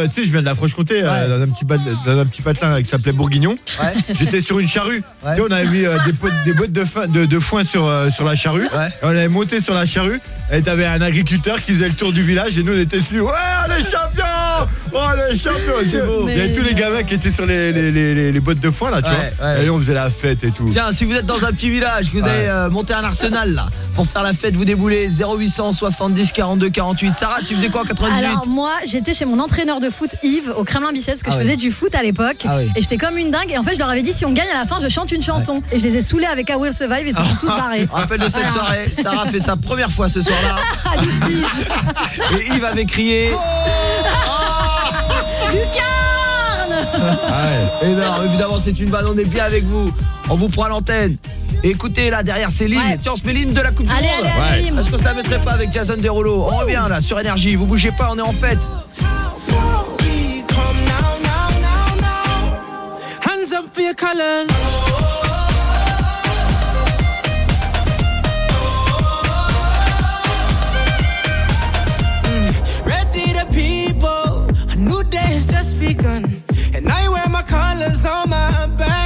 Euh, tu sais, je viens de la Franche-Comté, euh, dans, un petit bat- dans un petit patelin qui s'appelait Bourguignon. J'étais sur une charrue. Tu sais, on avait mis euh, des, potes- des boîtes de, fin- de, de foin sur, euh, sur la charrue. Ouais. Et on avait monté sur la charrue. Et t'avais un agriculteur qui faisait le tour du village. Et nous, on était dessus. Ouais, on est champions Oh, est champions. Il y avait tous les gamins qui étaient sur les, les, les, les- les bottes de foin, là, tu Ouais, vois. ouais. Et on faisait la fête et tout. Tiens, si vous êtes dans un petit village, que vous Ouais. avez euh, monté un arsenal là, pour faire la fête, vous déboulez 0800 70 42 48. Sarah, tu faisais quoi en 98 Alors moi, j'étais chez mon entraîneur de foot Yves au Kremlin Bicêtre parce que Ah je oui. faisais du foot à l'époque Ah oui. et j'étais comme une dingue et en fait je leur avais dit si on gagne à la fin je chante une chanson et je les ai saoulés avec I Will Survive et ils se sont tous barrés. On rappelle de cette soirée, Sarah fait sa première fois ce soir-là Ah, 12 piges. et Yves avait crié Lucarne Ouais. Et non, évidemment, c'est une vanne, on est bien avec vous. On vous prend l'antenne. Écoutez, là, derrière Céline, Ouais. tiens, on se fait l'hymne de la Coupe Allez, du Monde. allez, allez, Ouais. Est-ce qu'on se la mettrait pas avec Jason Derulo On revient là, sur Énergie. Vous bougez pas, on est en fête. Come now, now, now, now. Hands up for your colors. Begun, and I wear my colors on my back.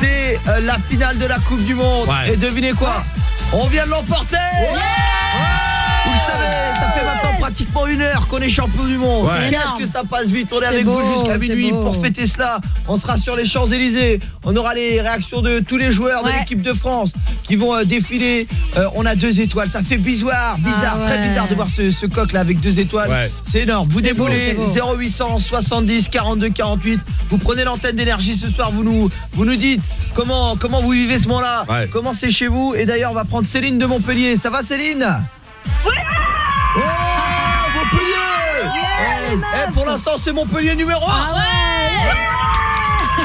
C'est euh, la finale de la Coupe du Monde. Ouais. Et devinez quoi? On vient de l'emporter savez, ça fait maintenant pratiquement une heure qu'on est champion du monde. Ouais. Qu'est-ce que ça passe vite On est, avec beau, vous jusqu'à minuit beau. pour fêter cela. On sera sur les Champs-Élysées. On aura les réactions de tous les joueurs de l'équipe de France qui vont euh, défiler. Euh, on a deux étoiles. Ça fait bizarre, bizarre, Ah très ouais. bizarre de voir ce, ce coq là avec deux étoiles. Ouais. C'est énorme. Vous déboulez c'est beau. 0800 70 42 48. Vous prenez l'antenne d'énergie ce soir. Vous nous, vous nous dites comment, comment vous vivez ce moment-là. Ouais. Comment c'est chez vous. Et d'ailleurs, on va prendre Céline de Montpellier. Ça va, Céline? Oh, Montpellier Eh, eh, Pour l'instant, c'est Montpellier numéro 1. Ah ouais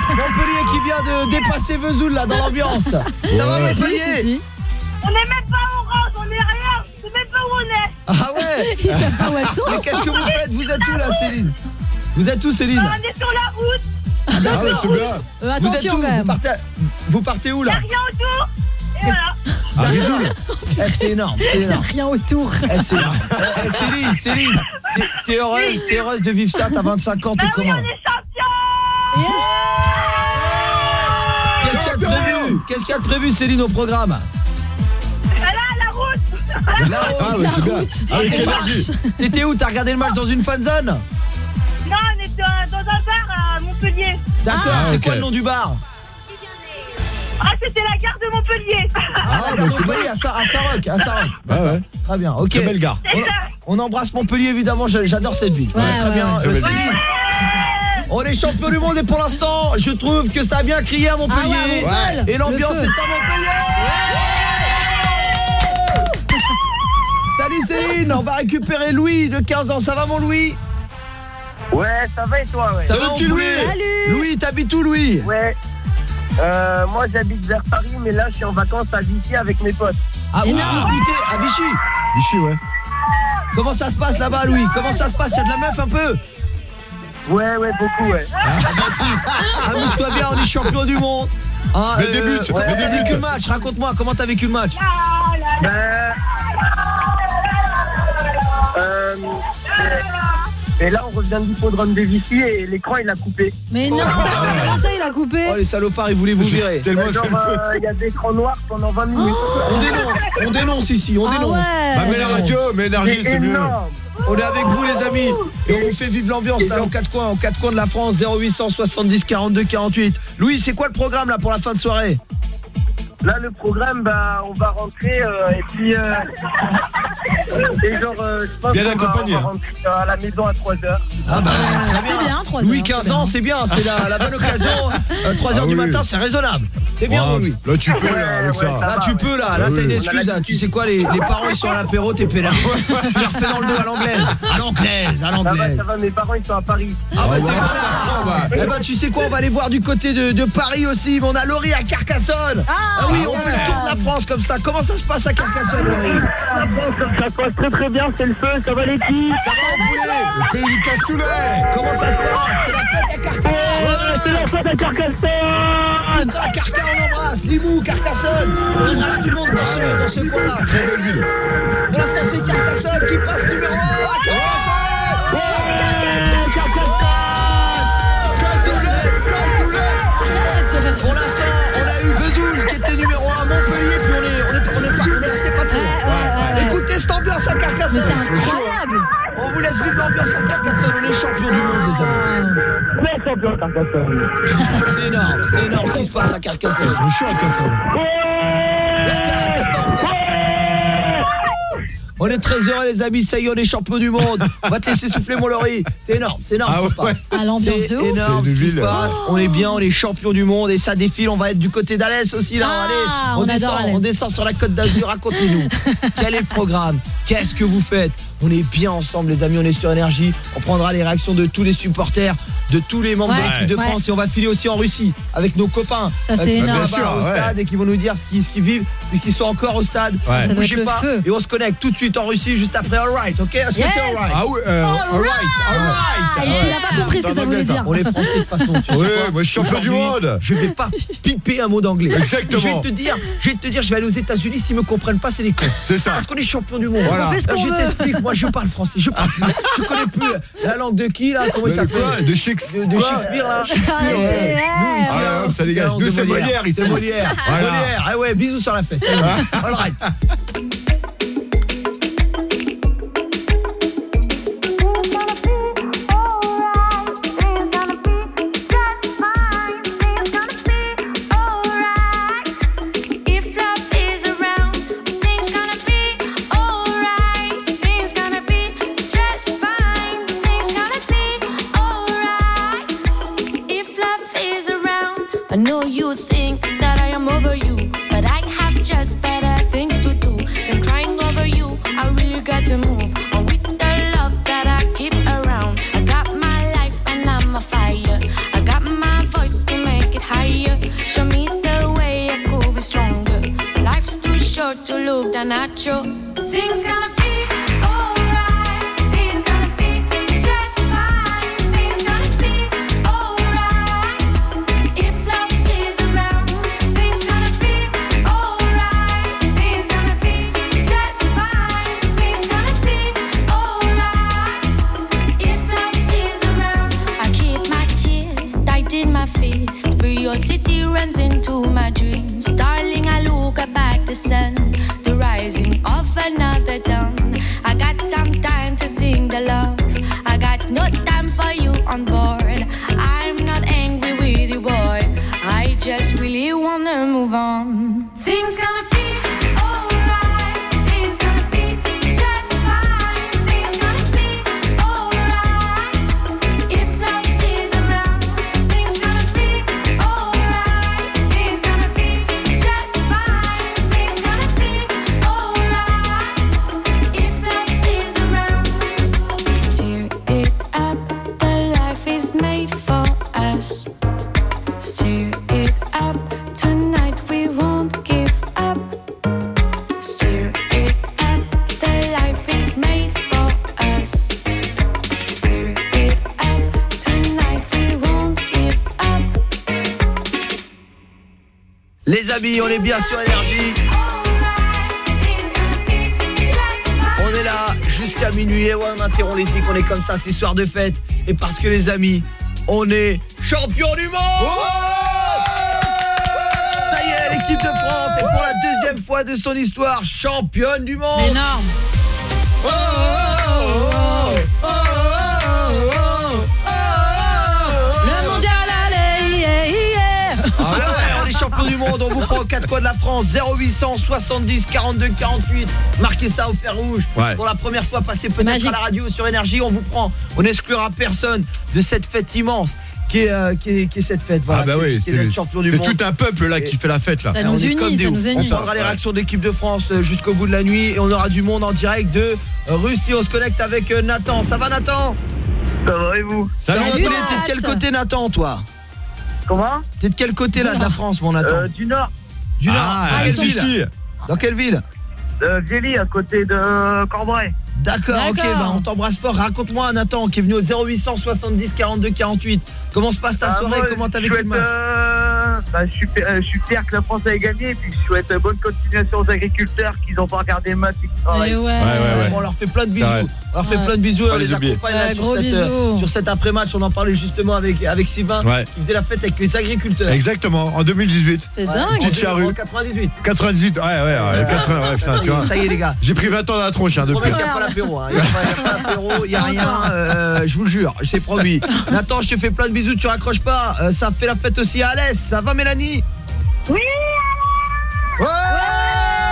Montpellier qui vient de dépasser Vesoul là dans l'ambiance. Ça va. Montpellier Si, si, si. On n'est même pas orange, on est rien. Je sais même pas où on est. Ah ouais Ils savent pas où elles sont. Mais qu'est-ce que vous faites Vous êtes où là, Céline Vous êtes où, Céline On est sur la route, Ah ouais, c'est bien. Euh, Vous êtes attention où vous même. partez, vous partez où là rien autour. Et voilà. Ah, Rizoul. Eh, C'est énorme, c'est Il n'y a énorme. rien autour. Eh, c'est énorme. Eh, Céline, Céline, t'es- heureuse, t'es heureuse de vivre ça, t'as 25 ans, t'es oui, comment on est champions. Qu'est-ce qu'il y a de prévu Qu'est-ce qu'il y a de prévu, Céline, au programme Voilà la route. Là, Ah ouais, La c'est bien. route. Avec énergie. t'étais où T'as regardé le match dans une fan zone Non, on est dans, dans un bar à Montpellier. D'accord, Ah, c'est ok. quoi le nom du bar Ah, c'était la gare de Montpellier. Ah, bah, c'est Montpellier, à Sa- à Saint-Roch, à Saint-Roch. Ouais, ouais. Très bien, ok. Très belle gare. On, on embrasse Montpellier, évidemment, j'a- j'adore cette ville. Ouais, très bien. ouais. Euh, Très belle Céline, on est champion du monde et pour l'instant, je trouve que ça a bien crié à Montpellier. Ah ouais. Et l'ambiance est à Montpellier. Salut Céline, on va récupérer Louis de 15 ans. Ça va mon Louis? Ouais, ça va et toi, ouais. Ça Salut, va mon petit Louis Salut Louis, t'habites où Louis? Ouais. Euh, moi, j'habite vers Paris, mais là, je suis en vacances à Vichy avec mes potes. Ah oui, Énorme. écoutez, à Vichy. Vichy, ouais. Comment ça se passe là-bas, Louis? Comment ça se passe? Il y a de la meuf un peu? Ouais, ouais, beaucoup, ouais. Amuse-toi bien, on est champion du monde. Hein, Mais des buts, ouais, mais vécu le match, raconte-moi, comment t'as vécu le match? Ben, euh, et là, on revient de l'hippodrome de Vichy et l'écran, il a coupé. Mais non, comment ça il a coupé Oh les salopards, ils voulaient vous virer. Tellement Genre, c'est le feu. euh, il y a des écrans noirs pendant 20 minutes. On dénonce, on dénonce ici, on Ah dénonce. ouais. Bah mets la radio, mets énergie, C'est mieux. On est avec vous les amis et on vous fait vivre l'ambiance là en quatre coins, en quatre coins de la France 0800 70 42 48. Louis, c'est quoi le programme là pour la fin de soirée? Là, le programme, bah, on va rentrer euh, et puis. Euh, et genre, euh, je pense Bien qu'on va, accompagné, on va rentrer euh, à la maison à 3h. Ah bah très C'est bien, 3 Louis 15 ans, c'est bien, c'est la, la bonne occasion. 3 Ah heures du oui. matin, c'est raisonnable. C'est bien Ah, Louis. Là tu peux là avec Ouais, ça. Là tu peux là, là Ah t'as une excuse là. Tu sais quoi les, les parents ils sont à l'apéro, t'es pénal. tu leur fais dans le dos à l'anglaise. À l'anglaise, à Ça va, l'anglaise. ça va, mes parents, ils sont à Paris. Ah bah Ah t'es ouais. malade. Ah bah. Eh bah tu sais quoi, on va aller voir du côté de, de Paris aussi. Mais on a Laurie à Carcassonne. Ah, oui, Ah on fait le tour de la France comme ça. Comment ça se passe à Carcassonne, Laurie Ça se passe très très bien, c'est le feu, ça va les filles. Ça va Le pays du cassoulet. Comment ça se passe? C'est la fête à Carcassonne C'est la fête à Carcassonne Dans la Carca, on embrasse Limoux, Carcassonne On embrasse tout le monde dans ce, dans ce coin-là Très belle ville. Pour l'instant, c'est Carcassonne qui passe numéro 1 à Carcassonne ouais. Écoutez cette ambiance à Mais Carcassonne c'est incroyable On vous laisse vivre l'ambiance à Carcassonne, on est champion du monde les amis C'est champion Carcassonne. C'est énorme, c'est énorme ce qui se passe à Carcassonne sont chiants à Cassoulet. On est très heureux les amis, ça y est, on est champion du monde On va te laisser souffler mon Laurie C'est énorme, c'est énorme Ah ouais. Ah l'ambiance C'est de ouf énorme ce qui se passe. On est bien, on est champion du monde et ça défile. On va être du côté d'Alès aussi là. Ah, Allez, on on, descend, on descend sur la côte d'Azur. Racontez-nous. Quel est le programme? Qu'est-ce que vous faites? On est bien ensemble les amis, on est sur énergie. On prendra les réactions de tous les supporters, de tous les membres de l'équipe de ouais. France et on va filer aussi en Russie avec nos copains. Ça, c'est euh, qui sont énorme. Bien sûr, au ouais. stade et qui vont nous dire ce qu'ils vivent puisqu'ils sont encore au stade. Ouais. Ça Bougez pas feu. et on se connecte tout de suite en Russie juste après All Right, OK? Est-ce que Yes. c'est All Right? Ah ouais, euh, alright, alright. Ah, et tu n'as pas compris ce que ça voulait dire On est français de toute façon. tu sais quoi moi je suis champion du monde. Je vais pas piper un mot d'anglais. Exactement. Je vais te dire, je vais te dire, je vais aller aux États-Unis s'ils me comprennent pas, c'est les cons. C'est ça. Parce qu'on est champion du monde. Voilà. On fait ce Là, qu'on je veut. t'explique, moi je parle français, je parle plus, je connais plus la langue de qui là, comment il Mais de quoi s'appelle De Shakespeare. de, Shakespeare là. Arrêtez, ouais. Nous, ici, Ah, là, ça dégage. Nous, de c'est Molière, ici. C'est Molière. Voilà. Molière. Ah ouais, bisous sur la fête. All right. Tears tight in my fist. city runs into my dreams. Darling, I look up the sun, rising of another est bien sur énergie. On est là jusqu'à minuit et ouais, on interrompt les cycles, on est comme ça, c'est soir de fête. Et parce que les amis, on est champion du monde Ça y est, l'équipe de France est pour la deuxième fois de son histoire championne du monde Énorme. Champion du monde, on vous prend aux quatre coins de la France. 0800 70 42 48 Marquez ça au fer rouge. Ouais. Pour la première fois passez peut-être à la radio sur énergie. On vous prend, on n'exclura personne de cette fête immense Qui est, euh, qui est, qui est cette fête. Voilà, Ah bah oui, c'est champion du c'est monde. tout un peuple là qui fait la fête là. Ça Et nous on est unit, comme des ça ouf. nous unit. On prendra les réactions de l'équipe de France euh, jusqu'au bout de la nuit Et on aura du monde en direct de euh, Russie. On se connecte avec Nathan, ça va Nathan? Ça va et vous? Salut Salut, Nathan. T'es de quel côté Nathan toi? Comment T'es de quel côté là de la France mon Nathan euh, Du Nord, Du Nord Ah, Dans quelle ville Sisti. Dans quelle ville euh, Viely, à côté de Corbray. D'accord, ok, bah on t'embrasse fort. Raconte-moi Nathan qui est venu au 0800 70 42 48. Comment se passe ta Ah, soirée moi, Comment t'as vécu le match euh, bah, je, suis, euh, je suis fier que la France ait gagné et puis je souhaite euh, bonne continuation aux agriculteurs qui n'ont pas regardé le match et qui travaillent. Et ouais. Ouais, ouais, ouais. Bon, on leur fait plein de bisous. On leur fait Ouais. plein de bisous Pas on les accompagne là, Ouais, sur, cette, euh, bisous. sur cet après-match. On en parlait justement avec, avec Sylvain Ouais. qui faisait la fête avec les agriculteurs. Exactement, en 2018. C'est Ouais. dingue. Petite En charrue. 98. 98, ouais, ouais, ouais, 80, ouais, putain, tu vois. Ça y est les gars. J'ai pris 20 ans dans la tronche hein, depuis. qu'il n'y a pas l'apéro, hein. il n'y a, pas- il y a pas l'apéro, il n'y a rien, je vous le jure, j'ai promis. Nathan, je te fais plein de bisous, tu raccroches pas, Euh, ça fait la fête aussi à Alès, ça va Mélanie Oui Ouais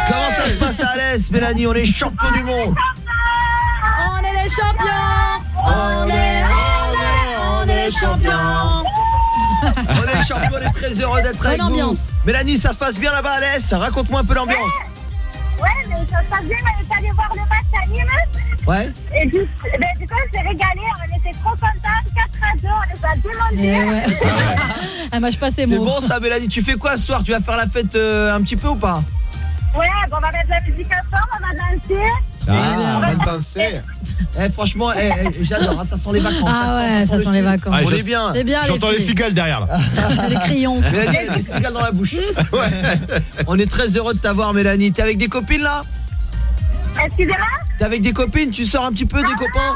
Comment ça se passe à Alès Mélanie, on est champion du monde On est les champions. On est, on est, on est les champions. On est champion, on est très heureux d'être avec vous. ambiance. Mélanie, ça se passe bien là-bas à Alès, raconte-moi un peu l'ambiance. Ouais, mais ça se passe bien, on est allé voir le match à Nîmes. Ouais Et du, ben, du coup, on s'est régalé, on était trop contents, 4 à 2, on les a Et demandés. ouais. Un match pas ses C'est mots. bon ça Mélanie, tu fais quoi ce soir? Tu vas faire la fête euh, un petit peu ou pas? Ouais, bon, on va mettre de la musique ensemble, on va danser. Ah, on va danser. Eh franchement, eh, eh, j'adore, hein, ça sent les vacances. Ah ouais, ça sent les vacances. Ah, On je- est bien. C'est bien J'entends les filles. cigales derrière là. les crayons. Mélanie, elle a des cigales dans la bouche. On est très heureux de t'avoir Mélanie. T'es avec des copines là? Excusez-moi? T'es avec des copines? Tu sors un petit peu des copains?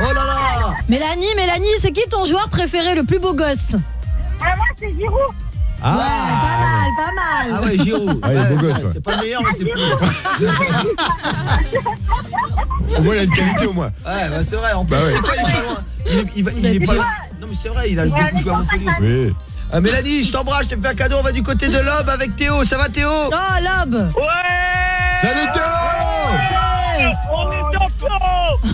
Oh là là Mélanie, Mélanie, c'est qui ton joueur préféré, le plus beau gosse? Ah, Moi, c'est Giroud. Ouais, pas mal, pas mal. Ah ouais Giroud Ah, il est beau gosse, ouais. C'est pas le meilleur mais c'est plus Au moins, il a une qualité au moins. Ouais bah, c'est vrai en plus Bah ouais. c'est quoi il est pas loin Il est, il va- il Vous est êtes pas sûr loin Non mais c'est vrai il a beaucoup joué à Montpellier. Oui. Euh, Mélanie je t'embrasse je te fais un cadeau on va du côté de l'Aube avec Théo Ça va Théo? Oh, Lob Ouais Salut Théo On est champion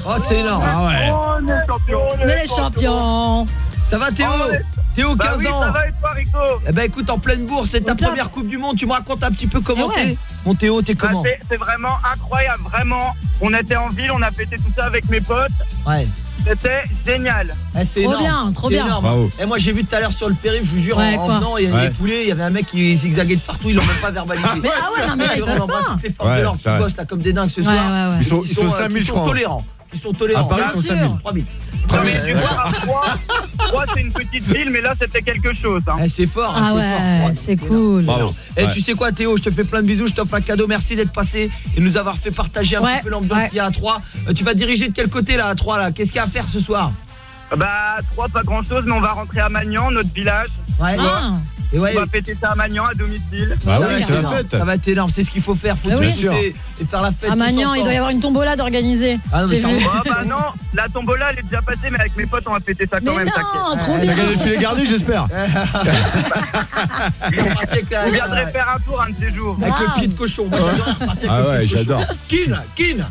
Oh c'est énorme Ah ouais. On est champion On est les champions. Ça va Théo Ah. Théo 15 Bah oui, ans ça va et toi Rico Eh ben écoute en pleine bourse c'est ta première coupe du monde Tu me racontes un petit peu comment Eh ouais. t'es Mon Théo t'es Bah, comment c'est- C'est vraiment incroyable, vraiment. On était en ville, on a fêté tout ça avec mes potes. Ouais C'était génial. Eh, c'est Trop énorme. bien, trop bien. énorme. Et moi j'ai vu tout à l'heure sur le périph', je vous jure, Ouais, en, venant, il y a Ouais. des poulets, il y avait un mec qui zigzaguait de partout, ils l'ont même pas verbalisé. Mais ah ouais, non, mais vrai, on embrasse pas. toutes les forces de l'ordre qui bossent là comme des dingues ce soir. ouais, ouais. Ils sont, Qui ils sont euh, 5000 qui je sont crois. tolérants. Ils sont tolérants. À Paris, ils sont sûr. 5000. 3000. Non, mais tu vois, à Troyes, Troyes, c'est une petite ville, mais là, c'était quelque chose. hein. Eh, c'est fort, hein, Ah c'est ouais, c'est cool. Bravo. Et Ouais. tu sais quoi Théo, je te fais plein de bisous, je t'offre un cadeau, merci d'être passé et nous avoir fait partager un Ouais, petit peu l'ambiance ouais. qu'il y a à 3. tu vas diriger de quel côté là à 3 là? Qu'est-ce qu'il y a à faire ce soir? Bah, Troyes, pas grand chose, mais on va rentrer à Magnan, notre village. Ouais. Ah, Et ouais, On va fêter ça à Magnan, à domicile. Bah ça oui, va être c'est la énorme. fête. Ça va être énorme, c'est ce qu'il faut faire, faut Ah oui. pousser Bien sûr. et faire la fête. à Magnan, il doit y avoir une tombola d'organiser. Ah non, mais ça, Oh bah non, la tombola, elle est déjà passée, mais avec mes potes, on va fêter ça quand Mais même, non, trop T'as bien. gagné le filet garni j'espère On va partir avec la- Je viendrai faire un tour un de ces jours. Avec le pied de cochon. Moi Ah ouais, j'adore. Kin, Kin. Eh,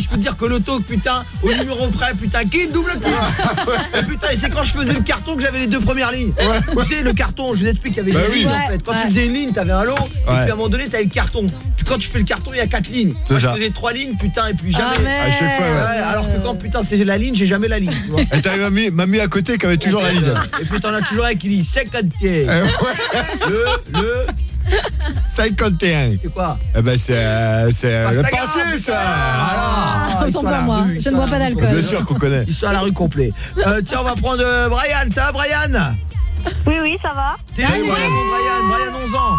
Je peux te dire que l'auto, putain, au numéro près, putain, Kin, double Kin. Et putain, et c'est quand je faisais le carton que j'avais les deux premières lignes. Tu sais, le carton, je vous explique, il y avait Bah oui. lignes en Ouais, fait. Quand ouais. tu faisais une ligne, t'avais un lot. Et puis Ouais. à un moment donné, t'avais le carton. Puis quand tu fais le carton, il y a quatre lignes. Moi, je faisais trois lignes, putain, et puis Ah, jamais. mais- À chaque fois, ouais. Ouais, alors que quand putain c'est la ligne, j'ai jamais la ligne. Tu vois. Et t'avais mamie, mamie à côté qui avait toujours la ligne. Et puis t'en as toujours un qui dit 50 Eh ouais, Le, le, 51. c'est quoi Eh ben c'est euh, c'est euh, Passe le passé ça. Ah, Autant pour moi, rue, je ne bois pas d'alcool. Bien sûr qu'on connaît. Ils sont à la rue complet. Euh, tiens, on va prendre euh, Brian, ça va Brian? Oui, oui, ça va. T'es là, mon Brian, Brian, 11 ans.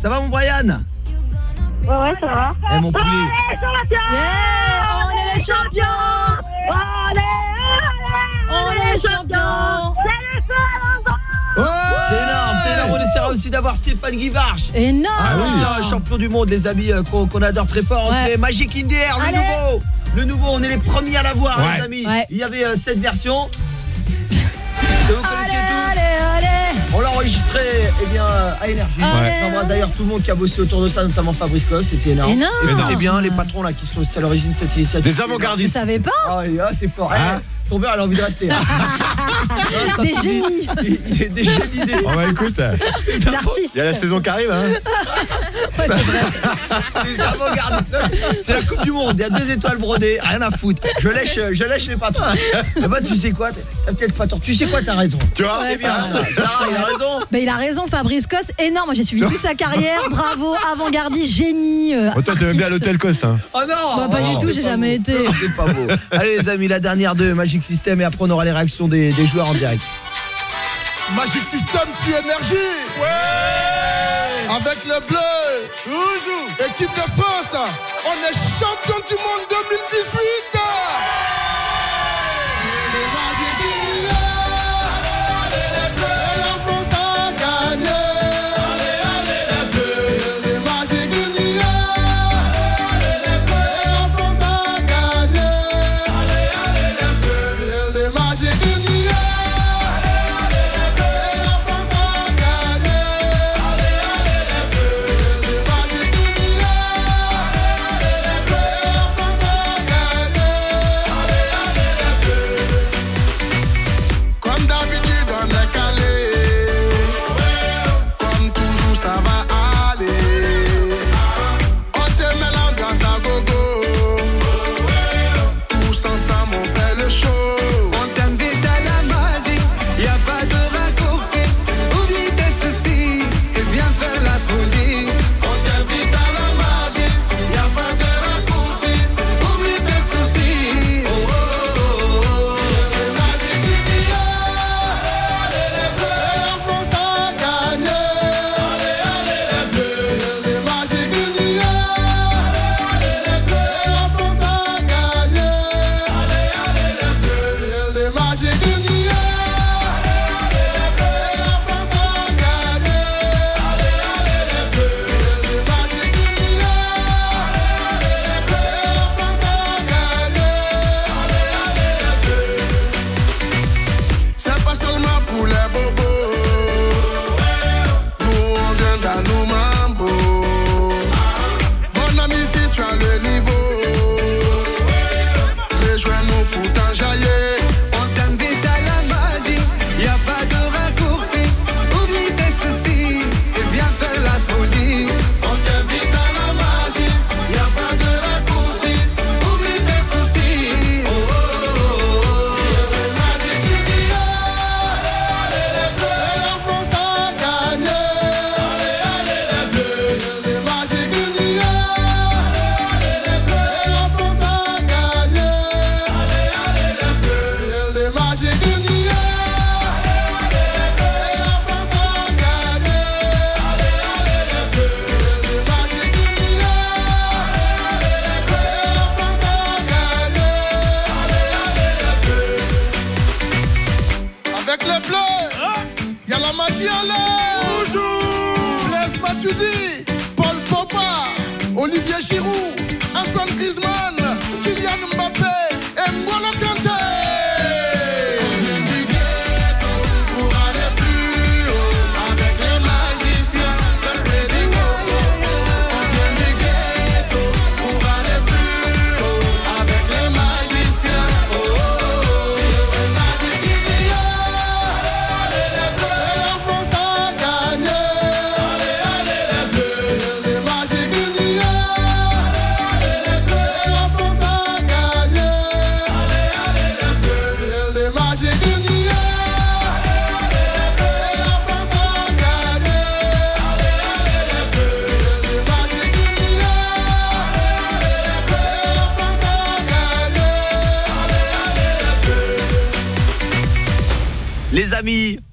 Ça va mon Brian? Ouais, ouais, ça va. Eh mon poulet. Allez, champions Yeah, on est les champions Allez, allez, On est les champions C'est le feu C'est énorme, c'est énorme. On essaiera aussi d'avoir Stéphane Guivarch. Énorme Ah oui, un champion du monde, les amis, euh, qu'on adore très fort. On Ouais. se fait Magic in the Air, le Allez. nouveau. Le nouveau, on est les premiers à l'avoir, Ouais. les amis. Ouais. Il y avait euh, cette version. Que vous. Allez, allez, allez On l'a enregistré eh bien, à Énergie. D'ailleurs tout le monde qui a bossé autour de ça, notamment Fabrice Cos, c'était énorme. Énorme. Écoutez bien, les patrons là qui sont aussi à l'origine de cette initiative. Des Vous avant-gardistes. savez pas Ah, ah, c'est fort. Hein Eh, ton père, elle a envie de rester. hein. Quand Des génies. il- il est Des génies. Des... Oh bah écoute, il y a la saison qui arrive hein. Ouais, c'est vrai. C'est la Coupe du Monde. Il y a deux étoiles brodées. Rien à foutre. Je lèche, je lèche les patrons. Eh ben, tu sais quoi T'as peut-être pas tort. Tu sais quoi T'as raison. Tu vois Ouais, bien. va. Sarah, il a raison. Mais il a raison, Fabrice Cos, énorme. J'ai suivi toute sa carrière. Bravo, avant-gardiste, génie. euh, Oh, toi t'aimes bien artiste. l'hôtel Coste hein. Oh non Bah, pas du Oh, tout, j'ai jamais beau. été. C'est pas beau. Allez les amis, la dernière de Magic System et après on aura les réactions des, des joueurs en direct. Magic System sur énergie. Avec le bleu. Toujours. Équipe de France. On est champion du monde 2018.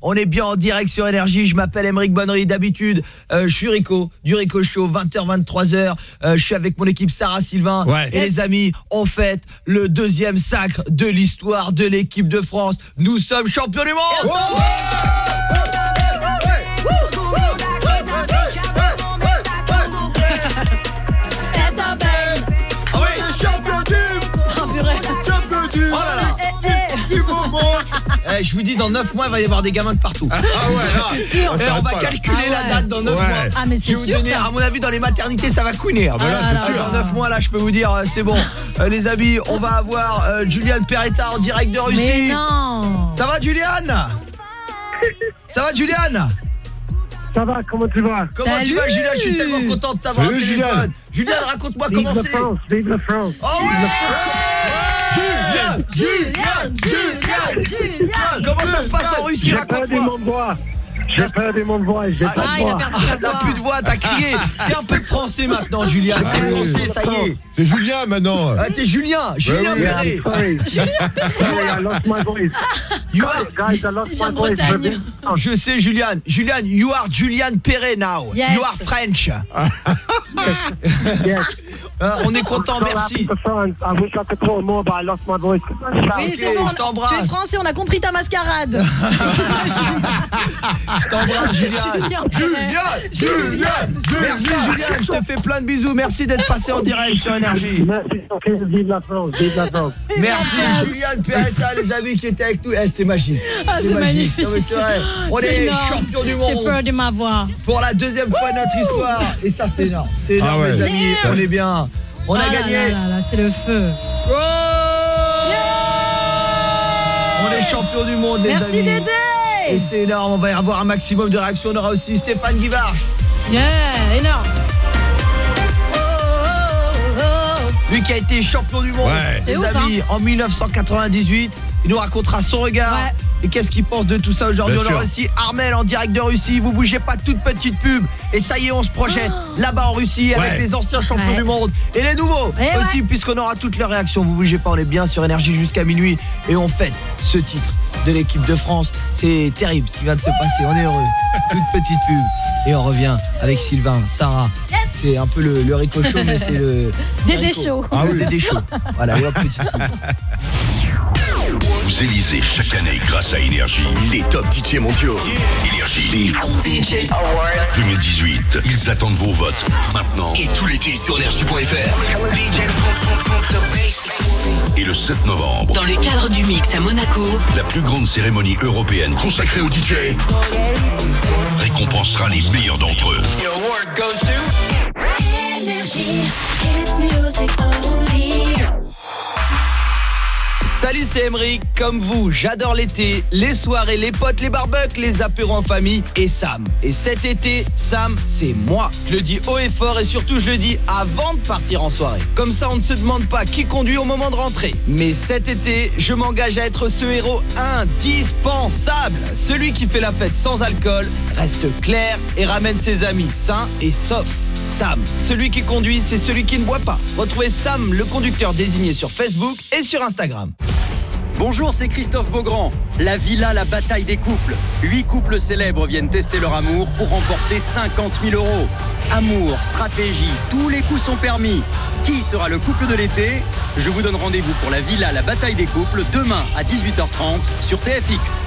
On est bien en direct sur Énergie. Je m'appelle Emeric Bonnery. D'habitude, euh, je suis Rico, du Rico Show, 20h, 23h. Euh, je suis avec mon équipe Sarah Sylvain. Ouais. Et les amis, on fête le deuxième sacre de l'histoire de l'équipe de France. Nous sommes champions du monde On Eh, Je vous dis, dans 9 mois, il va y avoir des gamins de partout. Ah ouais, là. sûr. on va pas, calculer Ah la ouais. date dans 9 Ouais. mois. Ah, mais Je c'est sûr, donner, ça. à mon avis, dans les maternités, ça va couiner. Ah bah là, Ah c'est sûr. Dans 9 mois, là, je peux vous dire, euh, c'est bon. Euh, les amis, on va avoir euh, Juliane Peretta en direct de Russie. Mais non. Ça va, Juliane Ça va, Juliane Ça va, comment tu vas? Comment tu vas, Juliane Je suis tellement content de t'avoir au Salut, téléphone. Juliane. Juliane, raconte-moi Vive comment la c'est. France, vive la France. Oh ouais Juliane, Juliane, Juliane. Comment ça se passe en Russie Raconte-moi. Mon voix. J'ai perdu mon voix, j'ai Ah, pas Ah, de il a voix. Ah, t'as plus de voix, t'as crié. T'es un peu français maintenant, Juliane. Ah T'es français, ça y est. C'est Julien maintenant. Ah, t'es Julien, Julien Perret. I lost my voice. You are, Guys, I lost Il vient my de voice. Bretagne. je sais, Julian. Julian, you are Julian Perret now. Yes. You are French. Yes. Euh, on est content, merci. happy for France. I wish I could talk more, but I lost my voice. Oui, c'est bon. je t'embrasse. Tu es français, on a compris ta mascarade. Je t'embrasse, Julian. Julien Julian, Julian, Merci, Julian. Je te fais plein de bisous. Merci d'être passé en direct sur Énergie. Merci, vive la France, vive la France. Merci, Julian Peretta, les amis qui étaient avec nous. Eh, c'est magique. Ah, c'est magnifique. Non, vrai. On est énorme. champion du J'ai monde. peur de ma voix. pour la deuxième fois de notre histoire. Et ça, c'est énorme. C'est énorme, Ah ouais. les amis. On est bien. On a Ah gagné. là là là, c'est le feu. On est champion du monde, les Merci amis. Et c'est énorme. On va y avoir un maximum de réactions. On aura aussi Stéphane Guivarch. Yeah, énorme. Lui qui a été champion du monde. Ouais. Les ouf, amis, en 1998. Il nous racontera son regard. Ouais. Et qu'est-ce qu'il pense de tout ça aujourd'hui On aura aussi Armel en direct de Russie. Vous bougez pas toute petite pub. Et ça y est, on se projette là-bas en Russie avec les anciens champions Ouais. du monde et les nouveaux Eh aussi, ouais. puisqu'on aura toutes leurs réactions. Vous bougez pas, on est bien sur énergie jusqu'à minuit et on fête ce titre de l'équipe de France. C'est terrible ce qui vient de se passer. On est heureux. Toute petite pub et on revient avec Sylvain, Sarah. C'est un peu le, le Rico Show, mais c'est le Dédé. Show. Ah oui, Dédé Show. Voilà, et hop, petite pub. Vous élisez chaque année grâce à Énergie les top DJ mondiaux. Énergie. DJ Awards 2018. Ils attendent vos votes maintenant et tout l'été sur énergie.fr. Et le 7 novembre, Dans le cadre du mix à Monaco, la plus grande cérémonie européenne consacrée aux DJ récompensera les meilleurs d'entre eux. Salut, c'est Emeric. Comme vous, j'adore l'été, les soirées, les potes, les barbecues, les apéros en famille et Sam. Et cet été, Sam, c'est moi. Je le dis haut et fort et surtout, je le dis avant de partir en soirée. Comme ça, on ne se demande pas qui conduit au moment de rentrer. Mais cet été, je m'engage à être ce héros indispensable. Celui qui fait la fête sans alcool, reste clair et ramène ses amis sains et saufs. Sam, celui qui conduit, c'est celui qui ne boit pas. Retrouvez Sam, le conducteur désigné sur Facebook et sur Instagram. Bonjour, c'est Christophe Beaugrand. La Villa, la bataille des couples. Huit couples célèbres viennent tester leur amour pour remporter 50 000 euros. Amour, stratégie, tous les coups sont permis. Qui sera le couple de l'été? Je vous donne rendez-vous pour la Villa, la bataille des couples demain à 18h30 sur TFX.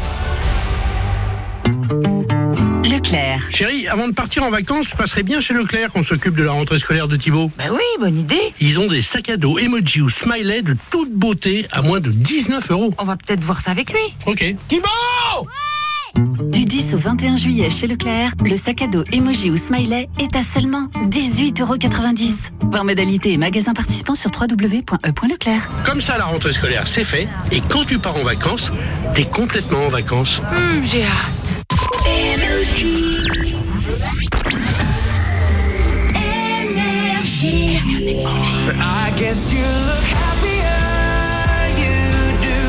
Leclerc. Chérie, avant de partir en vacances, je passerai bien chez Leclerc qu'on s'occupe de la rentrée scolaire de Thibaut. Bah oui, bonne idée. Ils ont des sacs à dos emoji ou smiley de toute beauté à moins de 19 euros. On va peut-être voir ça avec lui. Ok. Thibaut Du 10 au 21 juillet chez Leclerc, le sac à dos emoji ou smiley est à seulement 18,90€. Voir modalité et magasin participant sur www.e.leclerc. Comme ça, la rentrée scolaire, c'est fait. Et quand tu pars en vacances, t'es complètement en vacances. Hum, j'ai hâte. I guess you look happier, you do.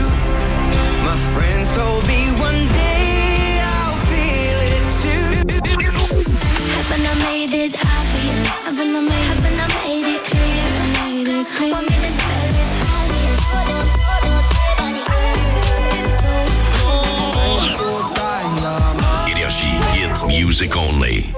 My friends told me one day I'll feel it too. Haven't I made it? Haven't I made, haven't I made it clear? Made it clear. Want me to spell it obvious? So music only.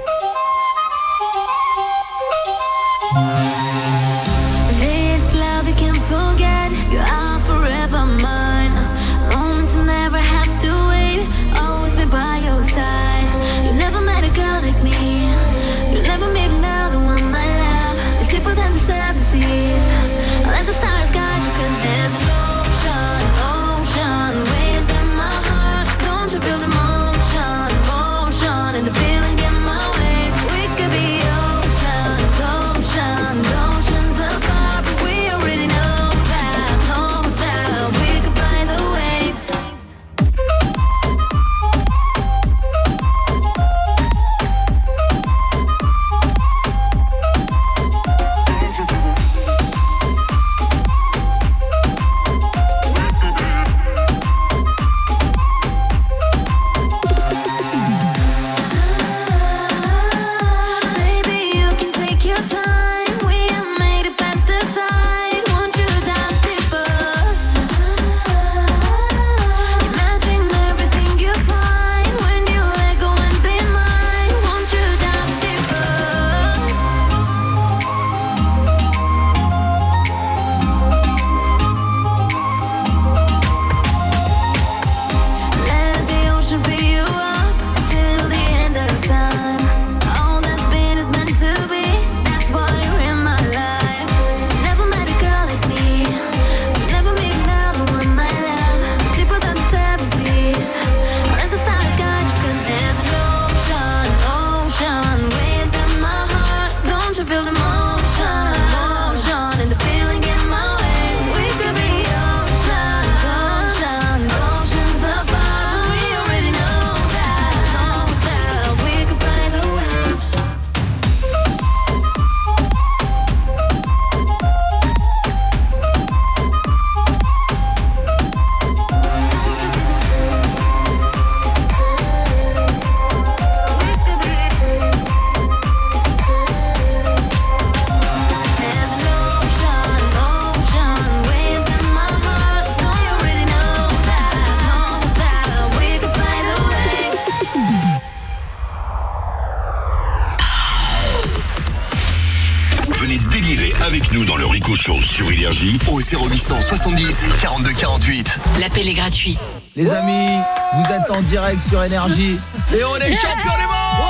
70 42 48. L'appel est gratuit. Les amis, vous êtes en direct sur Énergie et on est champion du monde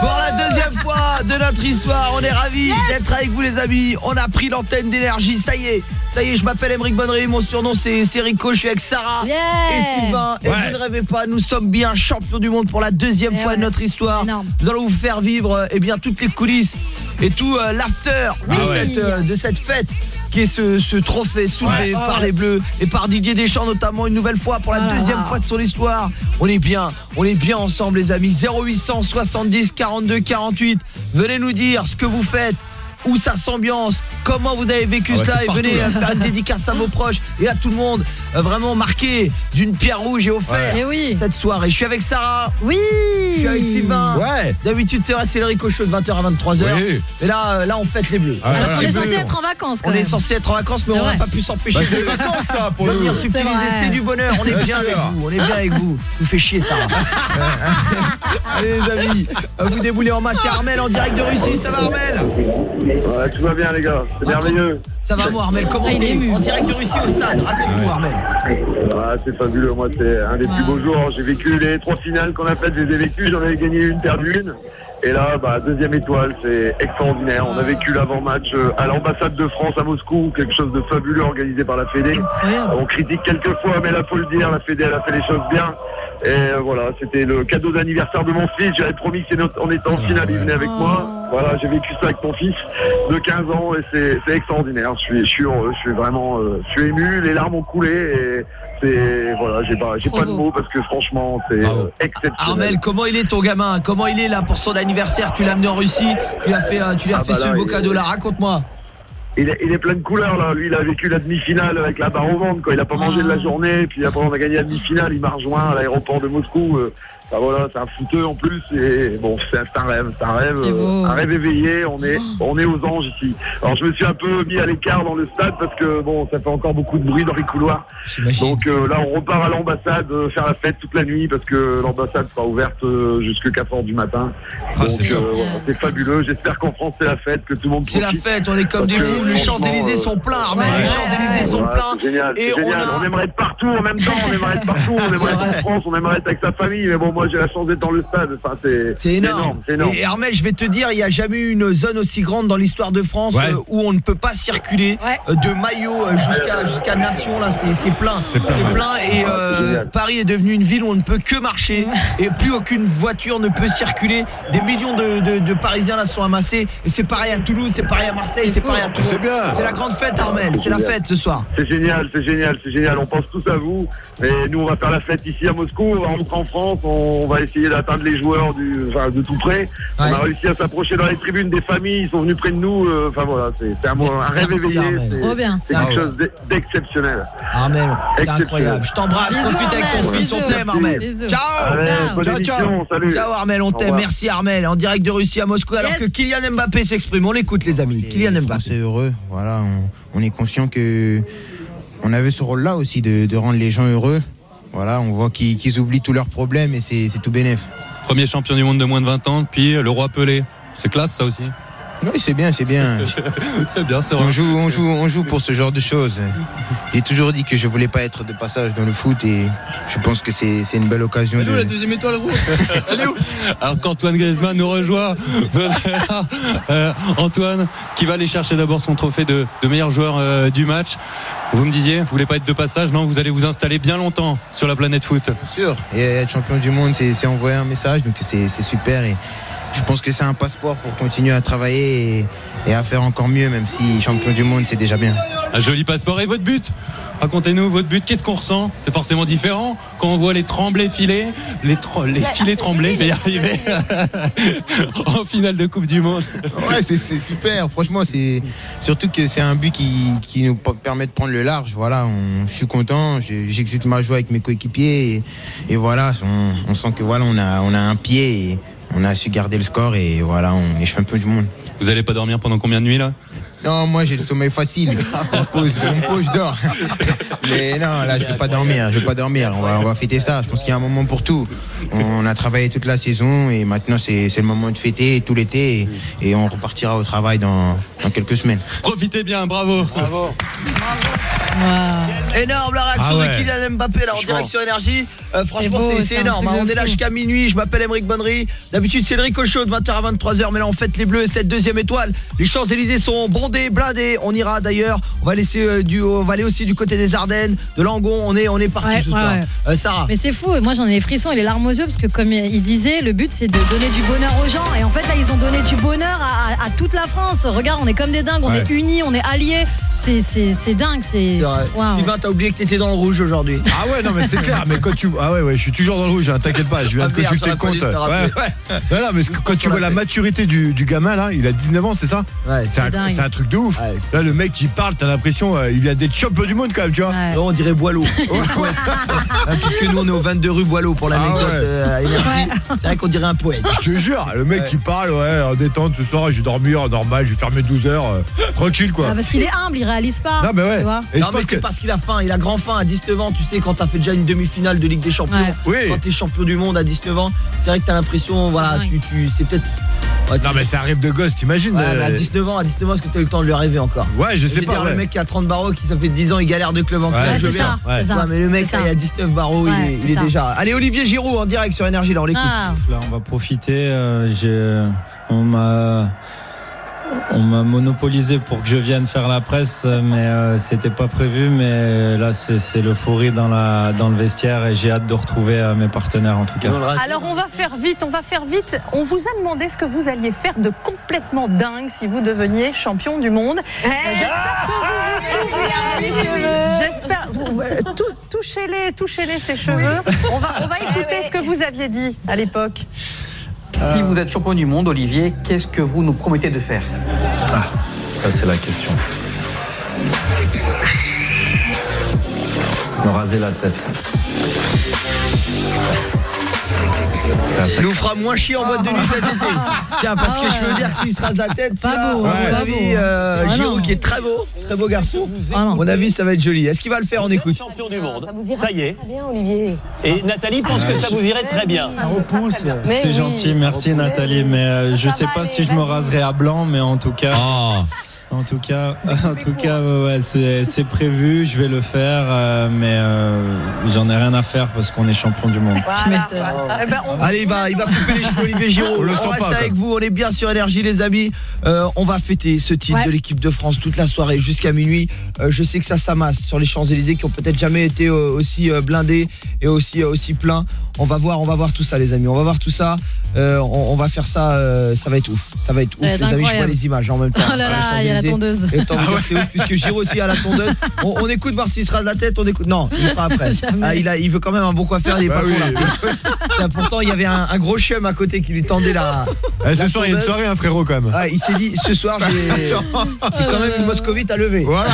Pour la deuxième fois de notre histoire, on est ravis d'être avec vous les amis. On a pris l'antenne d'énergie, ça y est. Ça y est, je m'appelle Emeric Bonnery, mon surnom c'est Rico, je suis avec Sarah et Sylvain. Et vous ne rêvez pas, nous sommes bien champions du monde pour la deuxième fois de notre histoire. Nous allons vous faire vivre eh bien toutes les coulisses et tout euh, l'after euh, de cette fête qui est ce, ce trophée soulevé Ouais. par les Bleus et par Didier Deschamps notamment une nouvelle fois pour la Ah. deuxième fois de son histoire. On est bien, on est bien ensemble les amis. 0800 70 42 48. Venez nous dire ce que vous faites. Où ça s'ambiance Comment vous avez vécu Ah ouais, cela Et partout, venez là. euh, faire une dédicace à vos proches et à tout le monde Vraiment marqué d'une pierre rouge et offert Ouais. Eh oui. cette soirée Je suis avec Sarah Oui Je suis avec Sylvain Ouais. D'habitude c'est vrai c'est le Rico Show de 20h à 23h Oui. Mais là, euh, là on fête les bleus Ah, voilà, On les est bleus. censé être en vacances quand On est censé être en vacances mais on n'a pas pu s'empêcher Bah, c'est de- les vacances ça pour nous. venir subtiliser, vrai. c'est du bonheur. On est Bien avec vous. On est bien avec vous. Vous fait chier, Sarah. Allez, les amis, euh, vous déboulez en masse. C'est Armel en direct de Russie. Ça va, Armel? Ouais, tout va bien, les gars. C'est merveilleux. Ça va, moi, Armel Comment Ah, il est ému. En direct de Russie au stade. Raconte-nous, Armel. Ah, c'est fabuleux. Moi, c'est un des plus beaux jours. J'ai vécu les trois finales qu'on a faites. Je les ai vécues. J'en avais gagné une, perdu une. Et là, bah, deuxième étoile, c'est extraordinaire. On a vécu l'avant-match euh, à l'ambassade de France à Moscou, quelque chose de fabuleux organisé par la Fédé. On critique quelquefois, mais là, faut le dire, la Fédé, elle a fait les choses bien. Et euh, voilà, c'était le cadeau d'anniversaire de mon fils. J'avais promis que c'est notre- on était en finale, il venait avec moi. Voilà, j'ai vécu ça avec mon fils de 15 ans et c'est extraordinaire. Je suis, je suis heureux, je suis vraiment, euh, je suis ému. Les larmes ont coulé et c'est voilà, j'ai pas, j'ai pas de mots parce que franchement, c'est euh, exceptionnel. Armel, comment il est ton gamin? Comment il est là pour son anniversaire? Tu l'as amené en Russie Tu l'as fait, euh, tu lui as Ah fait bah ce là, beau cadeau là. Raconte-moi. Il est, il est plein de couleurs là. Lui, il a vécu la demi-finale avec la barre au ventre. Quoi. Il a pas mangé de la journée. Puis après, on a gagné la demi-finale. Il m'a rejoint à l'aéroport de Moscou. Euh, bah voilà, c'est un footeux en plus. Et bon, c'est un rêve, c'est un rêve, euh, un rêve éveillé. On est, on est aux anges ici. Alors, je me suis un peu mis à l'écart dans le stade parce que bon, ça fait encore beaucoup de bruit dans les couloirs. Donc euh, là, on repart à l'ambassade euh, faire la fête toute la nuit parce que l'ambassade sera ouverte euh, jusque 4 heures du matin. Ah, Donc c'est euh, top. voilà, c'est fabuleux. J'espère qu'en France c'est la fête, que tout le monde C'est la fête, on est comme des fous, les Champs-Élysées euh, sont pleins, Armel, les. Champs-Élysées sont Ouais, pleins. Génial, Et on génial. a- On aimerait être partout en même temps, on aimerait être partout, on aimerait être en France, on aimerait être avec sa famille, mais bon, moi j'ai la chance d'être dans le stade. Enfin, c'est énorme. c'est énorme. Et Armel, je vais te dire, il n'y a jamais eu une zone aussi grande dans l'histoire de France Ouais. euh, où on ne peut pas circuler euh, de maillot jusqu'à jusqu'à Nation. Là, c'est c'est plein. C'est plein. Et euh, Paris est devenu une ville où on ne peut que marcher et plus aucune voiture ne peut circuler. Des millions de, de- de Parisiens là sont amassés. Et c'est pareil à Toulouse, c'est pareil à Marseille, c'est pareil à Toulon. C'est bien. C'est la grande fête, Armel. C'est la fête ce soir. C'est génial, c'est génial, c'est génial. On pense tous à vous. Et nous, on va faire la fête ici à Moscou. On va rentrer en France. On va essayer d'atteindre les joueurs du, enfin, de tout près. On a réussi à s'approcher dans les tribunes des familles. Ils sont venus près de nous. Euh, Enfin voilà, c'est un, un rêve Merci, éveillé. C'est- quelque ouais. chose d'e- d'exceptionnel. Armel, c'est Exceptionnel. incroyable. Je t'embrasse, profite avec ton fils, on t'aime Armel. Ciao Ciao, émission, ciao. salut. Ciao Armel, on t'aime. Merci Armel. En direct de Russie à Moscou alors Yes. que Kylian Mbappé s'exprime. On l'écoute les amis. Kylian Mbappé. Voilà, on, est conscient que on avait ce rôle-là aussi de, rendre les gens heureux. Voilà, on voit qu'ils oublient tous leurs problèmes et c'est tout bénef. Premier champion du monde de moins de 20 ans, puis le roi Pelé. C'est classe ça aussi. Oui, c'est bien, c'est bien. c'est bien, c'est vrai. On joue, on joue, on joue pour ce genre de choses. J'ai toujours dit que je voulais pas être de passage dans le foot et je pense que c'est c'est une belle occasion de. deuxième étoile, gros Elle est où Alors qu'Antoine Griezmann nous rejoint. Euh, Antoine, qui va aller chercher d'abord son trophée de, de meilleur joueur euh, du match. Vous me disiez, vous voulez pas être de passage, non Vous allez vous installer bien longtemps sur la planète foot. Bien sûr. Et être champion du monde, c'est c'est envoyer un message, donc c'est c'est super. Et je pense que c'est un passeport pour continuer à travailler et, et à faire encore mieux, même si champion du monde, c'est déjà bien. Un joli passeport. Et votre but Racontez-nous votre but. Qu'est-ce qu'on ressent C'est forcément différent quand on voit les tremblés filets, les, tro- les filets tremblés. Je vais y arriver en finale de Coupe du Monde. Ouais, c'est super. Franchement, c'est surtout que c'est un but qui, qui nous permet de prendre le large. Voilà, on- je suis content. j'ai- J'exécute ma joie avec mes coéquipiers et, et voilà, on, on sent que voilà, on a, on a un pied et on a su garder le score et voilà, on est champion du monde. Vous allez pas dormir pendant combien de nuits là? Non, moi j'ai le sommeil facile. On me pose, on me pose, je dors. Mais non, là je peux pas dormir, je peux pas dormir. On va, on va fêter ça. Je pense qu'il y a un moment pour tout. On a travaillé toute la saison et maintenant c'est c'est le moment de fêter tout l'été et, et on repartira au travail dans, dans quelques semaines. Profitez bien, bravo. Bravo. Énorme la réaction Ah ouais. de Kylian Mbappé là en Franchement. direct sur énergie. Euh, franchement c'est- énorme. hein. On est là jusqu'à minuit. Je m'appelle Émeric Bonnery. D'habitude c'est le Rico Show de 20h à 23h mais là on fête les Bleus et cette deuxième étoile. Les Champs-Élysées sont bondés, blindés. On ira d'ailleurs. On va laisser euh, du on va aller aussi du côté des Ardennes, de Langon. On est on est parti Ouais, ce ouais, soir. ouais. Euh, Sarah. Mais c'est fou, moi j'en ai les frissons et les larmes aux yeux parce que comme il disait, le but c'est de donner du bonheur aux gens et en fait là ils ont donné du bonheur à, à- à toute la France. Regarde, on est comme des dingues, on Ouais. est unis, on est alliés. C'est c'est c'est dingue, c'est. Waouh. Sylvain, t'as oublié que t'étais dans le rouge aujourd'hui. Ah ouais non mais c'est clair mais quand tu ah ouais ouais je suis toujours dans le rouge hein, t'inquiète pas je viens Ah de consulter le compte ouais, ouais. non non mais quand tu vois la maturité du, du gamin là il a 19 ans c'est ça Ouais, c'est un, dingue. c'est un truc de ouf Ouais. là le mec qui parle t'as l'impression euh, il vient d'être champion du monde quand même tu vois Ouais. Non, on dirait Boileau. Ah, Puisque nous on est au 22 rue Boileau pour l'anecdote Ah ouais. euh. C'est vrai qu'on dirait un poète. Je te jure, le mec qui parle, ouais, en détente ce soir, je vais dormir, normal, je vais faire mes 12 heures, euh, tranquille quoi. Ah, parce qu'il est humble, il réalise pas. Non, mais ouais. tu vois. Et non je mais pense c'est que. parce qu'il a faim, il a grand faim à 19 ans, tu sais quand t'as fait déjà une demi-finale de Ligue des Champions, Ouais. Oui. quand t'es champion du monde à 19 ans, c'est vrai que t'as l'impression, voilà, tu, tu c'est peut-être ouais, Non, mais c'est un rêve de gosse, t'imagines ouais, à euh, 19 ans, à 19 ans, est-ce que t'as eu le temps de lui rêver encore? Ouais, je sais pas. dire, ouais. le mec qui a 30 barreaux, qui ça fait 10 ans, il galère de club en club, Ouais, c'est ça, Ouais. c'est ça. Ouais, mais le mec ça. il a 19 barreaux, il est, il c'est est ça. déjà. Allez Olivier Giroud en direct sur énergie là, on l'écoute. Ah, Là, on va profiter. euh, j'ai- on m'a, on m'a monopolisé pour que je vienne faire la presse, euh, mais euh, c'était pas prévu. Mais là, c'est, l'euphorie dans la, dans le vestiaire et j'ai hâte de retrouver euh, mes partenaires en tout cas. Alors on va faire vite, on va faire vite. On vous a demandé ce que vous alliez faire de complètement dingue si vous deveniez champion du monde. Euh, J'espère que vous vous souvenez. J'espère. euh, Touchez-les, touchez-les ces cheveux. On va, on va écouter ce que vous aviez dit à l'époque. Si euh. vous êtes champion du monde, Olivier, qu'est-ce que vous nous promettez de faire? Ah, ça c'est la question. Me raser la tête. Ça nous fera moins chier en boîte de nuit cet été. Tiens, parce que je peux dire que s'il se rase la tête, Pas beau, à mon avis, euh, Ah. Giroud qui est très beau, très beau garçon. À mon avis, ça va être joli. Est-ce qu'il va le faire On écoute. champion du monde. vous ira Ça y est. Très bien, Olivier. Et Nathalie pense que ça vous irait très bien. C'est gentil, merci Nathalie, mais euh, je sais pas si je me raserai à blanc, mais en tout cas. En tout cas, en tout cas, ouais, ouais, c'est prévu, je vais le faire, euh, mais euh, j'en ai rien à faire parce qu'on est champion du monde. Eh ben, on- Allez, il va, il va couper les cheveux, Olivier Giroud. On le On, sent reste pas, avec quoi. vous, on est bien sur énergie, les amis. Euh, on va fêter ce titre Ouais. de l'équipe de France toute la soirée jusqu'à minuit. Euh, je sais que ça s'amasse sur les Champs-Élysées qui ont peut-être jamais été euh, aussi euh, blindés et aussi euh, aussi pleins. On va voir, on va voir tout ça, les amis. On va voir tout ça. Euh, on, on va faire ça. euh, ça va être ouf. Ça va être ouf, les amis. Je vois les images en même temps. Oh là là, il y a la tondeuse. Et autant c'est ouf, puisque Giro aussi a la tondeuse. On, on écoute voir s'il se rase la tête. On écoute. Non, il le fera après. Ah, il a, il veut quand même un bon coiffeur. Il est Bah pas oui. con là. Là, Pourtant, il y avait un, un gros chum à côté qui lui tendait la. Eh, la ce soir, il y a une soirée, un frérot, quand même. Ah, il s'est dit ce soir j'ai quand même une moscovite à lever. Voilà.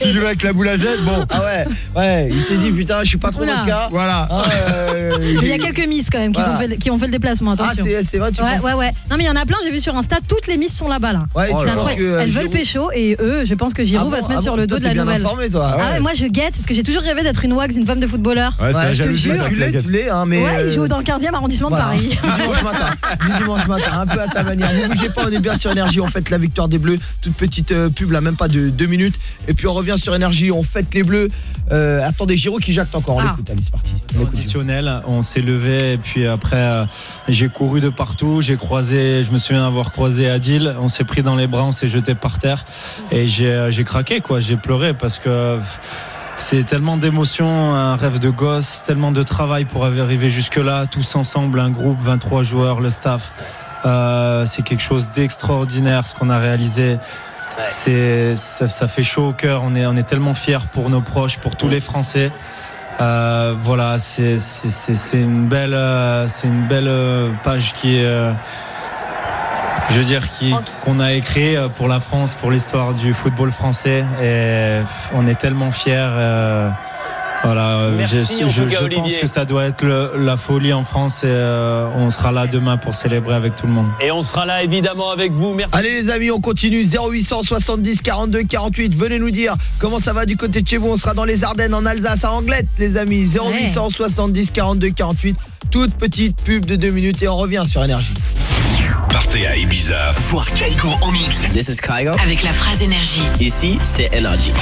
si je vais avec la boule à Z, bon. Ah ouais, ouais, il s'est dit putain, je suis pas trop dans le cas. Voilà. Ah, euh, Mais il y a quelques miss quand même qui, Voilà. ont, fait, le- qui ont fait le déplacement, Ah, attention. c'est c'est vrai, tu Ouais, penses ouais, ouais. Non, mais il y en a plein, j'ai vu sur Insta, toutes les miss sont là-bas, là. Ouais, que, euh, Elles veulent Giroud- pécho et eux, je pense que Giroud Ah va bon, se mettre ah sur bon, le dos toi, de la bien nouvelle. informé, toi. Ah ouais, moi je guette parce que j'ai toujours rêvé d'être une wags, une femme de footballeur. Ouais, c'est la je te jalousie, hein, mais. Ouais, il euh, joue dans le 15e arrondissement voilà. de Paris. Du dimanche matin, dimanche matin, un peu à ta manière. Ne bougez pas, on est bien sur énergie. On fête la victoire des Bleus. Toute petite euh, pub là, même pas de deux minutes. Et puis on revient sur énergie. On fête les Bleus. Euh, attendez, Giro qui jacte encore. On Ah. l'écoute. Allez, c'est parti. Conditionnel, on s'est levé et puis après euh, j'ai couru de partout, j'ai croisé, je me souviens avoir croisé Adil, on s'est pris dans les bras, on s'est jeté par terre et j'ai euh, j'ai craqué quoi, j'ai pleuré parce que c'est tellement d'émotions, un rêve de gosse, tellement de travail pour arriver jusque là, tous ensemble, un groupe, 23 joueurs, le staff. Euh, c'est quelque chose d'extraordinaire ce qu'on a réalisé. C'est ça, ça fait chaud au cœur. On est on est tellement fiers pour nos proches, pour tous les Français. Euh, voilà, c'est une belle c'est une belle page qui est je veux dire qui qu'on a écrit euh, pour la France, pour l'histoire du football français et on est tellement fiers. euh, voilà, Merci, je, je- je Olivier. pense que ça doit être le- la folie en France et euh, on sera là demain pour célébrer avec tout le monde. Et on sera là évidemment avec vous. Merci. Allez les amis, on continue 0800 70 42 48. Venez nous dire comment ça va du côté de chez vous. On sera dans les Ardennes en Alsace à Anglette les amis. 0800 70 42 48. Toute petite pub de deux minutes et on revient sur énergie. Partez à Ibiza, voir Kaiko en mix. This is Kygo. Avec la phrase énergie. Ici, c'est Energy.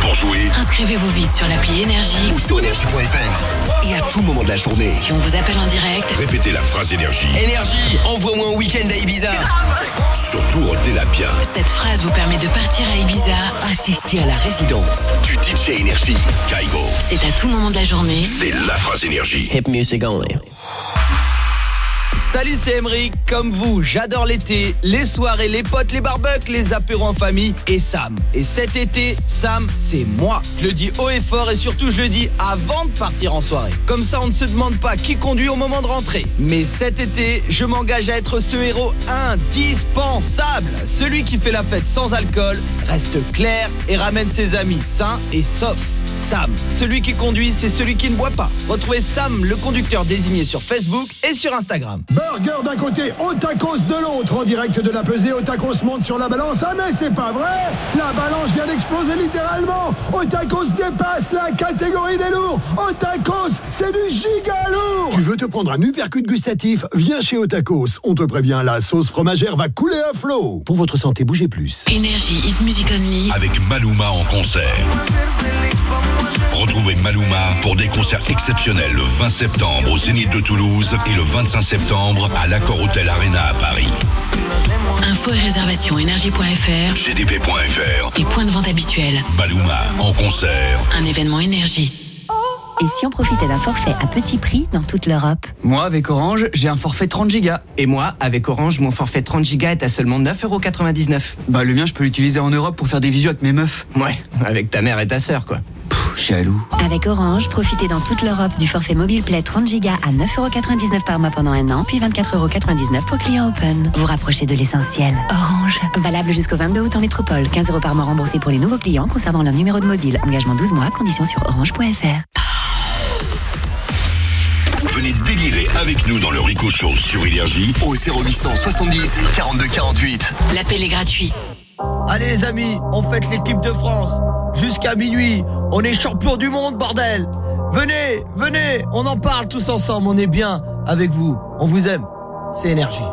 Pour jouer Inscrivez-vous vite sur l'appli énergie ou sur énergie.fr. Et à tout moment de la journée, si on vous appelle en direct. répétez la phrase énergie. Énergie, envoie-moi un week-end à Ibiza. Surtout retenez-la bien. Cette phrase vous permet de partir à Ibiza. Assister à la résidence. Du DJ Énergie, Kaigo. C'est à tout moment de la journée. C'est la phrase énergie. Hip music only. Salut, c'est Emeric. Comme vous, j'adore l'été, les soirées, les potes, les barbecues, les apéros en famille et Sam. Et cet été, Sam, c'est moi. Je le dis haut et fort et surtout je le dis avant de partir en soirée. Comme ça, on ne se demande pas qui conduit au moment de rentrer. Mais cet été, je m'engage à être ce héros indispensable. Celui qui fait la fête sans alcool, reste clair et ramène ses amis sains et saufs. Sam, celui qui conduit, c'est celui qui ne boit pas. Retrouvez Sam, le conducteur désigné sur Facebook et sur Instagram. Burger d'un côté, Otakos de l'autre. En direct de la pesée, Otakos monte sur la balance. Ah mais c'est pas vrai La balance vient d'exploser littéralement Otakos dépasse la catégorie des lourds Otakos, c'est du giga lourd Tu veux te prendre un uppercut gustatif? Viens chez Otakos. On te prévient, la sauce fromagère va couler à flot. Pour votre santé, bougez plus. Énergie Hit Music Only. Avec Maluma en concert. Retrouvez Maluma pour des concerts exceptionnels le 20 septembre au Zénith de Toulouse et le 25 septembre à l'Accor Hotel Arena à Paris. Info et réservation énergie.fr gdp.fr. et point de vente habituel. Maluma en concert. Un événement énergie. Et si on profitait d'un forfait à petit prix dans toute l'Europe Moi, avec Orange, j'ai un forfait 30 gigas. Et moi, avec Orange, mon forfait 30 gigas est à seulement 9,99€. Bah, le mien, je peux l'utiliser en Europe pour faire des visios avec mes meufs. Ouais, avec ta mère et ta sœur, quoi. Jaloux. Avec Orange, profitez dans toute l'Europe du forfait mobile Play 30 Go à 9,99€ par mois pendant un an, puis 24,99€ pour client open. Vous rapprochez de l'essentiel. Orange. Valable jusqu'au 22 août en métropole. 15 euros par mois remboursés pour les nouveaux clients conservant leur numéro de mobile. Engagement 12 mois, conditions sur orange.fr. Venez délirer avec nous dans le Rico Show sur Énergie au 0800 70 42 48. L'appel est gratuit. Allez les amis, on fête l'équipe de France. Jusqu'à minuit, on est champion du monde, bordel. Venez, venez, on en parle tous ensemble, on est bien avec vous. On vous aime. C'est énergie.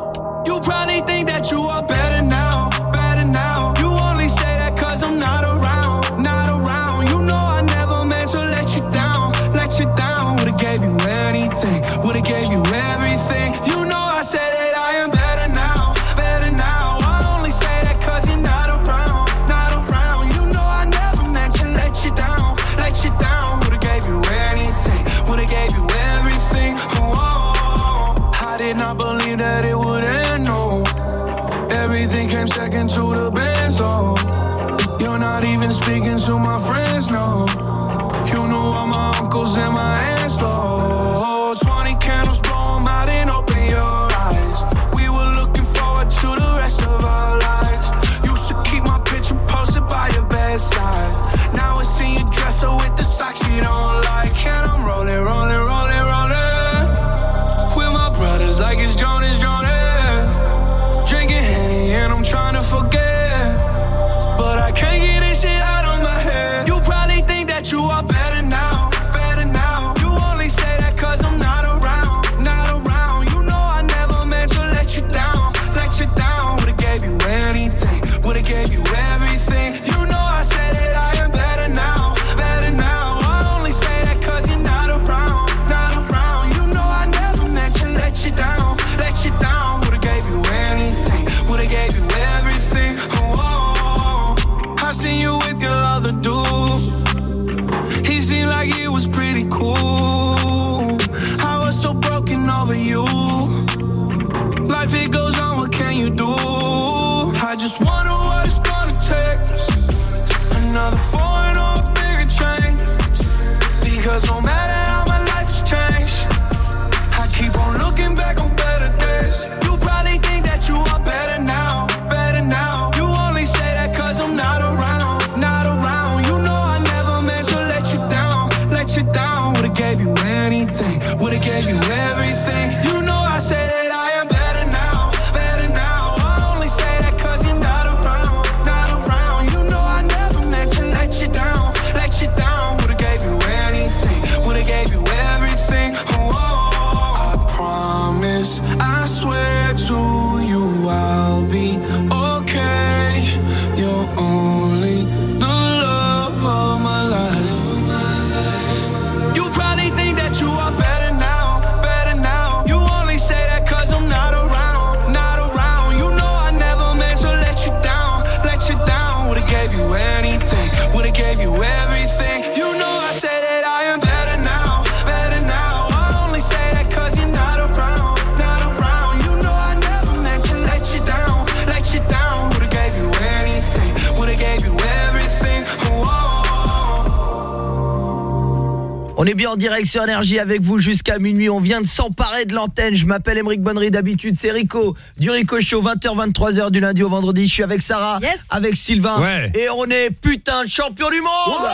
On est bien en direct sur Énergie avec vous jusqu'à minuit. On vient de s'emparer de l'antenne. Je m'appelle Émeric Bonnery. D'habitude, c'est Rico du Rico Show, 20h, 23h du lundi au vendredi. Je suis avec Sarah, avec Sylvain. Ouais. Et on est putain de champion du monde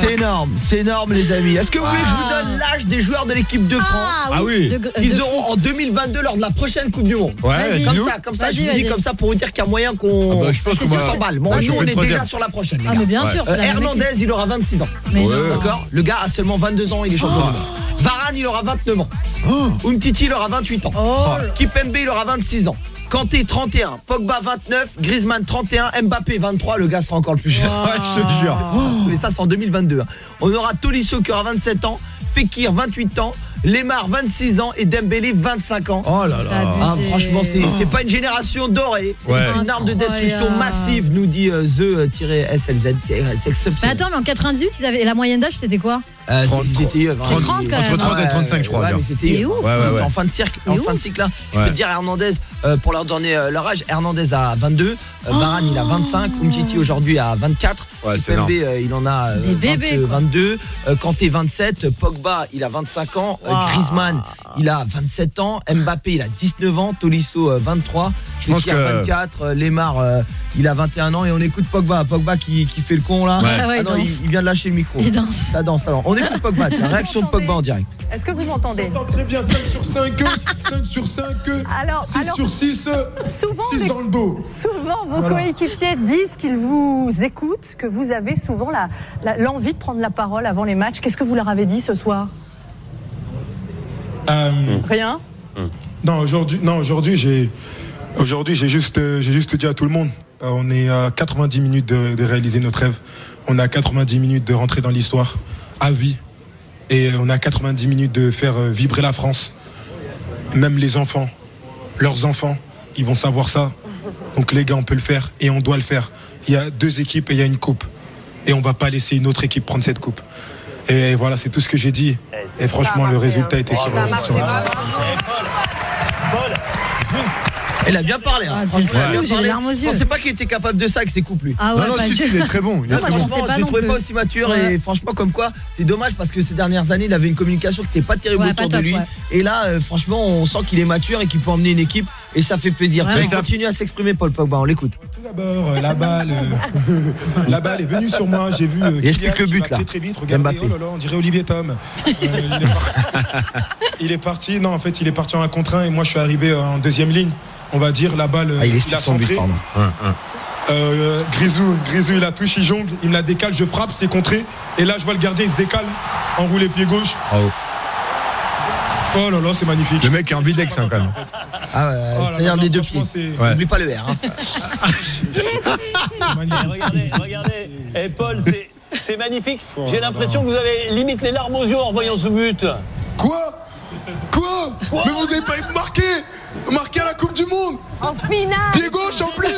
C'est énorme, c'est énorme les amis. Est-ce que vous voulez que je vous donne l'âge des joueurs de l'équipe de France Ah oui. De- de Ils auront en 2022 lors de la prochaine Coupe du Monde. Ouais, comme ça, comme ça, je vous dis comme ça pour vous dire qu'il y a moyen qu'on Ah bah, je pense va- s'emballe. Bon, nous on est déjà sur la prochaine. Ah, mais bien sûr, Hernandez, il aura 26 ans. D'accord Le gars a seulement 22 ans, il est champion monde. Varane, il aura 29 ans. Umtiti, il aura 28 ans. Oh. Kipembe, il aura 26 ans. Kanté 31, Pogba 29, Griezmann 31, Mbappé 23, le gars sera encore le plus cher. Ouais, je te jure. Mais ça c'est en 2022. hein. On aura Tolisso qui aura 27 ans, Fekir 28 ans, Lemar 26 ans et Dembélé 25 ans. Oh là là. Ah, franchement, c'est c'est pas une génération dorée. C'est Ouais. une arme de destruction massive, nous dit euh, The-SLZ. C'est c'est Mais exceptionnel. attends, mais en 98, ils avaient... la moyenne d'âge, c'était quoi? Euh, 30, c'était, euh, 30, 30 quand entre même. 30 et 35 je crois. Ouais, mais ouf. En fin de cirque, en fin de cycle là. Je peux te dire Hernandez euh, pour leur donner euh, leur âge, Hernandez a 22, euh, Varane il a 25, Umtiti aujourd'hui a 24, Ouais, c'est Kimpembe euh, il en a euh, Des bébés, 20, quoi. 22, euh, Kanté 27, Pogba il a 25 ans, euh, Wow. Griezmann il a 27 ans, Mbappé il a 19 ans, Tolisso euh, 23, Je pense que- 24, euh, Lemar euh, il a 21 ans et on écoute Pogba, Pogba qui, qui fait le con là. Ouais. Ah ouais, Ah il non, il, danse. il vient de lâcher le micro. Il danse. Ça danse, ça danse. On écoute Pogba, tiens, réaction de Pogba en direct. Est-ce que vous m'entendez Très bien, 5 sur 5, 5 sur 5, Alors, 6 alors- sur 6, Souvent, 6 les- dans le dos. Souvent, vos Voilà. coéquipiers disent qu'ils vous écoutent, que vous avez souvent la- la- l'envie de prendre la parole avant les matchs. Qu'est-ce que vous leur avez dit ce soir Euh, Rien Non, aujourd'hui, non, aujourd'hui, j'ai, aujourd'hui, j'ai juste, euh, j'ai juste dit à tout le monde, euh, on est à 90 minutes de, de réaliser notre rêve. On est à 90 minutes de rentrer dans l'histoire, à vie. Et on à 90 minutes de faire euh, vibrer la France. Même les enfants, leurs enfants, ils vont savoir ça. Donc les gars, on peut le faire et on doit le faire. Il y a deux équipes et il y a une coupe. Et on va pas laisser une autre équipe prendre cette coupe. Et voilà, c'est tout ce que j'ai dit. Et franchement, le résultat était sur, sur- Il a bien parlé. Hein. Ah, Franchement, a bien parlé. Je yeux. pensais pas qu'il était capable de ça avec ses couples lui. Ah ouais, Non, non, bah, si, si, il est très bon. Il est Non, très bon. je je le trouvais pas aussi mature Ouais. et franchement comme quoi c'est dommage parce que ces dernières années il avait une communication qui n'était pas terrible Ouais, autour pas de lui ouais. et là euh, franchement on sent qu'il est mature et qu'il peut emmener une équipe et ça fait plaisir. Ouais, il continue à s'exprimer Paul Pogba, on l'écoute. Tout d'abord, euh, la balle, euh, la balle est venue sur moi. J'ai vu euh, Il explique le but, là. très très vite. Regardez, Mbappé. oh là là, on dirait Olivier Tom. Euh, il, est parti, il est parti. Non, en fait, il est parti en un contre un et moi je suis arrivé en deuxième ligne. On va dire la balle, Ah, il il, a but. Euh, Grisou, Grisou, il a touché, il jongle, il me la décale, je frappe, c'est contré. Et là, je vois le gardien, il se décale, enroulé pied gauche. Bravo. Oh là là, c'est magnifique. Le mec est ambidex hein, quand même. Ah ouais, Oh c'est-à-dire des deux franchement, pieds. c'est Ouais. N'oublie pas le R. hein. magnifique. Regardez, regardez. Et Paul, c'est. C'est magnifique. J'ai l'impression que vous avez limite les larmes aux yeux en voyant ce but. Quoi? Quoi? Mais vous avez pas marqué Marqué à la Coupe du Monde. En finale. Pied gauche en plus.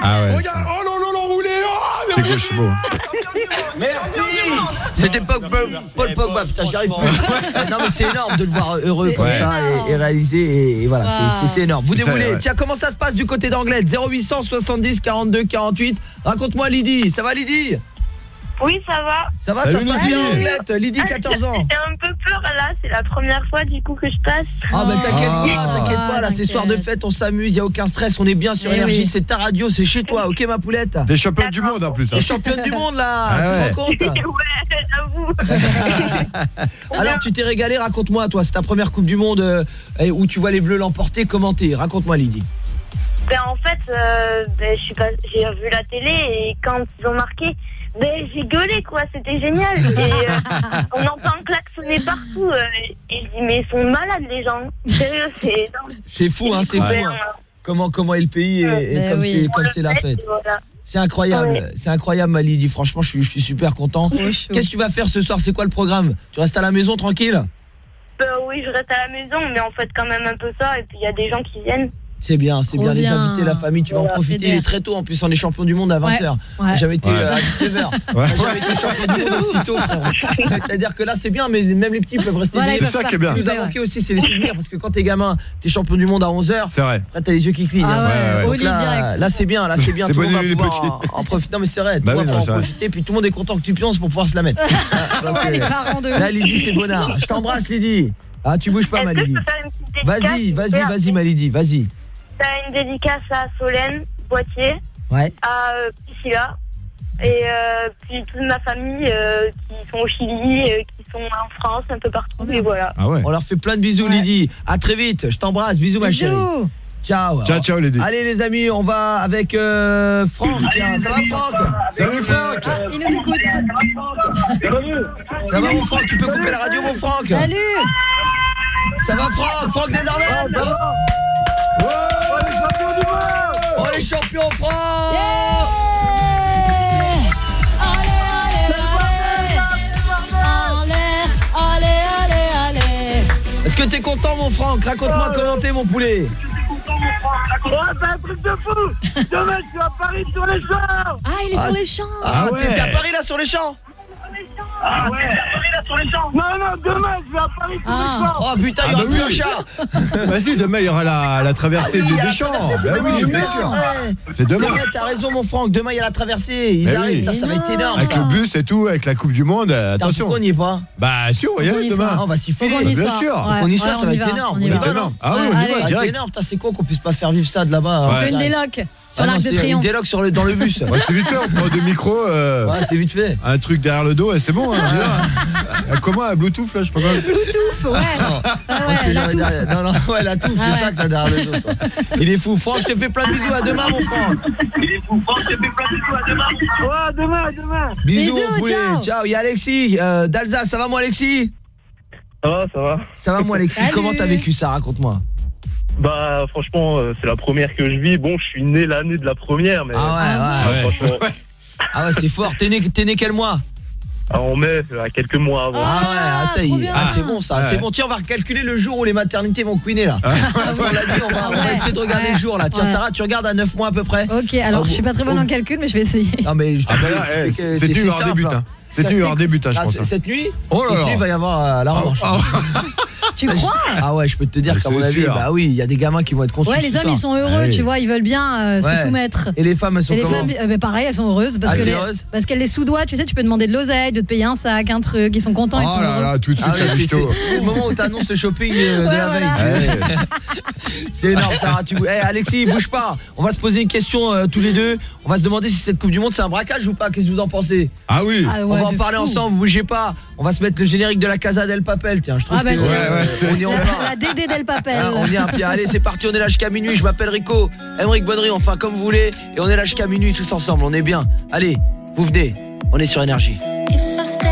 Ah ouais. Regarde, oh là là, l'enroulé oh, gauche, c'est beau. Merci. C'était Paul Pogba, putain j'y arrive plus. Non mais c'est énorme de le voir heureux comme ça et, et réalisé et, et voilà, c'est- c'est énorme. Vous ouais. Tiens, comment ça se passe du côté d'Anglette 0800 70 42 48. Raconte-moi Lydie, ça va Lydie? Oui, ça va. Ça va, Salut, ça se passe Lydie. bien Anglette Lydie 14 ans. J'ai un peu peur là, c'est la première fois du coup que je passe. Ah bah t'inquiète Ah. pas, t'inquiète pas, là c'est t'inquiète. soir de fête, on s'amuse, y a aucun stress, on est bien sur Eh énergie, oui. c'est ta radio, c'est chez toi, ok ma poulette? T'es championne du monde en plus. hein. T'es championne du monde là, Ah tu ouais. te rends compte? Ouais, j'avoue. Alors tu t'es régalé, raconte-moi toi, c'est ta première Coupe du Monde euh, et où tu vois les Bleus l'emporter, comment t'es? Raconte-moi Lydie. Ben, en fait, euh, ben, j'ai vu la télé et quand ils ont marqué, ben, j'ai gueulé quoi, c'était génial. Et, euh, on entend klaxonner partout euh, et je dis mais ils sont malades les gens. Sérieux, c'est énorme. C'est fou hein, c'est Ouais. fou. hein. Comment comment est le pays et, et Ben comme oui. c'est comme c'est la fête. Voilà. C'est incroyable, Ouais. c'est incroyable ma Lydie, franchement je suis, je suis super content. Qu'est-ce que tu vas faire ce soir? C'est quoi le programme? Tu restes à la maison tranquille? Ben, oui, je reste à la maison, mais on fait quand même un peu ça et puis il y a des gens qui viennent. C'est bien, c'est Trop bien les bien. invités, la famille, tu vas en profiter. Il est très tôt en plus, on est champion du monde à 20h. Ouais. J'ai jamais été Ouais. euh, à 19h. Ouais. J'ai jamais été champion du monde aussitôt. C'est-à-dire que là, c'est bien, mais même les petits peuvent rester Voilà, C'est ça qui est bien. Ce qui nous a manqué aussi, c'est les souvenirs, parce que quand t'es gamin, t'es champion du monde à 11h, C'est vrai. après t'as les yeux qui clignent. Ah hein. là, direct. là c'est bien, là c'est bien, C'est tout le monde va pouvoir petits. en, profiter. Non mais c'est vrai, tout Bah le monde va non, en profiter, puis tout le monde est content que tu pionces pour pouvoir se la mettre. Euh, Là. Lydie c'est bonnard. Je t'embrasse Lydie. Ah tu bouges pas Est-ce ma que je Lydie. peux faire une petite dédicace Vas-y, vas-y, vas-y ma Lydie, vas-y. T'as une dédicace à Solène, Ouais. à euh, Priscilla et euh, puis toute ma famille euh, qui sont au Chili, euh, qui sont en France, un peu partout. Et voilà. Ah ouais. On leur fait plein de bisous Ouais. Lydie. À très vite, je t'embrasse. Bisous ma chérie. Bisous. Ciao. Ciao, ciao Lydie. Allez les amis, on va avec euh, Franck. Tiens, ça va Franck Salut Franck. Il nous écoute. Ça va mon Franck Tu peux couper la radio mon Franck Salut. Ça va Franck Franck des Ardennes Oh les champions Franck Allez, allez, allez. Est-ce que t'es content mon Franck? Raconte-moi comment t'es mon poulet. C'est un truc de fou. Demain, je suis à Paris sur les champs. Ah, il est Ah, sur les champs. Ah, Ah ouais. t'es à Paris là sur les champs? Ah ouais Non, non, demain, je vais à Paris tous Ah. les soirs. Oh putain, il y Ah aura bah plus oui. un chat Vas-y, demain il y aura la, la traversée Ah oui, la Deschamps. traversée, c'est Bah demain, oui, bien sûr. Ouais. C'est demain. T'as raison mon Franck, demain il y a la traversée, ils Eh arrivent, oui. ça va être énorme Avec ça. le bus et tout, avec la Coupe du Monde, euh, attention. on n'y est pas Bah sûr, on va y aller demain. soit. Ah, on va s'y Faut qu'on filer. y Bien sûr. On y soit, ça va être énorme. Ah oui, on y va, direct. énorme, putain, c'est con qu'on puisse pas faire vivre ça de là-bas. On fait une déloc sur Ah l'Arc de c'est Triomphe. Sur le, dans le bus. C'est vite fait, on prend deux micros, euh, Ouais, c'est vite fait. un truc derrière le dos et c'est bon. Hein. Euh, Comment un Bluetooth là, je sais pas quoi. Bluetooth, ouais. Ah Parce que ouais, la touffe. derrière- Non, non, ouais, la touffe, Ah c'est ouais. ça que t'as derrière le dos, toi. Il est fou. Franck, je te fais plein de bisous. À demain, mon Franck. Il est fou, Franck, je te fais plein de bisous à demain. Ouais, demain, demain. Bisous, Bisous, mon poulet. ciao. Ciao. Il y a Alexis euh, d'Alsace. Ça va, moi, Alexis? Ça va, ça va. Ça va, moi, Alexis? Salut. Comment t'as vécu ça? Raconte-moi. Bah, franchement, euh, c'est la première que je vis. Bon, je suis né l'année de la première, mais. Ah ouais, ouais. Ouais. Franchement, Ah ouais, c'est fort. T'es né, t'es né quel mois? En mai, à quelques mois avant. Ah ouais, attends, trop il- bien. ah, c'est bon ça, Ouais. c'est bon. Tiens, on va recalculer le jour où les maternités vont couiner là. Parce qu'on l'a dit, on va, on va Ouais. essayer de regarder Ouais. le jour là. Tiens, Ouais. Sarah, tu regardes à 9 mois à peu près? Ok, alors Ah, je suis pas très bonne bon. en calcul, mais je vais essayer. Non mais je Ah bah là, eh, c'est- c'est simple, hein. nuit, il y aura des buts, hein, je Ah, pense. hein. Cette nuit Oh là Cette là. nuit, il va y avoir euh, la revanche. Ah, Tu crois Ah ouais, je peux te dire Mais qu'à mon avis, bah oui, il y a des gamins qui vont être conçus. Ouais, les hommes ils sont heureux, Ah oui. tu vois, ils veulent bien euh, se soumettre. Et les femmes, elles sont les comment femmes, euh, bah, pareil, elles sont heureuses parce Ah, que les, parce qu'elles les soudoient, tu sais, tu peux demander de l'oseille, de te payer un sac, un truc, ils sont contents, ils sont Oh là heureux. là, tout de suite, Ah c'est- le moment où t'annonces le shopping euh, de la veille. C'est énorme, Sarah. Tu... Eh, Alexis, bouge pas. On va se poser une question tous les deux. On va se demander si cette Coupe du Monde c'est un braquage ou pas. Qu'est-ce que vous en pensez Ah oui. Ah On va en parler ensemble. Bougez pas. On va se mettre le générique de la Casa del Papel. Tiens, je trouve Ah bah que tiens. Ouais, ouais, c'est- on y en va. La, la Dédé Del Papel. Hein, on y est un pied. Allez, c'est parti, on est là jusqu'à minuit. Je m'appelle Rico, Emeric Bonnery, enfin comme vous voulez. Et on est là jusqu'à minuit tous ensemble. On est bien. Allez, vous venez. On est sur énergie. If I stay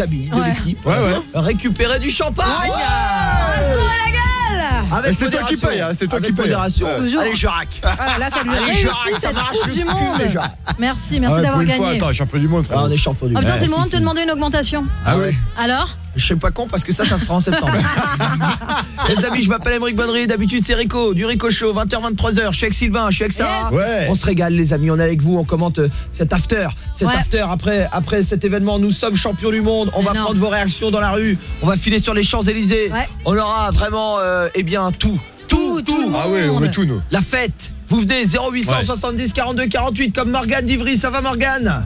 amis de Ouais. l'équipe Ouais, ouais. récupérer du champagne. C'est toi qui paye, hein, c'est toi Avec qui paye. Toujours. Allez, rack. Voilà, là, ça lui Allez, ça cette Coupe du Monde. déjà. Merci, Ah merci ouais, d'avoir une fois, gagné. attends, champion du monde. Ah, on est champion du putain, Ouais, c'est le moment de te demander une augmentation. Ah oui. Alors Je sais pas quand parce que ça, ça se fera en septembre. Les amis, je m'appelle Émeric Bonnery. D'habitude, c'est Rico, du Rico Show, 20h, 23h. Je suis avec Sylvain, je suis avec Sarah. Yes. Ouais. On se régale, les amis. On est avec vous. On commente euh, cet after. Cet Ouais. after. Après, après cet événement, nous sommes champions du monde. On va prendre vos réactions dans la rue. On va filer sur les Champs-Élysées. Ouais. On aura vraiment, euh, eh bien, tout. Tout, tout. Ah ouais, on veut tout, nous. La fête. Vous venez 0800 Ouais. 70 42 48 comme Morgane d'Ivry. Ça va, Morgane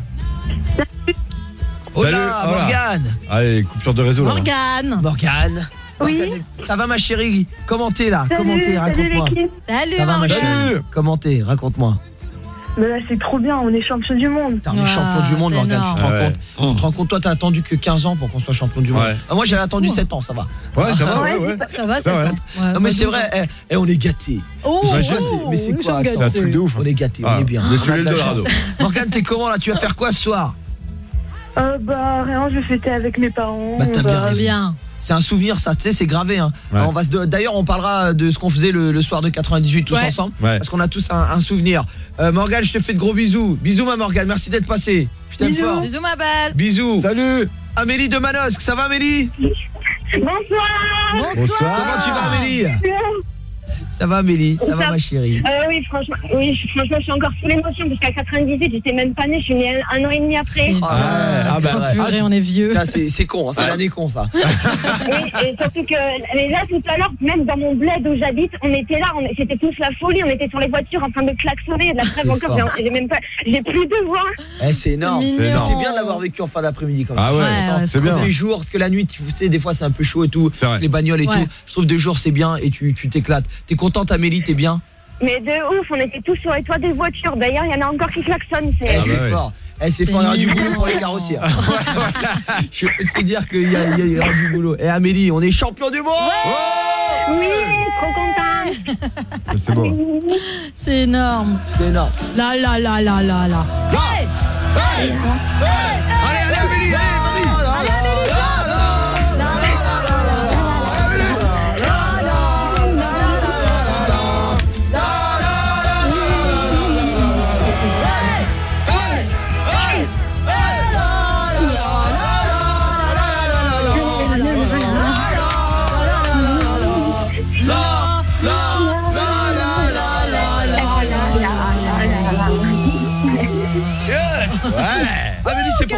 Salut, Hola. Morgane. Allez, coupure de réseau là. Morgane. Oui. Ça va ma chérie Comment t'es là Salut, Comment t'es salut Raconte-moi. Salut Ça va ma Morgane. chérie Comment t'es Raconte-moi. Mais là, c'est trop bien, on est champion du monde. T'es on est Wow, champion du monde Morgane, tu te rends compte Tu te rends compte toi t'as attendu que 15 ans pour qu'on soit champion du monde. Ouais. Ah, moi j'avais attendu 7 ans, ça va. Ouais, ça va, ouais. Ça va, Ça va. Ouais, Non mais moi, c'est 12 vrai, eh, eh, on est gâtés. Oh, Mais Ouais, je je sais, mais c'est quoi C'est un truc de ouf. On est gâtés, Ah, on est bien. le soleil de. Morgane, t'es comment là? Tu vas faire quoi ce soir? Euh, bah, rien, je vais fêter avec mes parents. Bah, t'as bien Bah, raison. Bien. C'est un souvenir ça, tu sais, c'est gravé hein. Ouais. Alors, on va se d'ailleurs, on parlera de ce qu'on faisait le, le soir de 98 tous Ouais. ensemble Ouais. parce qu'on a tous un, un souvenir. Euh, Morgane, je te fais de gros bisous. Bisous ma Morgane, merci d'être passé. Je t'aime Bisous. fort. Bisous ma belle. Bisous. Salut Amélie de Manosque, ça va Amélie? Bonsoir Bonsoir. Bonsoir. Comment tu vas Amélie? Ça va Amélie, ça va ma chérie? Euh, oui, franchement, oui, je- franchement, je suis encore sous l'émotion parce qu'à 98, j'étais même pas née, je suis née un, un an et demi après. Ah, ah, c'est bah, vrai. Purée, on est vieux. Ah, c'est con, hein, c'est l'année con ça. Oui, et surtout que, mais là, tout à l'heure, même dans mon bled où j'habite, on était là, on- c'était tous la folie, on était sur les voitures en train de klaxonner, de la trêve encore, j'ai- même pas, j'ai plus de voix. Eh, c'est énorme. C'est bien de l'avoir vécu en fin d'après-midi comme ça. Ah ouais, Ouais, ouais, c'est Quand bien. il fait jour, parce que la nuit, tu sais, des fois c'est un peu chaud et tout, les bagnoles et Ouais. tout. Je trouve de jour c'est bien et tu tu t'éclates. Contente Amélie, t'es bien Mais de ouf, on était tous sur les toits des voitures. D'ailleurs, il y en a encore qui klaxonnent. Eh, C'est... Ah c'est bah ouais. fort. Eh, c'est fort, il y aura du boulot pour les carrossiers. Je peux te dire qu'il y, a- il y aura du boulot. Et Amélie, on est champion du monde Oui, trop contente. C'est beau. C'est énorme. C'est énorme. Là, là, là, là, là, là. Hey Allez, allez Amélie,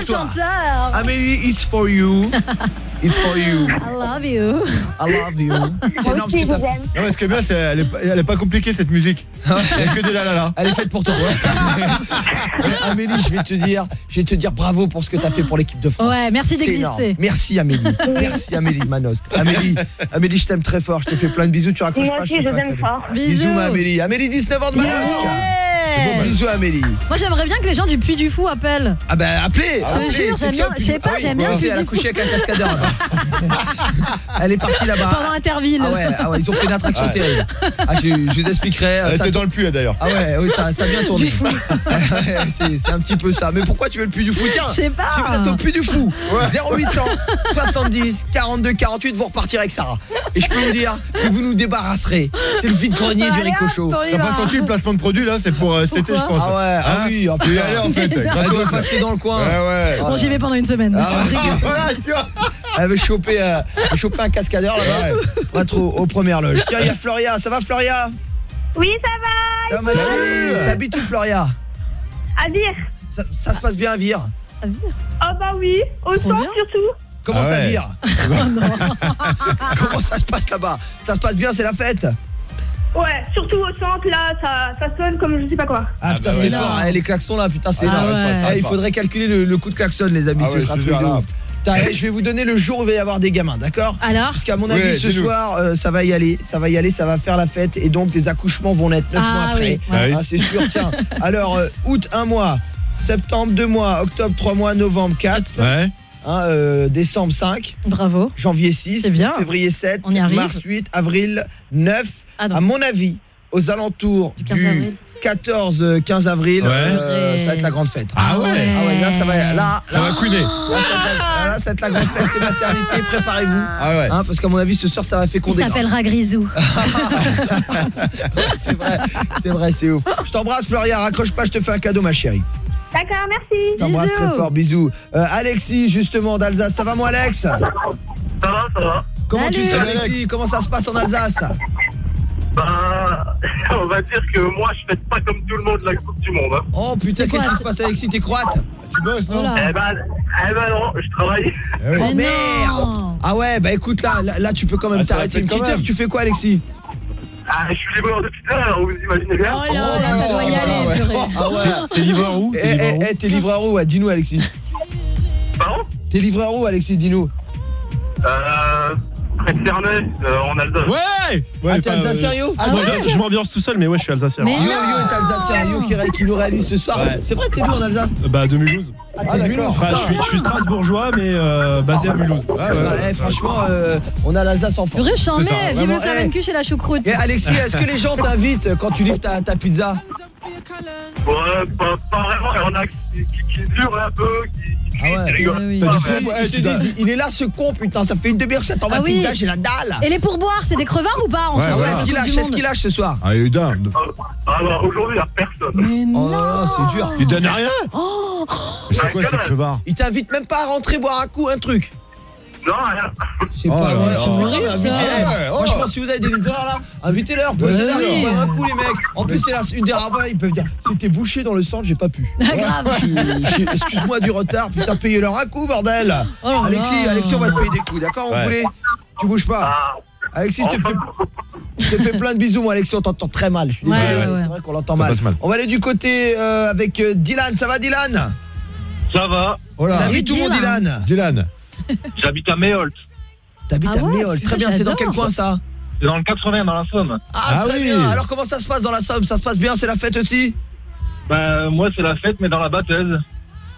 chanteur Amélie, ah, it's for you. It's for you. I love you. I love you. C'est énorme ce que t'as fait. Non, mais ce qui est bien, c'est elle est, pas- elle est pas compliquée cette musique. Il y a que des la la la. Elle est faite pour toi. Mais Amélie, je vais te dire, je vais te dire bravo pour ce que tu as fait pour l'équipe de France. Ouais, merci C'est d'exister. Merci Amélie. Merci Amélie Manosque. Amélie, Amélie, je t'aime très fort. Je te fais plein de bisous. Tu raccroches Moi pas. aussi, te je t'aime fort. Bisous, Bisous. ma Amélie. Amélie, 19 ans de Manosque. Yeah. Bisous Amélie. Moi j'aimerais bien que les gens du Puy du Fou appellent. Ah ben appelez. Je te jure, j'aime bien- je sais pas, Ah oui, j'aime bien Puy du couché avec un cascadeur. Elle est partie là-bas. Pendant Interville. Ah ouais, ah ouais, ils ont fait une attraction Ouais. terrible. Ah, je, je vous expliquerai. Elle était dans le puits d'ailleurs. Ah ouais, oui, ça, ça a bien tourné. Du fou. Ouais, c'est un petit peu ça. Mais pourquoi tu veux le puits du fou? Tiens, Je sais pas. si vous êtes au puits du fou, 0800 70 42 48, vous repartirez avec Sarah. Et je peux vous dire que vous nous débarrasserez. C'est le vide-grenier du Allez, Ricochot. T'as pas senti le placement de produit là C'est pour euh, cet été, je pense. Ah ouais, ah Hein oui, putain. allais en fait. Elle doit passer dans le coin. Ouais, ouais. Bon, j'y vais pendant une semaine. Ah. Voilà, tu vois. Elle avait chopé, euh, chopé un cascadeur là-bas pour être au, au premières loges. Tiens, il y a Floria. Ça va, Floria? Oui, ça va. Ça va, ma T'habites où, Floria? À dire. ça, ça se passe bien à Vire Ah bah oui, au Trop centre surtout. Comment Ah ça ouais. vire Comment ça se passe là-bas? Ça se passe bien, c'est la fête? Ouais, surtout au centre, là, ça, ça sonne comme je sais pas quoi. Ah, Ah putain, bah c'est ouais. fort, eh, les klaxons là, putain, c'est Ah énorme. ouais. Eh, il faudrait calculer le, le coup de klaxon, les amis, Ah ce ouais, sera je vais vous donner le jour où il va y avoir des gamins, d'accord Alors Parce qu'à mon avis, Ouais, ce soir, euh, ça va y aller, ça va y aller, ça va faire la fête, et donc les accouchements vont naître 9 Ah mois après. oui, ouais. Ah. Ah, c'est sûr, tiens. Alors, euh, août, 1 mois, septembre, 2 mois, octobre, 3 mois, novembre, 4, Ouais. hein, euh, décembre, 5, Bravo. janvier 6, C'est bien. février 7, On y arrive. mars 8, avril 9. Attends. À mon avis, aux alentours Du du, 15 avril. 14-15 avril, Ouais. euh, ça va être la grande fête. Ah ouais. Ah ouais, là ça va là, Ça là, va couiner. là, ça va être- là, ça va être la grande fête des maternités, préparez-vous. Ah ouais. Hein, parce qu'à mon avis ce soir ça va Il féconder. s'appellera Grisou. c'est vrai, c'est vrai, c'est ouf. Je t'embrasse Floria, raccroche pas, je te fais un cadeau ma chérie. D'accord, merci. Je t'embrasse Bisous. très fort, bisous. Euh, Alexis justement d'Alsace, ça va moi Alex Ça va, ça va. Comment tu te sens. Alexis? Comment ça se passe en Alsace? Bah, on va dire que moi, je fête pas comme tout le monde la Coupe du Monde. Hein. Oh putain, qu'est-ce qui se passe Alexis T'es croate Tu bosses, non Eh ben, eh ben non, je travaille. Oh merde Ah ouais, bah écoute là, là, là, tu peux quand même Ah, ça t'arrêter une quand petite même. heure. Tu fais quoi Alexis Ah, je suis livreur depuis tout à l'heure, vous imaginez bien Oh là là, ça doit y aller, purée. Ah ouais T'es livreur où? Eh, T'es livreur eh, où? eh, t'es livreur où Ouais, Dis-nous Alexis. Pardon? T'es livreur où Alexis Dis-nous? Euh, près de Cernay, euh, en Alsace. Ouais Ah, t'es alsacien, Yo Ah, je- Je m'ambiance tout seul, mais ouais, je suis alsacien. Yo, Yo est alsacien, Yo qui, ré- qui nous réalise ce soir. C'est vrai, t'es d'où en Alsace Bah, de Mulhouse. Ah, Mulhouse. Enfin, je suis, je suis strasbourgeois, mais euh, basé à Mulhouse. Ah, eh, franchement, euh, on a l'Alsace en France. Purée, mets, vive le flamenco chez la choucroute. Eh, Alexis, est-ce que les gens t'invitent quand tu livres ta, ta pizza Ouais, pas, pas vraiment, il y en a qui, qui, qui hurlent un peu, qui, Ah ouais. pas, mais- il est là ce con putain, ça fait une demi-heure que j'attends ma Ah oui. pizza, j'ai la dalle. Et les pourboires, c'est des crevards ou pas ce Ouais, Est-ce qu'il lâche, du est-ce qu'il lâche ce soir Ah, il est dingue. Ah bah, aujourd'hui, il n'y a personne. Oh non, c'est dur. Il donne rien Oh Mais c'est quoi ces crevards même pas à rentrer boire un coup, un truc Non, rien. C'est Oh pas là vrai, c'est horrible. ça. invitez-les. Ouais, oh. Franchement, si vous avez des livreurs là, invitez-leur, posez-leur, oui. boire un coup les mecs. En plus, c'est une des fois, ils peuvent dire c'était bouché dans le centre, j'ai pas pu. Grave. Je- je- Excuse-moi du retard, putain, payez-leur un coup, bordel. Oh Alexis. Alexis, on va te payer des coups, d'accord, on Ouais. voulait? Tu bouges pas? Alexis, je te fais. Je te fais plein de bisous, moi, Alexis, on t'entend très mal. Je suis Ouais, désolé, ouais, ouais. c'est vrai qu'on l'entend mal. On va aller du côté euh, avec euh, Dylan, ça va Dylan? Ça va. Oh là. T'habites où mon Dylan Dylan. J'habite à Méholt. T'habites Ah à ouais, Méol, très bien, c'est dans quel coin ça? C'est dans le 80, dans la Somme. Ah, Ah très oui. bien. Alors comment ça se passe dans la Somme? Ça se passe bien, c'est la fête aussi? Bah, moi, c'est la fête, mais dans la batteuse.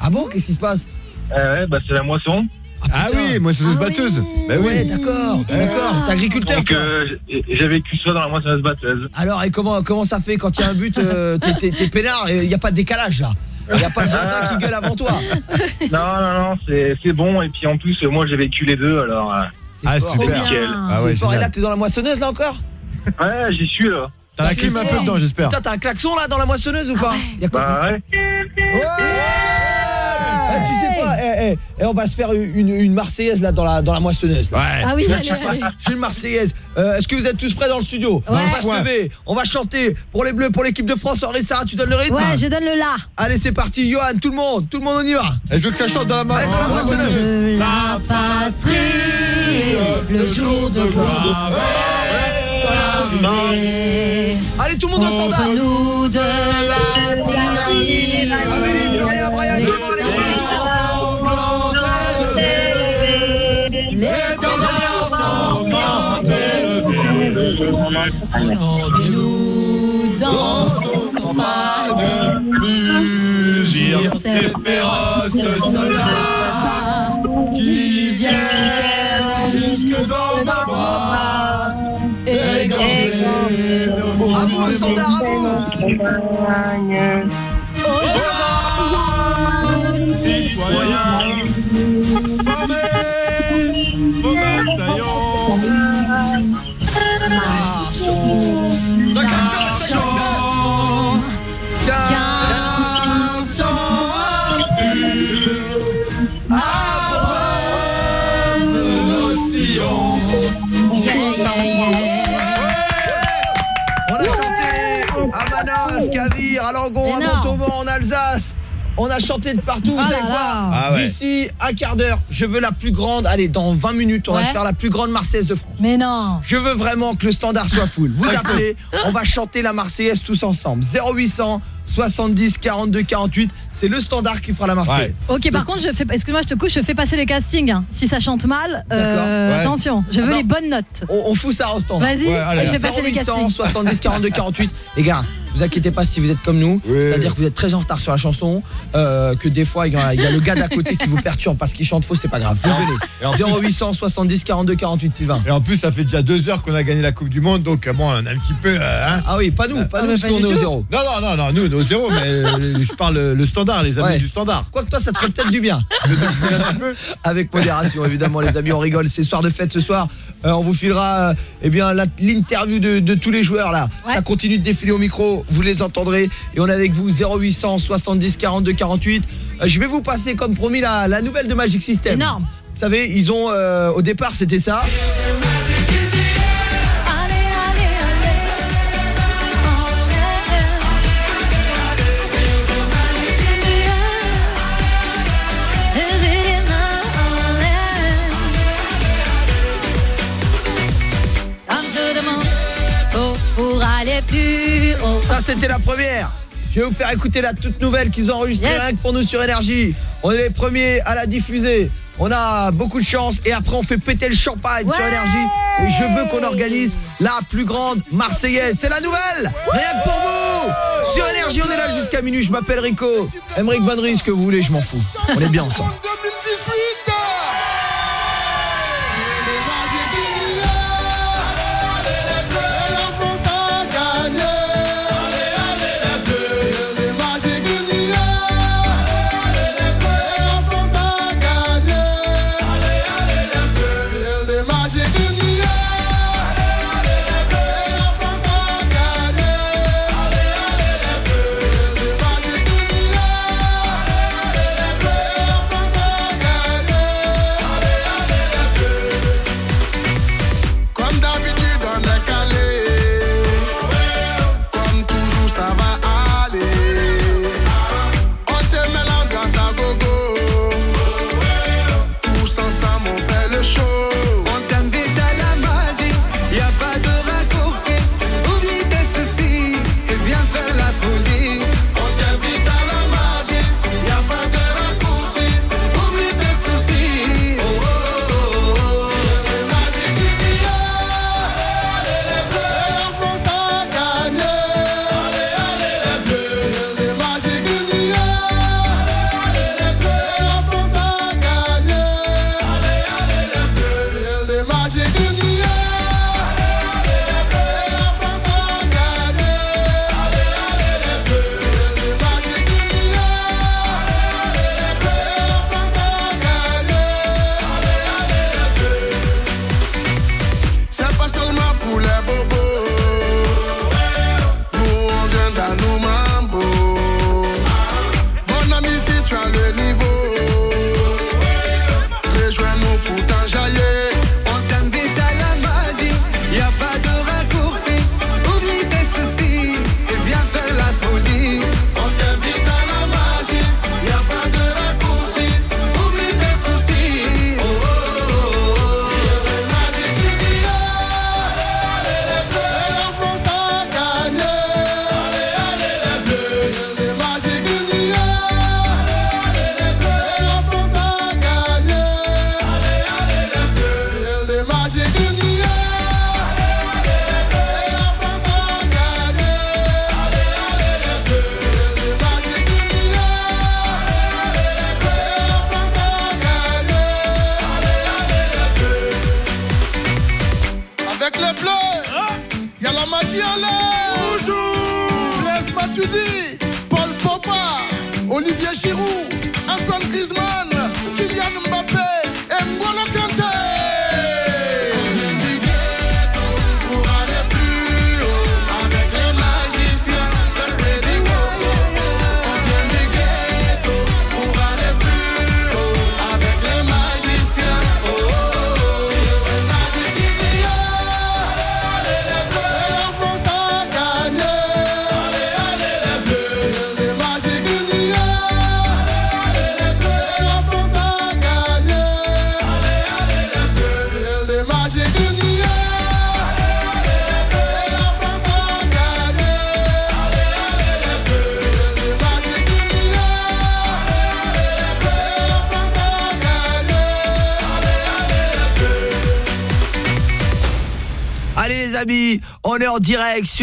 Ah bon, qu'est-ce qui se passe? Ouais, bah, c'est la moisson. Ah oui, moissonneuse Ah oui. batteuse. Bah Ouais, oui. d'accord, d'accord. T'es agriculteur Donc, euh, j'ai vécu ça dans la moissonneuse batteuse. Alors, et comment, comment ça fait quand il y a un but euh, T'es- T'es t'es peinard, il n'y a pas de décalage là? Il n'y a pas de voisin qui gueule avant toi Non, non, non, c'est c'est bon. Et puis, en plus, moi, j'ai vécu les deux, alors... euh, Ah fort. super. nickel. Ah ouais, fort. Et là, t'es dans la moissonneuse là encore Ouais, j'y suis, là. T'as la clim un peu dedans, j'espère. Putain, t'as un klaxon là dans la moissonneuse ou pas Il y a quoi Bah, ouais. Quoi eh, eh, eh, On va se faire une, une Marseillaise là dans la, dans la moissonneuse. là. Ouais. Ah oui, allez, allez. J'ai une Marseillaise. Euh, Est-ce que vous êtes tous prêts dans le studio? On va se lever, on va chanter pour les Bleus, pour l'équipe de France. Henri Sarah, tu donnes le rythme? Ouais, je donne le là. Allez, c'est parti, Johan, tout le monde, tout le monde, on y va. Et je veux que ça chante dans la dans la moissonneuse. La patrie, le jour de gloire est arrivé. Allez, tout le monde au standard. nous de la Entendez-nous dans vos campagnes mugir ces féroces soldats qui viennent jusque dans nos bras égorger nos À vous, au standard, à vous. Citoyens, Langon, en Alsace. On a chanté de partout, vous Ah savez là quoi. Ah ouais. D'ici un quart d'heure, je veux la plus grande. Allez, dans 20 minutes, on va Ouais. se faire la plus grande Marseillaise de France. Mais non. Je veux vraiment que le standard soit full. Vous appelez, on va chanter la Marseillaise tous ensemble. 0800 70 42 48, c'est le standard qui fera la Marseillaise. Ok, par contre, je fais, excuse-moi, je te couche, je fais passer les castings. hein. Si ça chante mal, euh. Ouais. attention, je veux Ah les bonnes notes. On, on fout ça au standard. Vas-y, je fais passer les 0800 castings. 70 42 48. Les gars, vous inquiétez pas si vous êtes comme nous, Oui. c'est-à-dire que vous êtes très en retard sur la chanson, euh, que des fois il y, a- il y a le gars d'à côté qui vous perturbe parce qu'il chante faux, c'est pas grave. Désolé. plus- 0800 70 42 48 Sylvain. Et en plus, ça fait déjà deux heures qu'on a gagné la Coupe du Monde, donc bon, on a un petit peu. euh, hein. Ah oui, pas nous, pas Ah, nous, parce qu'on est au zéro. Non, non, non, non, nous, nos zéros, mais euh, je parle le standard, les amis Ouais. du standard. Quoique toi, ça te ferait peut-être du bien. Avec modération, évidemment, les amis, on rigole. C'est soir de fête ce soir. Euh, on vous filera euh, eh bien l'interview de, de tous les joueurs là. Ouais. Ça continue de défiler au micro, vous les entendrez. Et on est avec vous 0800 70 42 48. Euh, je vais vous passer comme promis la, la nouvelle de Magic System. Énorme. Vous savez, ils ont euh, au départ c'était ça. Plus haut. Ça c'était la première. Je vais vous faire écouter la toute nouvelle qu'ils ont enregistrée Yes. rien que pour nous sur énergie. On est les premiers à la diffuser. On a beaucoup de chance et après on fait péter le champagne sur énergie et je veux qu'on organise la plus grande marseillaise. C'est la nouvelle. Rien que pour vous. Sur énergie, on est là jusqu'à minuit. Je m'appelle Rico. Emmerich Bonnery, ce que vous voulez, je m'en fous. On est bien ensemble. 2018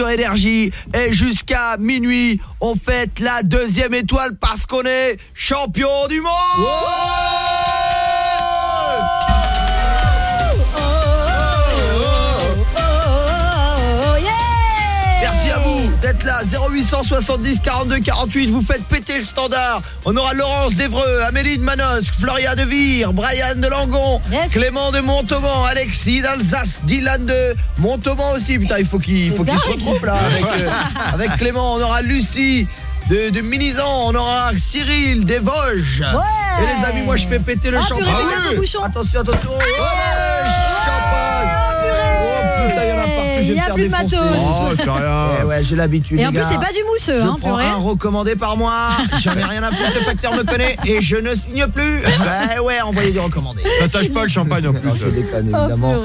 Énergie. Et jusqu'à minuit, on fête la deuxième étoile parce qu'on est champion du monde là 0870 42 48 vous faites péter le standard on aura Laurence d'Evreux Amélie de Manosque Floria de Vire Brian de Langon Clément de Montauban Alexis d'Alsace Dylan de Montauban aussi putain il faut qu'il faut qu'il se retrouve là avec, euh, avec Clément on aura Lucie de, de Minizan, on aura Cyril des Vosges. Ouais. Et les amis, moi je fais péter le Ah, champagne. purée. Attention, attention. Ouais, champagne. Oh putain, il y en a partout, je vais Il me y a plus de matos. Oh, c'est rien. Ouais, j'ai l'habitude. Et en les plus, gars. c'est pas du mousseux, Je hein, prends purée. un recommandé par mois. J'en ai rien à foutre, le facteur me connaît et je ne signe plus. Ouais, ouais, envoyez du recommandé. Ça tâche pas le champagne en plus. Non, je déconne, Oh, évidemment.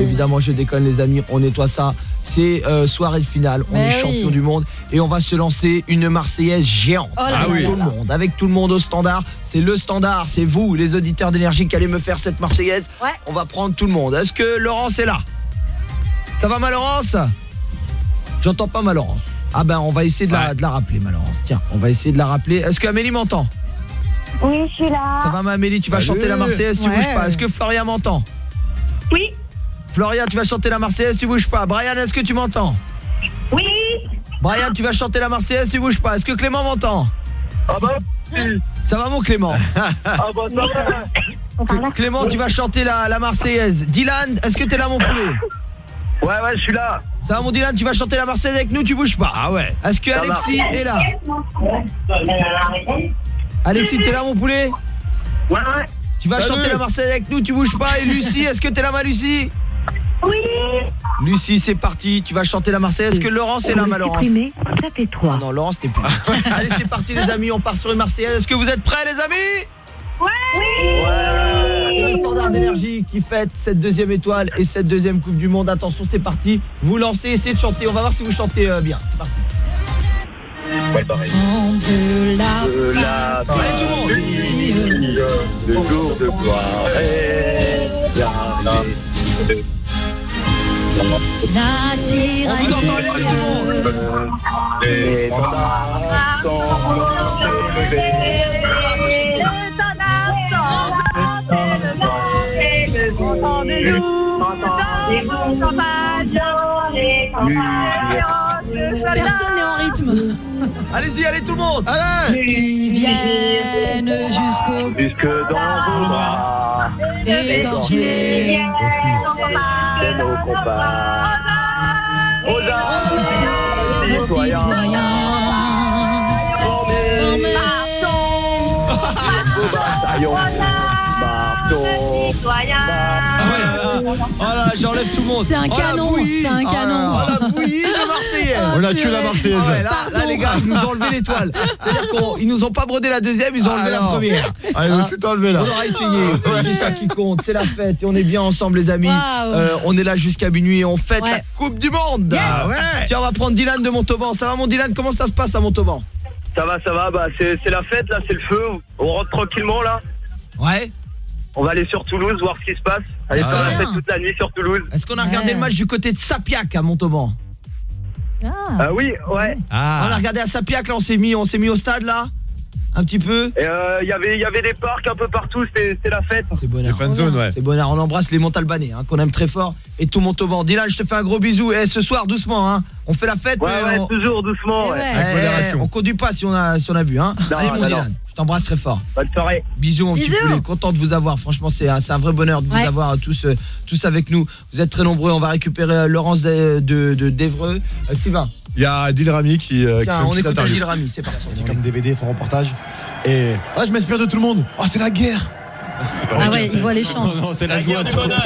évidemment, je déconne, les amis. On nettoie ça. C'est euh, soirée de finale. On Mais est champion oui. du monde et on va se lancer une Marseillaise géante. Oh là là. avec tout le monde, avec tout le monde au standard. C'est le standard. C'est vous, les auditeurs d'énergie, qui allez me faire cette Marseillaise. Ouais. On va prendre tout le monde. Est-ce que Laurence est là? Ça va, ma Laurence? J'entends pas ma Laurence. Ah ben, on va essayer de la, de la rappeler, ma Laurence. Tiens, on va essayer de la rappeler. Est-ce qu'Amélie m'entend? Oui, je suis là. Ça va, ma Amélie? Tu vas Salut. chanter la Marseillaise, tu Ouais. bouges pas. Est-ce que Floria m'entend? Oui, Floria, tu vas chanter la Marseillaise, tu bouges pas. Brian, est-ce que tu m'entends? Oui. Brian, tu vas chanter la Marseillaise, tu bouges pas. Est-ce que Clément m'entend? Ah bah Ça va mon Clément? Ah bah ça va Cl- Clément, tu vas chanter la, la Marseillaise. Dylan, est-ce que t'es là mon poulet? Ouais ouais je suis là Ça va mon Dylan, tu vas chanter la Marseillaise avec nous, tu bouges pas. Ah ouais. Est-ce que Ça Alexis est là Alexis, t'es là mon poulet Ouais ouais Tu vas Salut. chanter la Marseillaise avec nous, tu bouges pas. Et Lucie, est-ce que t'es là ma Lucie Oui. Lucie, c'est parti, tu vas chanter la Marseillaise. Est-ce que Laurence est là ma Laurence tapez Ah 3. non, Laurence t'es plus là. Allez, c'est parti les amis, on part sur une Marseillaise. Est-ce que vous êtes prêts les amis? C'est le standard d'énergie qui fête cette deuxième étoile et cette deuxième Coupe du Monde. Attention, c'est parti. Vous lancez, essayez de chanter. On va voir si vous chantez euh, bien. C'est parti. Ouais pareil De la De la Allez, tout le monde. famille, Le jour de gloire est la Les. Personne n'est en rythme. Allez-y, allez tout le monde. Allez Qui viennent jusqu'au Jusque dans vos bras égorgé. C'est nos combats Aux armes Nos citoyens citoyens. Formés Au bataillon Marteau Ah ouais. Oh j'enlève tout le monde. C'est un Oh, canon, c'est un Oh canon. Oh la bouillie de Marseillaise. On a tué la Marseillaise. Ah ouais, là, là, les gars, ils nous ont enlevé l'étoile. C'est-à-dire qu'ils nous ont pas brodé la deuxième, ils ont enlevé la Alors. première. Ah, ils ont tout enlevé là. On aura essayé. C'est ça qui compte, c'est la fête et on est bien ensemble les amis. Euh, on est là jusqu'à minuit et on fête Ouais. la Coupe du Monde. Ah ouais. Tiens, on va prendre Dylan de Montauban. Ça va mon Dylan? Comment ça se passe à Montauban? Ça va, ça va, bah c'est c'est la fête là, c'est le feu. On rentre tranquillement là. Ouais. On va aller sur Toulouse voir ce qui se passe. Aller Ah faire la fête toute la nuit sur Toulouse. Est-ce qu'on a Ouais. regardé le match du côté de Sapiac à Montauban Ah. Ah oui, ouais. On a Ah. regardé à Sapiac là, on s'est mis on s'est mis au stade là un petit peu. Et euh, il y avait il y avait des parcs un peu partout, c'était la fête. C'est bonheur. fan zone, ouais. C'est bonheur, on embrasse les Montalbanais hein, qu'on aime très fort et tout Montauban. Dylan, je te fais un gros bisou et ce soir doucement hein. On fait la fête Ouais, mais ouais, on... toujours doucement, Eh ouais. Eh, modération. on conduit pas si on a si on a bu hein. Non, Allez mon non, Dylan, non. je t'embrasse très fort. Bonne soirée. Bisous mon petit Bisous. poulet, content de vous avoir. Franchement, c'est un, vrai bonheur de vous avoir tous euh, tous avec nous. Vous êtes très nombreux, on va récupérer euh, Laurence de de, de d'Evreux. Euh, Sylvain, Il y a Dil Rami qui, euh, qui tiens, une on écoute. Adil Rami, c'est parti. Comme DVD, son reportage. Et ah, je m'inspire de tout le monde. Oh, c'est la guerre. Ah ouais, il voit les champs. Non, non, c'est la joie du surtout. bonheur.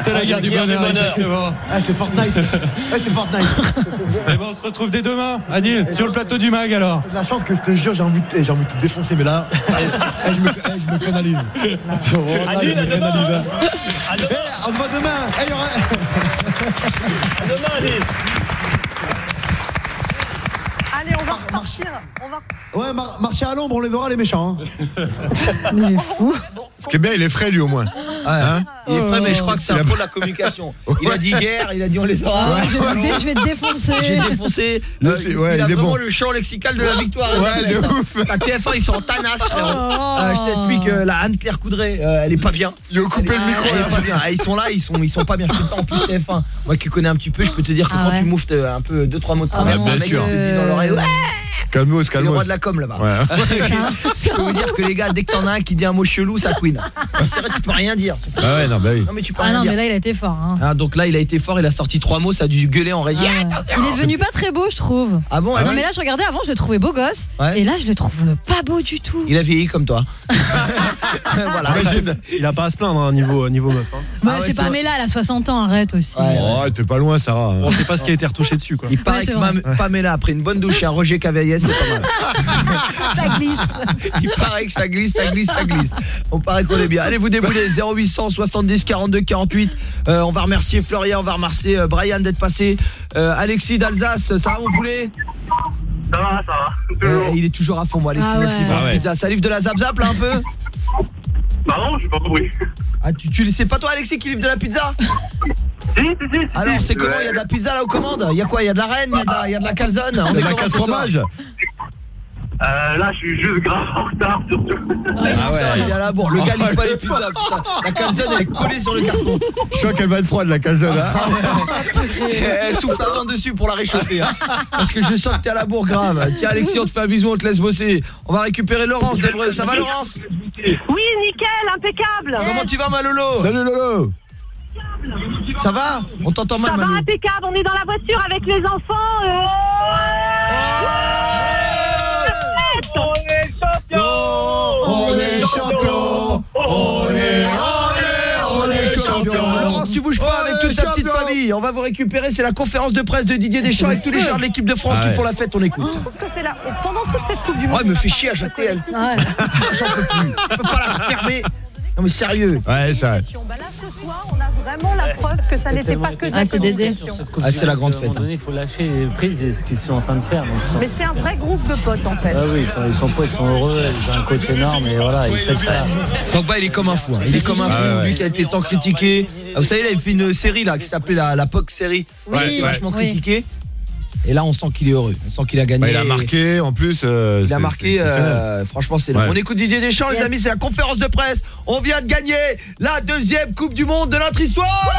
C'est la guerre du guerre du bonheur, bonheur. Ah, c'est Fortnite. Ouais, c'est Fortnite. Et ben, on se retrouve dès demain, Adil, sur le plateau du mag alors. La chance que je te jure, j'ai envie, de- eh, j'ai envie de te défoncer, mais là, eh, eh, je, me, eh, je me canalise. Voilà, je me canalise. hein. Eh, on se voit demain. Eh, il y aura- Demain, Adil. Allez, on va repartir. On va... Ouais, mar- marcher à l'ombre, on les aura, les méchants. hein. Il est fou. Ce qui est bien, il est frais lui au moins. Hein Il est prêt, mais je crois que c'est un a- peu de la communication. Il a dit hier, il a dit on les aura. Ah, je, vais te je vais te défoncer. J'ai défoncé. Il Euh, était- il, ouais, il a il est vraiment bon. le champ lexical de la victoire. Ouais, de ouf. La TF1, ils sont en tanasse, frérot. Oh. Euh, je t'explique, euh, la Anne-Claire Coudray, euh, elle est pas bien. Ils ont coupé le micro elle est pas bien. Ah, Ils sont là, ils sont, ils sont pas bien. Je sais pas en plus TF1. Moi qui connais un petit peu, je peux te dire que Ah quand ouais. tu mouftes euh, un peu deux trois mots de Ah travers, mon un mec bien sûr. te dit dans l'oreille, ouais, Calmos, C'est le calmos. roi de la com là-bas. Ouais. Je peux vous dire que les gars, dès que t'en as un qui dit un mot chelou, ça queen. C'est vrai, tu peux rien dire. Ah ouais, non, bah oui. Non mais tu peux Ah rien non, dire. mais là, il a été fort. hein. Ah, donc là, il a été fort, il a sorti trois mots, ça a dû gueuler en régie. Ah ouais. Il est devenu pas très beau, je trouve. Ah bon, ah Non, oui mais là, je regardais avant, je le trouvais beau gosse. Ouais. Et là, je le trouve pas beau du tout. Il a vieilli comme toi. voilà. Il a pas à se plaindre hein, niveau, niveau meuf. hein. Bah, Ah ouais, c'est pas. Mela, elle a 60 ans, arrête aussi. Oh, t'es pas loin, Sarah. On sait pas ce qui a été retouché dessus quoi. Il paraît Ouais, c'est que Pamela après une bonne douche et un Roger C'est pas mal. Ça glisse. Il paraît que ça glisse, ça glisse, ça glisse. On paraît qu'on est bien. Allez, vous déboulez 0800 70 42 48. Euh, on va remercier Florian, on va remercier euh, Brian d'être passé. Euh, Alexis d'Alsace, ça va mon poulet Ça va, ça va. Euh, Il est toujours à fond, moi, Alexis. Ah ouais. Ah ouais. Ça livre de la zap zap là un peu? Bah non, j'ai pas compris. Ah, tu, tu c'est pas toi, Alexis, qui livre de la pizza Si, si, si, si. Alors, c'est comment Il y a de la pizza là aux commandes? Il y a quoi? Il y a de la reine? Il y a de la, il y a de la calzone? On Il y a de la casse fromage Euh, là, je suis juste grave en retard, surtout. Ah ouais, il est à la bourre. Le gars livre pas les pizzas, putain. La calzone, elle est collée sur le carton. Je sens qu'elle va être froide, la calzone. hein. Elle souffle avant dessus pour la réchauffer. hein. Parce que je sens que t'es à la bourre grave. Tiens, Alexis, on te fait un bisou, on te laisse bosser. On va récupérer Laurence d'Evreux. Ça va, Laurence? Oui, nickel, impeccable. Comment tu vas, ma Lolo Salut Lolo Ça va? On t'entend mal, Ça va impeccable, on est dans la voiture avec les enfants. euh, On est champions On est champions On est, on est, on est champions Laurence, tu bouges pas On avec toute ta petite famille. On va vous récupérer. C'est la conférence de presse de Didier Deschamps avec tous les joueurs de l'équipe de France qui ouais. font la fête. On écoute. Je trouve que c'est là. Pendant toute cette Coupe du Oh, Monde. elle me fait chier à jeter, elle. Ouais. J'en peux plus. Je peux pas la fermer. Non, mais sérieux. Ouais, ça va. Bah là, ce soir, on a vraiment la preuve que ça n'était pas que de la Ah, c'est Dédé. communication. Ah, c'est la grande À un fête. moment donné, il faut lâcher les prises et ce qu'ils sont en train de faire. Donc, ils sont- Mais c'est un vrai groupe de potes en fait. Ah oui, ils sont, ils sont pas, ils sont heureux, ils ont un coach énorme et voilà, il fait de ça. Pogba il est comme un fou, hein. il est comme un fou, Ah ouais, ouais. lui qui a été tant critiqué. Ah, Vous savez, là, il fait une série là qui s'appelait la, la POC série, Oui, qui est vachement oui. critiquée. Et là, on sent qu'il est heureux, on sent qu'il a gagné. Bah, il a marqué, en plus. euh, Il a marqué, euh, franchement c'est long. Ouais. On écoute Didier Deschamps les amis, c'est la conférence de presse. On vient de gagner la deuxième Coupe du Monde de notre histoire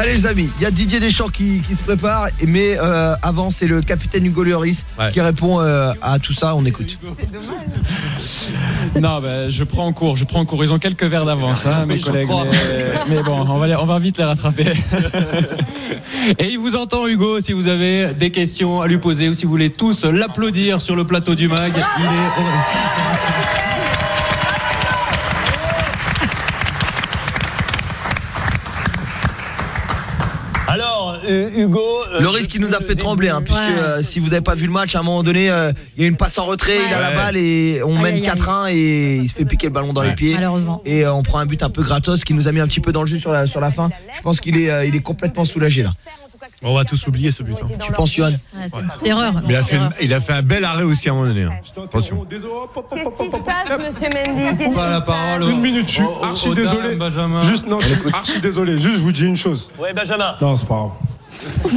Allez les amis, il y a Didier Deschamps qui, qui se prépare, mais euh, avant c'est le capitaine Hugo Lloris Ouais. qui répond euh, à tout ça, on écoute. Non, bah, je prends en cours, je prends en cours. Ils ont quelques verres d'avance, hein, mes collègues. crois. Mais, mais bon, on va, les- on va vite les rattraper. Et il vous entend, Hugo, si vous avez des questions à lui poser ou si vous voulez tous l'applaudir sur le plateau du mag. Il est... Alors, euh, Hugo. euh, Le risque qui nous a fait trembler, hein, puisque Ouais. euh, si vous n'avez pas vu le match, à un moment donné, euh, il y a une passe en retrait, il a la Ouais. balle et on Aïe, mène aïe, aïe. 4-1 et il se fait piquer le ballon dans les pieds. Malheureusement. Et euh, on prend un but un peu gratos qui nous a mis un petit peu dans le jus sur la, sur la fin. Je pense qu'il est, euh, il est complètement soulagé là. On va tous l'oublier ce but. hein. Tu penses, Johan Ouais, c'est une petite erreur. Mais il a, fait une- il a fait un bel arrêt aussi à un moment donné. hein. Attention. Qu'est-ce qui se passe, monsieur Mendy? Qui Pas la parole. Une minute, je suis archi désolé. Benjamin. Juste, non, je suis archi désolé. Juste, je vous dis une chose. Ouais, Benjamin. Non, c'est pas grave.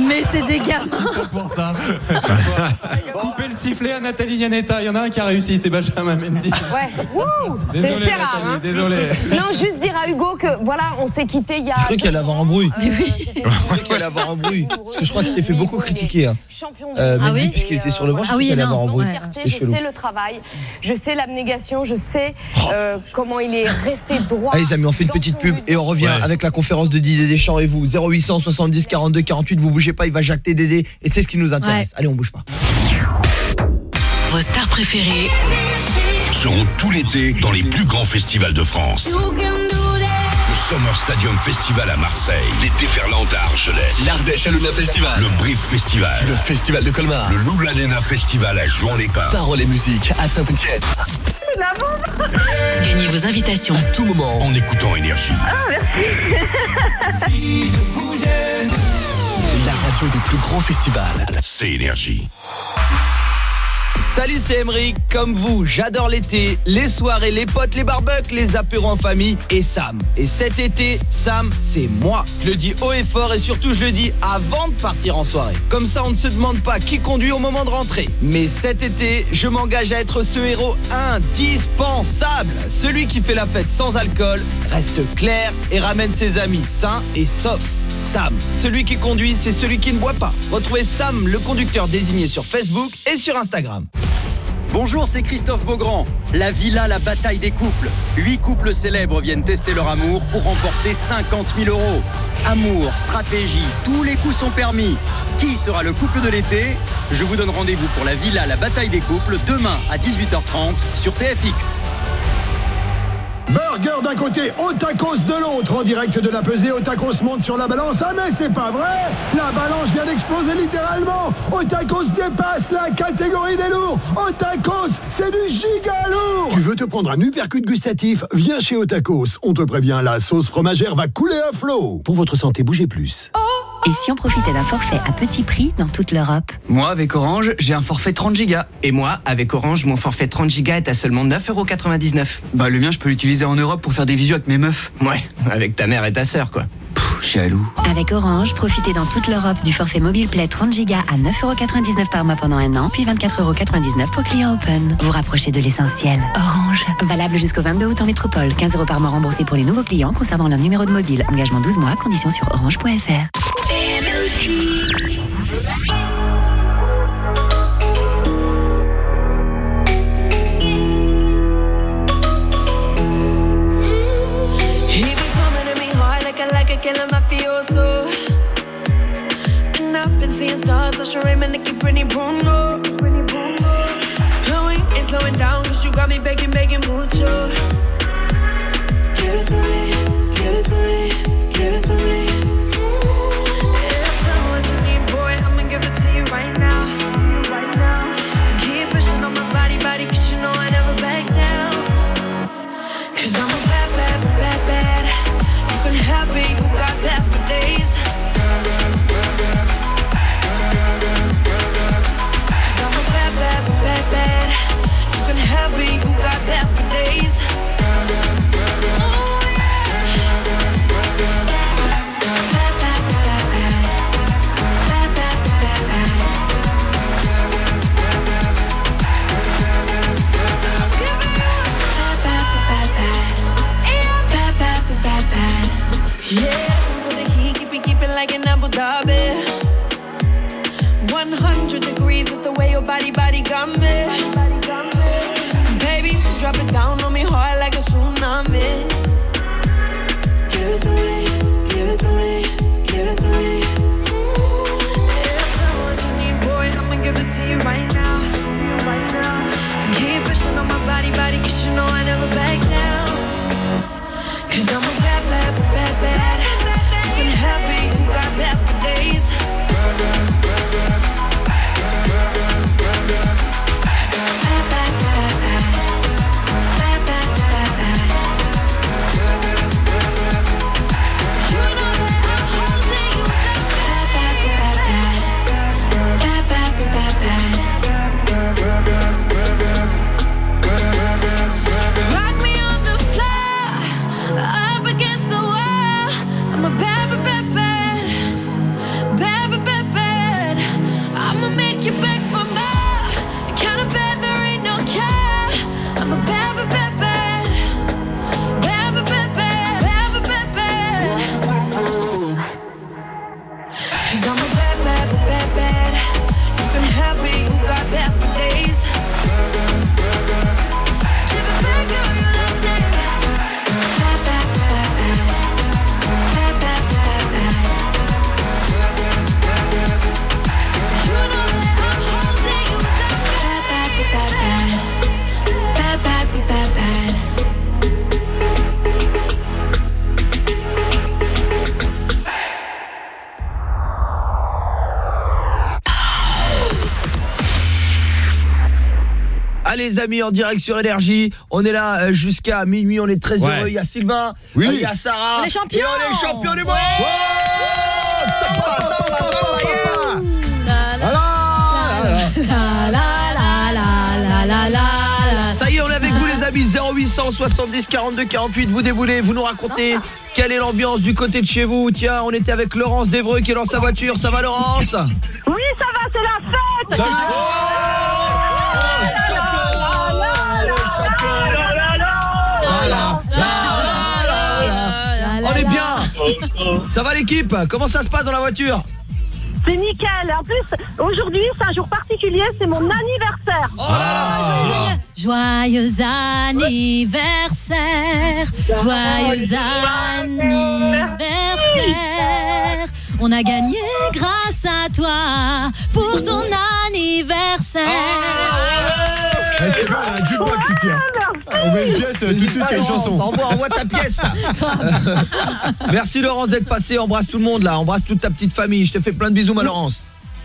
Mais c'est des gamins. pour ça. Couper le sifflet à Nathalie Yanetta. Il y en a un qui a réussi, c'est Benjamin Mendy. Ouais. Wouh C'est Désolé, c'est rare. Nathalie, Hein. désolé. Non, juste dire à Hugo que voilà, on s'est quitté il y a. Je crois qu'il allait avoir un bruit. Euh, Je crois qu'il allait avoir un bruit. Parce que je crois qu'il s'est fait beaucoup critiquer. Hein. Champion Euh, Mendy, Ah oui puisqu'il était sur le banc, je Ah crois oui, qu'il bruit. Fierté, C'est je sais le travail, je sais l'abnégation, je sais euh, comment il est resté droit. Allez les amis, on fait une petite pub et on revient avec la conférence de Didier Deschamps et vous. 0800 70 42 48, vous bougez pas, il va jacter Dédé et c'est ce qui nous intéresse. Ouais. Allez, on bouge pas. Vos stars préférées seront tout l'été dans les plus grands festivals de France. Le Summer Stadium Festival à Marseille, les Déferlantes à Argelès, L'Ardèche Aluna Festival. le Brief Festival, Le Festival de Colmar. le Loulanena Festival à Jouan-les-Pins. Parole et musique à Saint-Etienne. Gagnez vos invitations. À tout moment. En écoutant Énergie. La radio des plus grands festivals. C'est Énergie. Salut, c'est Emeric. Comme vous, j'adore l'été, les soirées, les potes, les barbecues, les apéros en famille et Sam. Et cet été, Sam, c'est moi. Je le dis haut et fort et surtout, je le dis avant de partir en soirée. Comme ça, on ne se demande pas qui conduit au moment de rentrer. Mais cet été, je m'engage à être ce héros indispensable. Celui qui fait la fête sans alcool, reste clair et ramène ses amis sains et saufs. Sam, celui qui conduit, c'est celui qui ne boit pas. Retrouvez Sam, le conducteur désigné sur Facebook et sur Instagram. Bonjour, c'est Christophe Beaugrand. La Villa, la bataille des couples. Huit couples célèbres viennent tester leur amour pour remporter 50 000 euros. Amour, stratégie, tous les coups sont permis. Qui sera le couple de l'été? Je vous donne rendez-vous pour la Villa, la bataille des couples demain à 18h30 sur TFX. Burger d'un côté, Otakos de l'autre. En direct de la pesée, Otakos monte sur la balance. Ah mais c'est pas vrai La balance vient d'exploser littéralement Otakos dépasse la catégorie des lourds Otakos, c'est du giga lourd Tu veux te prendre un uppercut gustatif? Viens chez Otakos. On te prévient, la sauce fromagère va couler à flot. Pour votre santé, bougez plus. Et si on profitait d'un forfait à petit prix dans toute l'Europe Moi, avec Orange, j'ai un forfait 30 gigas. Et moi, avec Orange, mon forfait 30 gigas est à seulement 9,99€. Bah, le mien, je peux l'utiliser en Europe pour faire des visios avec mes meufs. Ouais, avec ta mère et ta sœur, quoi. Pff, jaloux. Avec Orange, profitez dans toute l'Europe du forfait mobile Play 30 Go à 9,99€ par mois pendant un an, puis 24,99€ pour client open. Vous rapprochez de l'essentiel. Orange. Valable jusqu'au 22 août en métropole. 15 euros par mois remboursés pour les nouveaux clients conservant leur numéro de mobile. Engagement 12 mois, conditions sur orange.fr. Usher Raymond, Nicki, Brittany, Bruno. And we ain't slowing down, cause you got me begging, begging mucho. Dhabi. 100 degrees is the way your body, body got me. Amis, en direct sur Énergie, on est là euh, jusqu'à minuit, on est très Ouais. heureux, il y a Sylvain, Oui. euh, il y a Sarah, On est champions. Et on est champions du monde. Ça y est, on est avec vous les amis. 0800 70 42 48 vous déboulez, vous nous racontez quelle est l'ambiance du côté de chez vous. Tiens, on était avec Laurence Devreux qui est dans sa voiture. Ça va Laurence? Oui, ça va, c'est la fête. Salut Ça va l'équipe Comment ça se passe dans la voiture C'est nickel. En plus, aujourd'hui, c'est un jour particulier, c'est mon anniversaire. Oh là Joyeux anniversaire, joyeux anniversaire. On a gagné grâce à toi pour ton anniversaire. Est-ce qu'il y a un jukebox ici hein On met une pièce, tout de suite, il y a une chanson. Envoie, envoie ta pièce. Merci Laurence d'être passée. Embrasse tout le monde là. Embrasse toute ta petite famille. Je te fais plein de bisous, ma Laurence.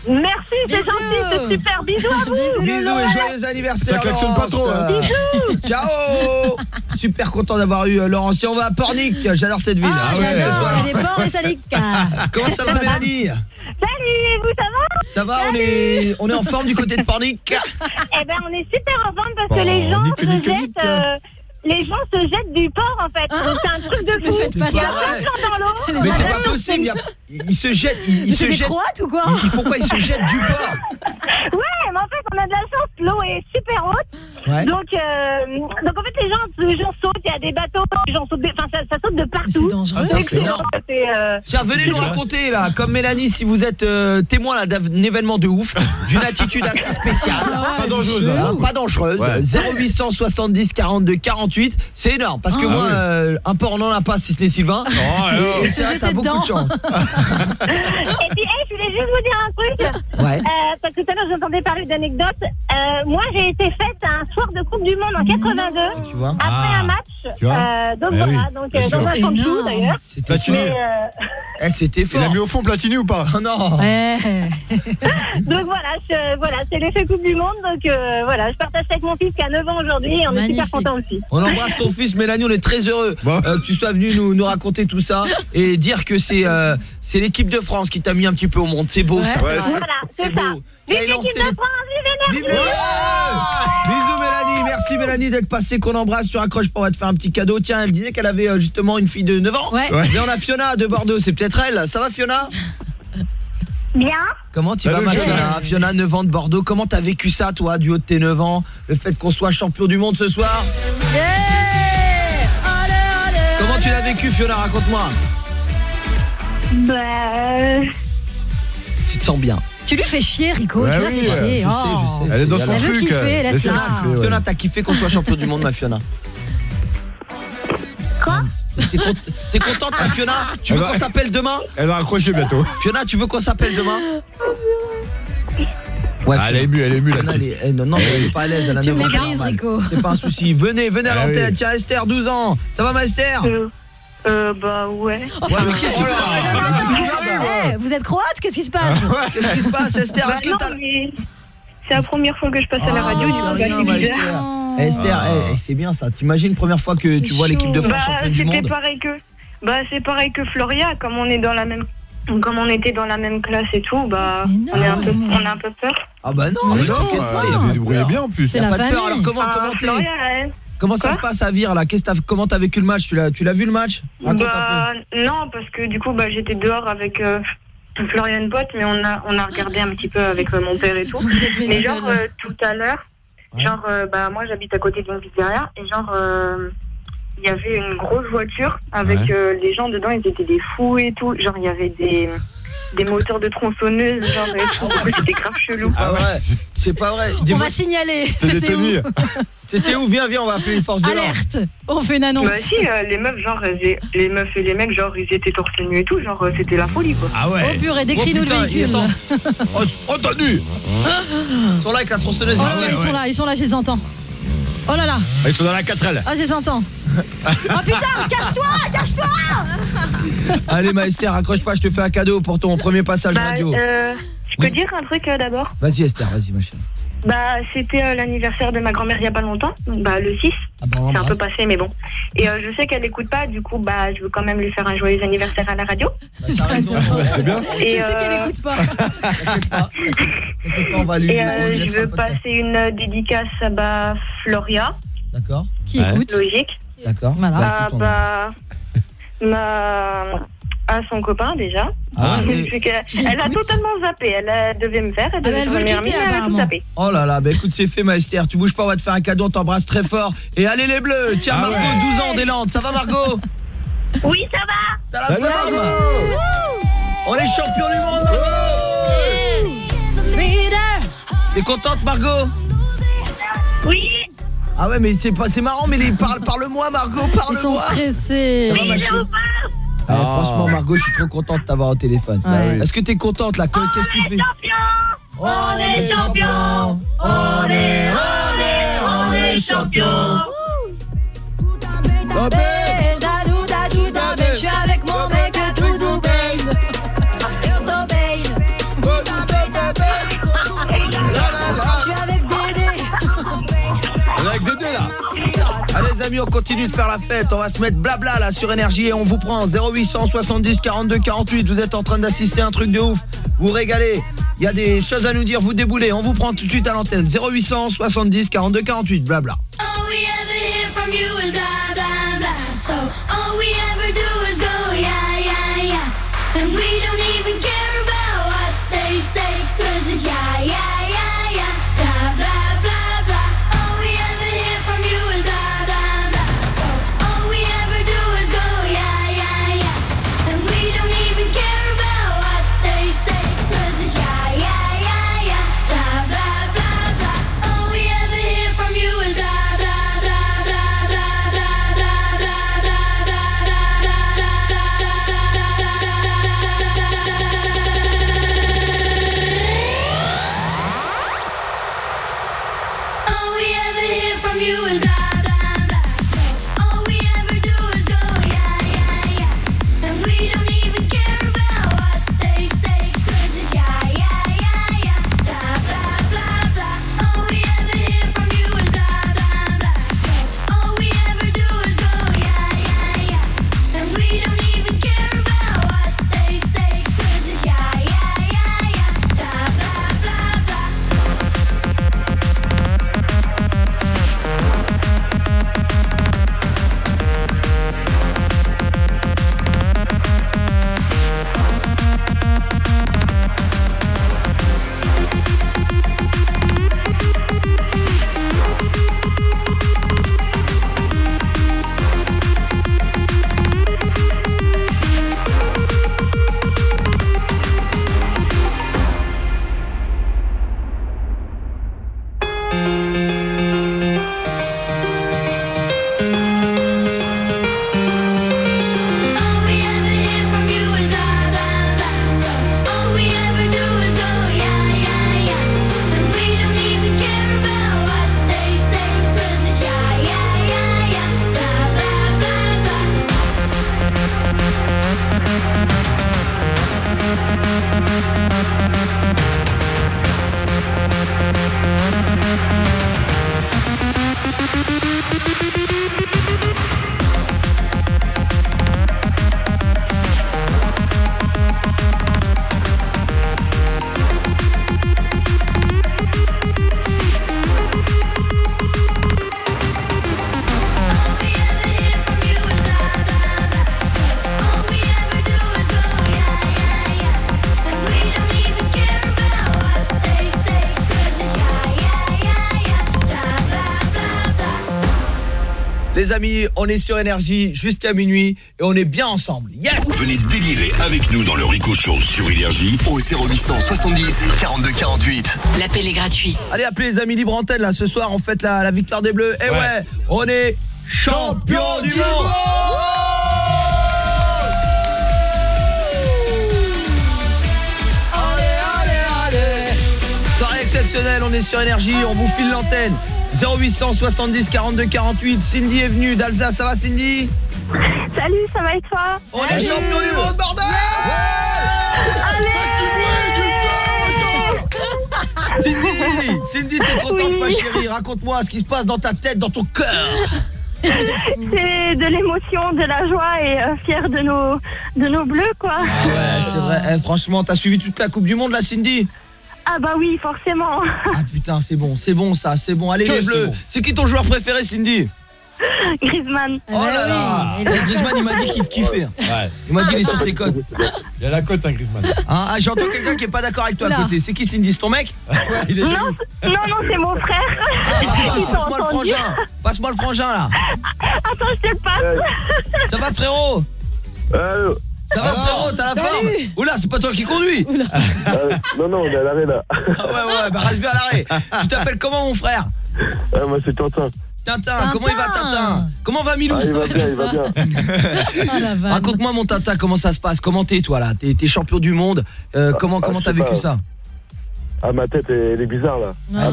Merci, c'est gentil, c'est super. Bisous à vous. Bisous et joyeux anniversaire. Ça klaxonne pas trop, hein. Laurence. Ciao. Super content d'avoir eu euh, Laurence. Et on va à Pornic. J'adore cette ville. Ah, j'adore, il y a des porcs et saliques. Comment ça va Mélanie? Salut, vous, ça va? Ça va, on est, on est en forme du côté de Pornic Eh ben, on est super en forme parce que les gens se jettent... les gens se jettent du port en fait. C'est un truc de fou. faites pas Il y a ça. plein de gens dans l'eau. Mais c'est pas possible, il a- ils se jettent, ils, se jettent. Croates ou quoi Ils, ils font quoi? Ils se jettent du port. Ouais, mais en fait, on a de la chance, l'eau est super haute. Ouais. Donc, euh, donc en fait, les gens, les gens sautent, il y a des bateaux, les gens sautent, enfin, ça, ça saute de partout. C'est dangereux. Ah, c'est énorme. euh, Tiens, venez nous raconter là, comme Mélanie, si vous êtes euh, témoin là d'un événement de ouf, d'une attitude assez spéciale. Pas dangereuse, hein. pas dangereuse. Ouais. 0870 42 48, c'est énorme parce que Ah, moi, oui. euh, un port on en a pas si ce n'est Sylvain. alors. et, ça, jeter t'as beaucoup de chance. Et puis, hey, je voulais juste vous dire un truc. Ouais. Euh, parce que tout à l'heure, j'entendais parler d'anecdotes. Euh, moi, j'ai été faite à un soir de Coupe du Monde en 82. Tu vois Après Ah. un match. Tu vois Euh, donc Eh voilà, oui. donc sûr. dans un Énorme. d'ailleurs. C'était Eh, c'était Il fort. a mis au fond Platini ou pas Oh non. Donc voilà, je- voilà c'est l'effet Coupe du Monde. Donc voilà, je partage ça avec mon fils qui a 9 ans aujourd'hui et on est super contents aussi. On embrasse ton fils Mélanie, on est très heureux Bon. euh, que tu sois venu nous, nous raconter tout ça et dire que c'est euh, c'est l'équipe de France qui t'a mis un petit peu au monde. C'est beau ça. Ouais. Voilà, c'est ça. beau. Vive l'équipe de France, vive l'énergie Bisous Mélanie, merci Mélanie d'être passée, qu'on embrasse, tu raccroches pour on va te faire un petit cadeau. Tiens, elle disait qu'elle avait euh, justement une fille de 9 ans. Ouais. Mais on a Fiona de Bordeaux, c'est peut-être elle. Ça va Fiona? Bien. Comment tu Salut, vas ma Fiona. Fiona Fiona 9 ans de Bordeaux, comment t'as vécu ça toi du haut de tes 9 ans Le fait qu'on soit champion du monde ce soir Yeah Allez, allez, Comment tu l'as vécu Fiona Raconte-moi. Bah, euh, Tu te sens bien Tu lui fais chier, Rico. Ouais, tu la oui, fais chier. je sais, oh. je sais. Elle est dans son Elle truc. kiffer, ouais. Fiona, t'as kiffé qu'on soit champion du monde, ma Fiona Quoi? T'es cont- t'es contente, Fiona Tu veux qu'on s'appelle demain Elle va raccrocher bientôt. Fiona, tu veux qu'on s'appelle demain Ouais, Ah, elle est émue, elle est émue la Fiona, elle petite. est- elle- non, mais elle est pas à l'aise, elle a Tu 9 me ans, les c'est grises, normal. Rico. C'est pas un souci. Venez, venez à Ah l'antenne. oui. Tiens, Esther, 12 ans. Ça va, ma Esther euh, euh, bah ouais. mais qu'est-ce qui Eh, vous êtes croate Qu'est-ce qui se passe Qu'est-ce qui se passe, Esther Bah Est-ce que c'est la première fois que je passe à la radio, du Ah, coup, Esther. Eh, Esther, eh, eh, c'est bien ça. T'imagines première fois que tu vois l'équipe de. France Bah, championne du c'était monde pareil que bah c'est pareil que Floria comme on est dans la même comme on était dans la même classe et tout bah C'est on est un peu énorme. on a un peu peur. Ah bah non, Ah, mais mais non, t'inquiète pas, il débrouillez peur. bien en plus. C'est Y a la pas de peur. Alors comment Ah, comment t'es- Floria, elle- comment ça Quoi se passe à Vire là? Qu'est-ce que t'as comment t'as vécu le match? Tu l'as tu l'as vu le match? Raconte bah un non parce que du coup bah j'étais dehors avec euh, Florian Pote mais on a on a regardé un petit peu avec euh, mon père et tout. Mais genre euh, tout à l'heure genre euh, bah moi j'habite à côté d'une pizzeria et genre euh, il y avait une grosse voiture avec Ouais. euh, les gens dedans, ils étaient des fous et tout. Genre, il y avait des, des moteurs de tronçonneuse, genre, C'était grave chelou. Ah ouais, c'est pas vrai. Des On va signaler. C'était où. C'était où Viens, viens, on va appeler une force de. Alerte On fait une annonce. Bah si, euh, les meufs, genre, elles- les meufs et les mecs, genre, ils étaient torse nu et tout. Genre, euh, c'était la folie, quoi. Ah Oh ouais. purée, décris-nous Oh, le véhicule. Oh, oh nu Ils sont là avec la tronçonneuse. Oh Ah ouais, ils sont là, ils sont là, je les entends. Oh là là, Ah, Ils sont dans la 4L. ah je les entends. Oh putain, cache-toi, cache-toi Allez, ma Esther, accroche pas, je te fais un cadeau pour ton premier passage Bah, radio. euh, je peux dire un truc euh, d'abord? Vas-y, Esther, vas-y, ma chérie. Bah, c'était euh, l'anniversaire de ma grand-mère il y a pas longtemps, donc bah le 6. Ah bah, C'est un peu passé, mais bon. Et euh, je sais qu'elle écoute pas, du coup, bah, je veux quand même lui faire un joyeux anniversaire à la radio. Bah, c'est bien. Je Et, sais euh, qu'elle écoute pas. T'inquiète pas, t'inquiète pas, on va lui. Et on euh, je veux passer une dédicace à bah, Floria, D'accord, Qui Ouais. écoute logique. d'accord. Voilà. Bah, on- bah, ma... à son copain déjà. Ah, et- elle a totalement zappé. Elle euh, devait me faire, elle bah, devait elle veut quitter, amie, elle a tout apparemment. zappé. Oh là là, bah écoute, c'est fait, ma Esther. Tu bouges pas, on va te faire un cadeau, on t'embrasse très fort. Et allez les bleus Tiens, Ah Margot, ouais. 12 ans des Landes. Ça va, Margot? Oui, ça va Margot On est champion du monde T'es contente Margot? Oui Ah ouais mais c'est pas c'est marrant mais les parle parle-moi Margot parle-moi Ils sont stressés. Ça va, ma chérie Ah, Franchement Margot je suis trop contente de t'avoir au téléphone. Ouais. Est-ce que t'es contente là Que- Qu'est-ce que tu fais? On est champion On est, on est, on est champion Dadou, Allez les amis, on continue de faire la fête. On va se mettre blabla là sur énergie et on vous prend 0800 70 42 48. Vous êtes en train d'assister à un truc de ouf. Vous régalez. Il y a des choses à nous dire, vous déboulez. On vous prend tout de suite à l'antenne. 0800 70 42 48. Blabla. And we don't even care about what they say 'cause it's yeah yeah amis, on est sur énergie jusqu'à minuit et on est bien ensemble. Yes Venez délirer avec nous dans le Rico Show sur Énergie au 0800 70 42 48. L'appel est gratuit. Allez, appelez les amis libre antenne là ce soir, on fête la, la victoire des Bleus. Et ouais, on est champion du monde. Soirée exceptionnelle, on est sur énergie, on vous file l'antenne. 0800 70 42 48. Cindy est venue d'Alsace, ça va Cindy Salut, ça va et toi On est champion du monde, bordel Cindy Cindy, t'es contente Oui. ma chérie Raconte-moi ce qui se passe dans ta tête, dans ton cœur C'est de l'émotion, de la joie et euh, fière de nos, de nos bleus, quoi. Ah ouais, c'est vrai. Eh, franchement, t'as suivi toute la Coupe du Monde, là, Cindy Ah bah oui, forcément. Ah putain, c'est bon, c'est bon ça, c'est bon. Allez, Que les c'est bleus bon. C'est qui ton joueur préféré, Cindy Griezmann. Oh là là Eh, Griezmann, il m'a dit qu'il te kiffait. Ouais. Il m'a dit il est sur tes codes. Il y a la cote, hein, Griezmann. Hein, ah, J'entends quelqu'un qui est pas d'accord avec toi à côté. C'est qui, Cindy C'est ton mec Ouais, il est Non, non, non, c'est mon frère. T'ont Passe-moi le frangin Passe-moi le frangin, là Attends, je te le passe. Ça va, frérot? Allô Ça va frérot, t'as la forme Oula, c'est pas toi qui conduis Euh, Non, non, on est à l'arrêt là. Ah ouais, ouais, bah reste bien à l'arrêt Tu t'appelles comment mon frère Ah, moi c'est Tintin. Tintin, comment il va Tintin Comment va Milou Ah, il va bien, il va bien. Oh, Raconte-moi mon Tintin, comment ça se passe Comment t'es toi là T'es champion du monde Euh, Comment ah, comment t'as vécu pas. ça Ah, ma tête, elle, est bizarre là. Ah.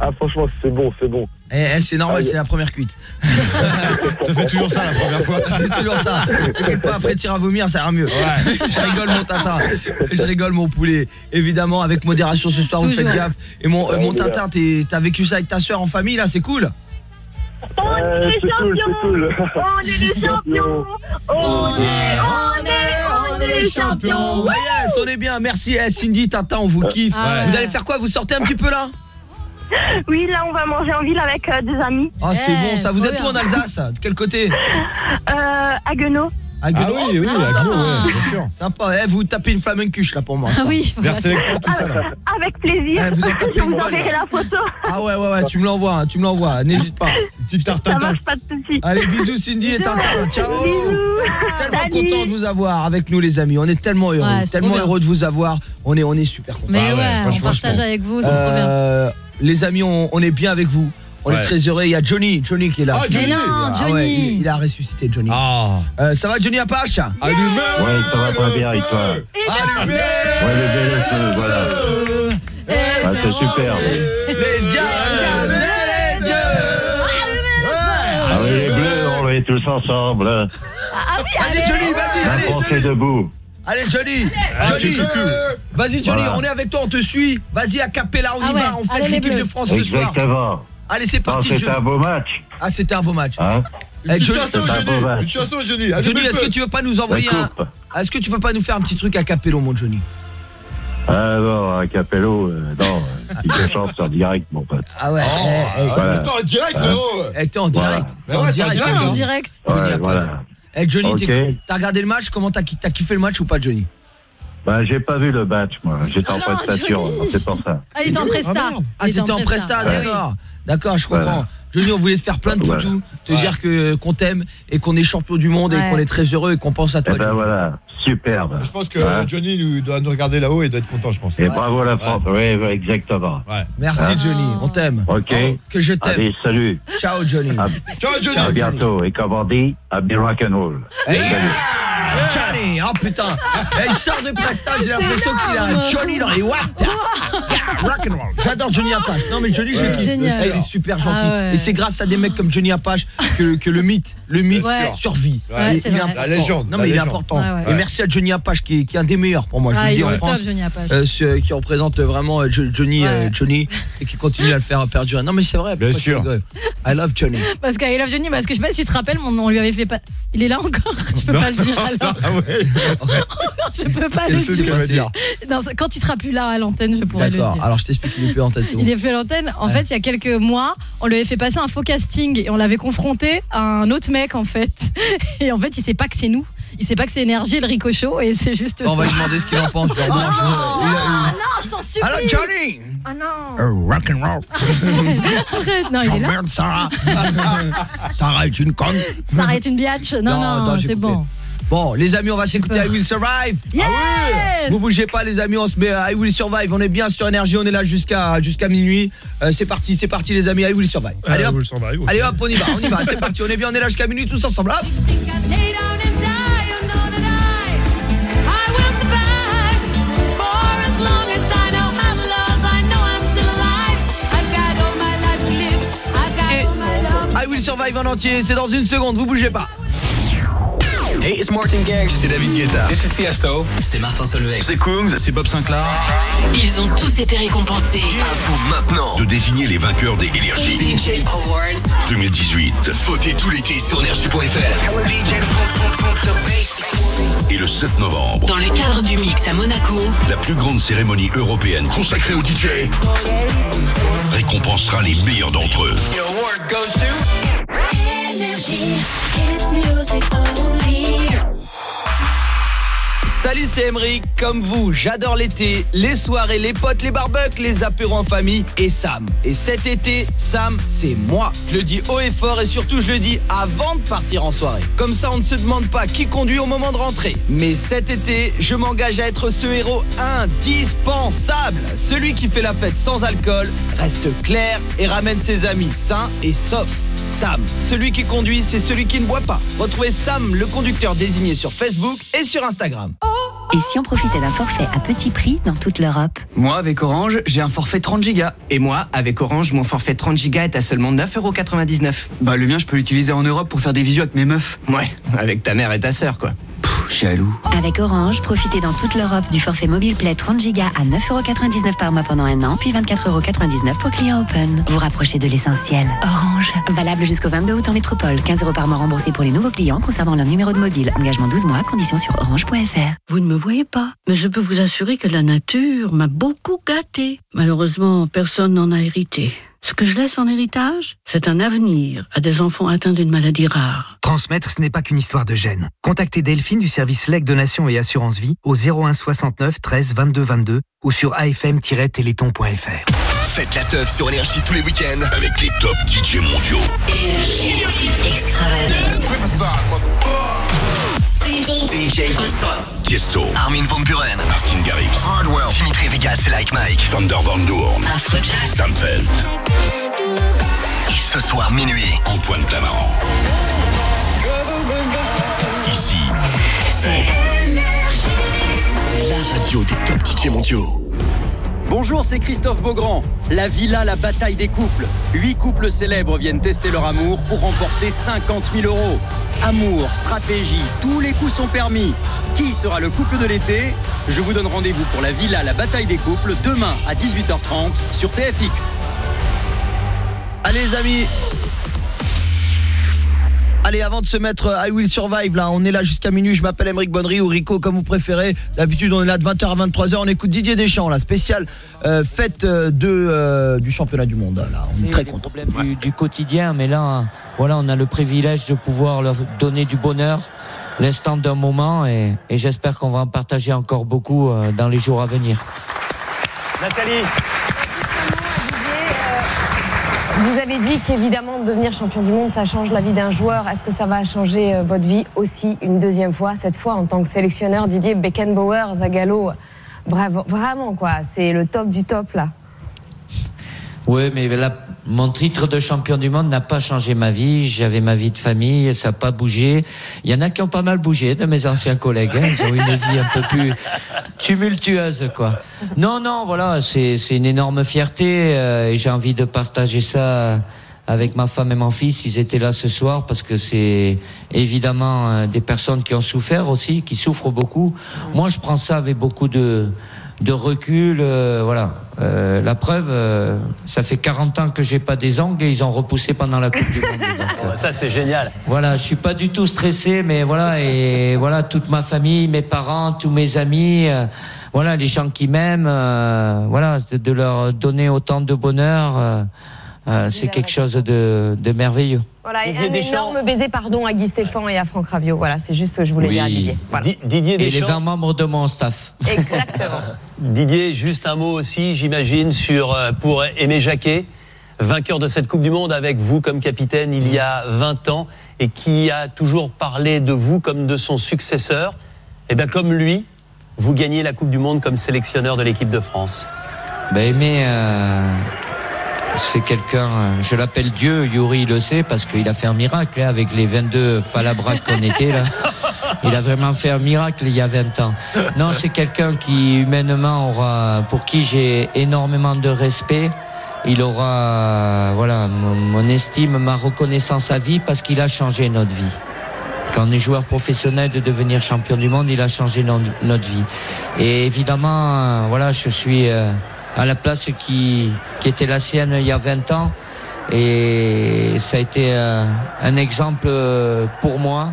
Ah, franchement, c'est bon, c'est bon. Eh, eh, c'est normal, Ah, c'est la première cuite. Ça fait toujours ça la première fois. C'est toujours ça. T'inquiète pas, après tu iras vomir, ça ira mieux. Je rigole mon tata. Je rigole mon poulet. Évidemment, avec modération ce soir, vous faites gaffe. Et mon, euh, mon tata, t'as vécu ça avec ta soeur en famille là, c'est cool Euh, c'est cool, c'est cool. On est les champions On est, on est, on est les champions Ouais, yes, on est bien, merci eh, Cindy, Tintin, on vous kiffe. Ah. Vous allez faire quoi? Vous sortez un petit peu là? Oui, là, on va manger en ville avec euh, des amis. Ah, c'est bon, ça. Vous trop êtes où en bien. Alsace De quel côté? Euh, à Guenot. Ah oui, oui, à Guenot, ouais, bien sûr. Sympa, eh, vous tapez une flamencuche là pour moi. Ah oui, Vers Selecta, tout ça là. Avec plaisir. Eh, vous en tapez Je une vous bonne. enverrai la photo. Ah ouais, ouais, ouais, tu me l'envoies, hein, tu me l'envoies, n'hésite pas. Petite tarte Ça marche pas de soucis. Allez, bisous Cindy et Tintin, ciao Bisous. Tellement Salut. content de vous avoir avec nous les amis, on est tellement heureux, Ouais, c'est tellement trop bien. heureux de vous avoir, on est, on est super contents. Mais ouais, on partage avec vous, c'est trop bien. Euh, Les amis, on, on est bien avec vous. On est très heureux. Il y a Johnny, Johnny qui est là. Ah, Johnny. Mais non, ouais, Johnny. il, il a ressuscité Johnny. Ah. Euh, ça va Johnny Apache? Allumez Ouais, ça va très bien avec toi. Allumez Ouais, le feu, voilà. Ah, c'est super. Les dieux, les dieux Ah oui, les bleus, on est tous ensemble. Ah oui, Allez Johnny, vas-y, La allez France est debout. Allez Johnny, Ah, Johnny, vas-y Johnny, Voilà. on est avec toi, on te suit. Vas-y à Capella, on y Ah ouais, va, on fait l'équipe de France ce soir. Exactement. Allez, c'est parti. C'était Johnny. un beau match. Ah, c'était un beau match. Hein Une Eh, petite Johnny, chanson, Johnny. Une chanson, Johnny. Johnny, est-ce que tu veux pas nous envoyer un. Est-ce que tu veux pas nous faire un petit truc à Capello mon Johnny? Ah non, un capello, euh, non. Il te chante sur direct, mon pote. Ah ouais. Oh, eh, Voilà. Attends, en direct, frérot. eh, t'es en direct. Mais T'es en ouais, t'es en direct. direct, Johnny. En direct. Ouais, voilà. Eh Johnny, t'as regardé le match? Comment t'as kiffé le match ou pas Johnny? Bah, j'ai pas vu le match, moi. J'étais en Ah prestation, c'est pour ça. Ah, il était en presta. Ah Il était t'étais en presta, Eh oui. d'accord. D'accord, je comprends. Voilà. Johnny, on voulait te faire plein de Voilà. poutous, te Ouais. dire que qu'on t'aime et qu'on est champion du monde et qu'on est très heureux et qu'on pense à Eh toi. ben Johnny. voilà, superbe. Je pense que Ouais. Johnny doit nous regarder là-haut et doit être content, je pense. Et bravo la France. Oui, oui, exactement. Ouais. Merci Ah. Johnny, on t'aime. Ok. Que je t'aime. Allez, salut. Ciao Johnny. À, Ciao, Johnny. à bientôt. Et comme on dit, à be rock'n'roll. Hey, Johnny, oh putain Eh, Il sort de Presta, j'ai l'impression qu'il a. Johnny dans les watts Yeah, rock'n'roll J'adore Johnny Apache Non mais Johnny, je le kiffe. Génial. Eh, Il est super gentil Ah ouais. Et c'est grâce à des mecs comme Johnny Apache que, que le mythe, le mythe Ouais. survit Ouais, il est. La légende, Non mais il est important Ouais, ouais. Et merci à Johnny Apache qui est, qui est un des meilleurs pour moi Je Ah, le dis est en top, France Johnny Apache. euh, ce- qui représente vraiment euh, Jo- Johnny, euh. Johnny et qui continue à le faire perdurer. Non mais c'est vrai. Bien sûr. I love Johnny. Parce que I love Johnny, parce que je sais pas si tu te rappelles, on, on lui avait fait pas. Il est là encore Je peux pas le dire alors. Ah ouais. Non, je peux pas le dire. Non, quand il sera plus là à l'antenne, je pourrais le D'accord. dire. Alors je t'explique il est plus en tête. c'est bon. Il est fait à l'antenne. En fait, il y a quelques mois, on lui avait fait passer un faux casting et on l'avait confronté à un autre mec en fait. Et en fait, il sait pas que c'est nous. Il sait pas que c'est énergie le ricochet et c'est juste On ça. va lui demander ce qu'il en pense. il a- Ah non, je t'en supplie. Alors Johnny? Ah non. Euh, Rock'n'roll Arrête. Non, il est là. Sarah Sarah est une conne Ça arrête une biatch. Non, Non, non, non, c'est bon. Bon les amis on va s'écouter I Will Survive. Yes! Vous bougez pas les amis on se met à I Will Survive. On est bien sur énergie on est là jusqu'à jusqu'à minuit. Euh, C'est parti c'est parti les amis I Will Survive. Ah, hop. Allez hop on y va on y va c'est parti on est bien on est là jusqu'à minuit tous ensemble hop. I Will Survive en entier c'est dans une seconde vous bougez pas Hey, it's Martin Garrix. C'est David Guetta. This is Tiesto. C'est Martin Solveig. C'est Kungs. C'est Bob Sinclair. Ils ont tous été récompensés. À vous maintenant de désigner les vainqueurs des Énergies DJ Awards. 2018. Votez tout l'été sur énergie.fr. Et le 7 novembre, Dans le cadre du mix à Monaco, la plus grande cérémonie européenne consacrée aux DJ récompensera les meilleurs d'entre eux. Salut, c'est Emeric. Comme vous, j'adore l'été, les soirées, les potes, les barbecues, les apéros en famille et Sam. Et cet été, Sam, c'est moi. Je le dis haut et fort et surtout, je le dis avant de partir en soirée. Comme ça, on ne se demande pas qui conduit au moment de rentrer. Mais cet été, je m'engage à être ce héros indispensable. Celui qui fait la fête sans alcool, reste clair et ramène ses amis sains et saufs. Sam, celui qui conduit, c'est celui qui ne boit pas. Retrouvez Sam, le conducteur désigné sur Facebook et sur Instagram. Et si on profitait d'un forfait à petit prix dans toute l'Europe Moi, avec Orange, j'ai un forfait 30 gigas. Et moi, avec Orange, mon forfait 30 gigas est à seulement 9,99€. Bah, le mien, je peux l'utiliser en Europe pour faire des visios avec mes meufs. Ouais, avec ta mère et ta sœur, quoi. Pff, jaloux. Avec Orange, profitez dans toute l'Europe du forfait mobile Play 30 Go à 9,99€ par mois pendant un an, puis 24,99€ pour client open. Vous rapprochez de l'essentiel. Orange. Valable jusqu'au 22 août en métropole. 15 euros par mois remboursés pour les nouveaux clients conservant leur numéro de mobile. Engagement 12 mois, conditions sur orange.fr. Vous ne me voyez pas, mais je peux vous assurer que la nature m'a beaucoup gâté. Malheureusement, personne n'en a hérité. Ce que je laisse en héritage, c'est un avenir à des enfants atteints d'une maladie rare. Transmettre, ce n'est pas qu'une histoire de gènes. Contactez Delphine du service Leg Donation et Assurance Vie au 01 69 13 22 22 ou sur afm-téléthon.fr. Faites la teuf sur Énergie tous les week-ends avec les top DJ mondiaux. Énergie. DJ Tiesto, Armin Van Buren, Martin Garrix, Hardwell, Dimitri Vegas, Like Mike, Sander Van Doorn, Sam Felt. Et ce soir minuit, Antoine Clamaran. Ici, c'est la radio des top DJ mondiaux. Bonjour, c'est Christophe Beaugrand. La Villa, la bataille des couples. Huit couples célèbres viennent tester leur amour pour remporter 50 000 euros. Amour, stratégie, tous les coups sont permis. Qui sera le couple de l'été? Je vous donne rendez-vous pour la Villa, la bataille des couples demain à 18h30 sur TFX. Allez les amis Allez, avant de se mettre euh, I Will Survive, là, on est là jusqu'à minuit. Je m'appelle Emeric Bonnery ou Rico, comme vous préférez. D'habitude, on est là de 20h à 23h. On écoute Didier Deschamps, la spéciale euh, fête euh, de, euh, du championnat du monde. Là, on est très content. du, du quotidien, mais là, voilà, on a le privilège de pouvoir leur donner du bonheur, l'instant d'un moment, et, et j'espère qu'on va en partager encore beaucoup dans les jours à venir. Nathalie Vous avez dit qu'évidemment, devenir champion du monde, ça change la vie d'un joueur. Est-ce que ça va changer euh, votre vie aussi une deuxième fois, cette fois en tant que sélectionneur Didier Beckenbauer, Zagallo Bravo, vraiment quoi, c'est le top du top là. Oui, mais là, mon titre de champion du monde n'a pas changé ma vie. J'avais ma vie de famille, ça n'a pas bougé. Il y en a qui ont pas mal bougé de mes anciens collègues. hein. Ils ont une vie un peu plus tumultueuse, quoi. Non, non, voilà, c'est une énorme fierté euh, et j'ai envie de partager ça avec ma femme et mon fils. Ils étaient là ce soir parce que c'est évidemment euh, des personnes qui ont souffert aussi, qui souffrent beaucoup. Moi, je prends ça avec beaucoup de de recul, euh, voilà. Euh, la preuve, euh, ça fait 40 ans que j'ai pas des ongles et ils ont repoussé pendant la Coupe du Monde. Donc, euh, Ça, c'est génial. voilà, je suis pas du tout stressé, mais voilà, et voilà, toute ma famille, mes parents, tous mes amis, euh, voilà, les gens qui m'aiment, euh, voilà, de, de leur donner autant de bonheur, euh, c'est quelque chose de, de merveilleux. Voilà, et Didier un Deschamps. énorme baiser pardon à Guy Stéphane et à Franck Raviot. Voilà, c'est juste ce que je voulais dire à Didier. Voilà. Didier Et les Deschamps. 20 membres de mon staff. Exactement. Didier, juste un mot aussi, j'imagine, sur euh, pour Aimé Jacquet, vainqueur de cette Coupe du Monde avec vous comme capitaine il y a 20 ans et qui a toujours parlé de vous comme de son successeur. Et bien comme lui, vous gagnez la Coupe du Monde comme sélectionneur de l'équipe de France. Ben, Aimé, euh, c'est quelqu'un, euh, je l'appelle Dieu, Yuri le sait, parce qu'il a fait un miracle hein, avec les 22 falabraques qu'on était là. Il a vraiment fait un miracle il y a 20 ans. Non, c'est quelqu'un qui humainement aura, pour qui j'ai énormément de respect. Il aura, voilà, mon, mon estime, ma reconnaissance à vie parce qu'il a changé notre vie. Quand on est joueur professionnel de devenir champion du monde, il a changé no- notre vie. Et évidemment, euh, voilà, je suis euh, à la place qui, qui était la sienne il y a 20 ans. Et ça a été euh, un exemple pour moi.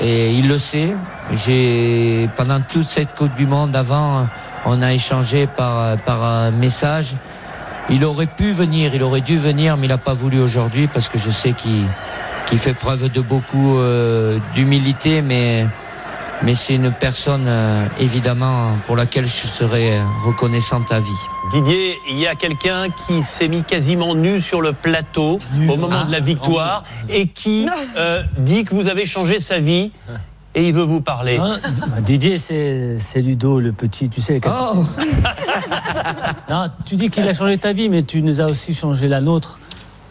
Et il le sait. J'ai pendant toute cette Coupe du Monde avant, on a échangé par par un message. Il aurait pu venir, il aurait dû venir, mais il n'a pas voulu aujourd'hui parce que je sais qu'il qu'il fait preuve de beaucoup euh, d'humilité, mais mais c'est une personne euh, évidemment pour laquelle je serai euh, reconnaissante à vie. Didier, il y a quelqu'un qui s'est mis quasiment nu sur le plateau au moment Ah, de la victoire et qui euh, dit que vous avez changé sa vie et il veut vous parler. Non, Didier, c'est c'est Ludo, le petit, tu sais. les quatre- non, tu dis qu'il a changé ta vie, mais tu nous as aussi changé la nôtre.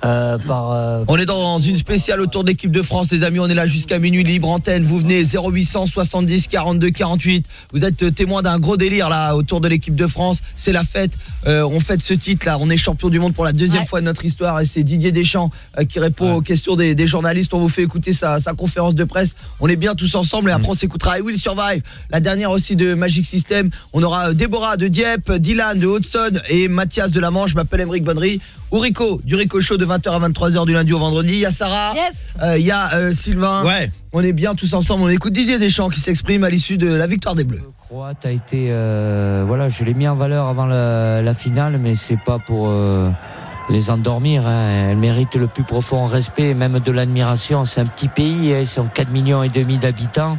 Euh, par, euh, On est dans une spéciale autour de l'équipe de France, les amis. On est là jusqu'à minuit libre antenne. Vous venez 0800 70 42 48. Vous êtes euh, témoin d'un gros délire là autour de l'équipe de France. C'est la fête. Euh, on fête ce titre là. On est champion du monde pour la deuxième Ouais. fois de notre histoire et c'est Didier Deschamps euh, qui répond aux questions des, des journalistes. On vous fait écouter sa, sa conférence de presse. On est bien tous ensemble et après on s'écoutera I Will Survive. La dernière aussi de Magic System. On aura Déborah de Dieppe, Dylan de Hudson et Mathias de la Manche. Je m'appelle Emeric Bonnery. Ou Rico, du Rico Show de 20h à 23h du lundi au vendredi. Il y a Sarah. Euh, Il y a euh, Sylvain. Ouais. On est bien tous ensemble. On écoute Didier Deschamps qui s'exprime à l'issue de la victoire des Bleus. Croate a été euh, voilà je l'ai mis en valeur avant la, la finale mais c'est pas pour euh, les endormir hein. elle mérite le plus profond respect même de l'admiration c'est un petit pays hein. ils sont 4 millions et demi d'habitants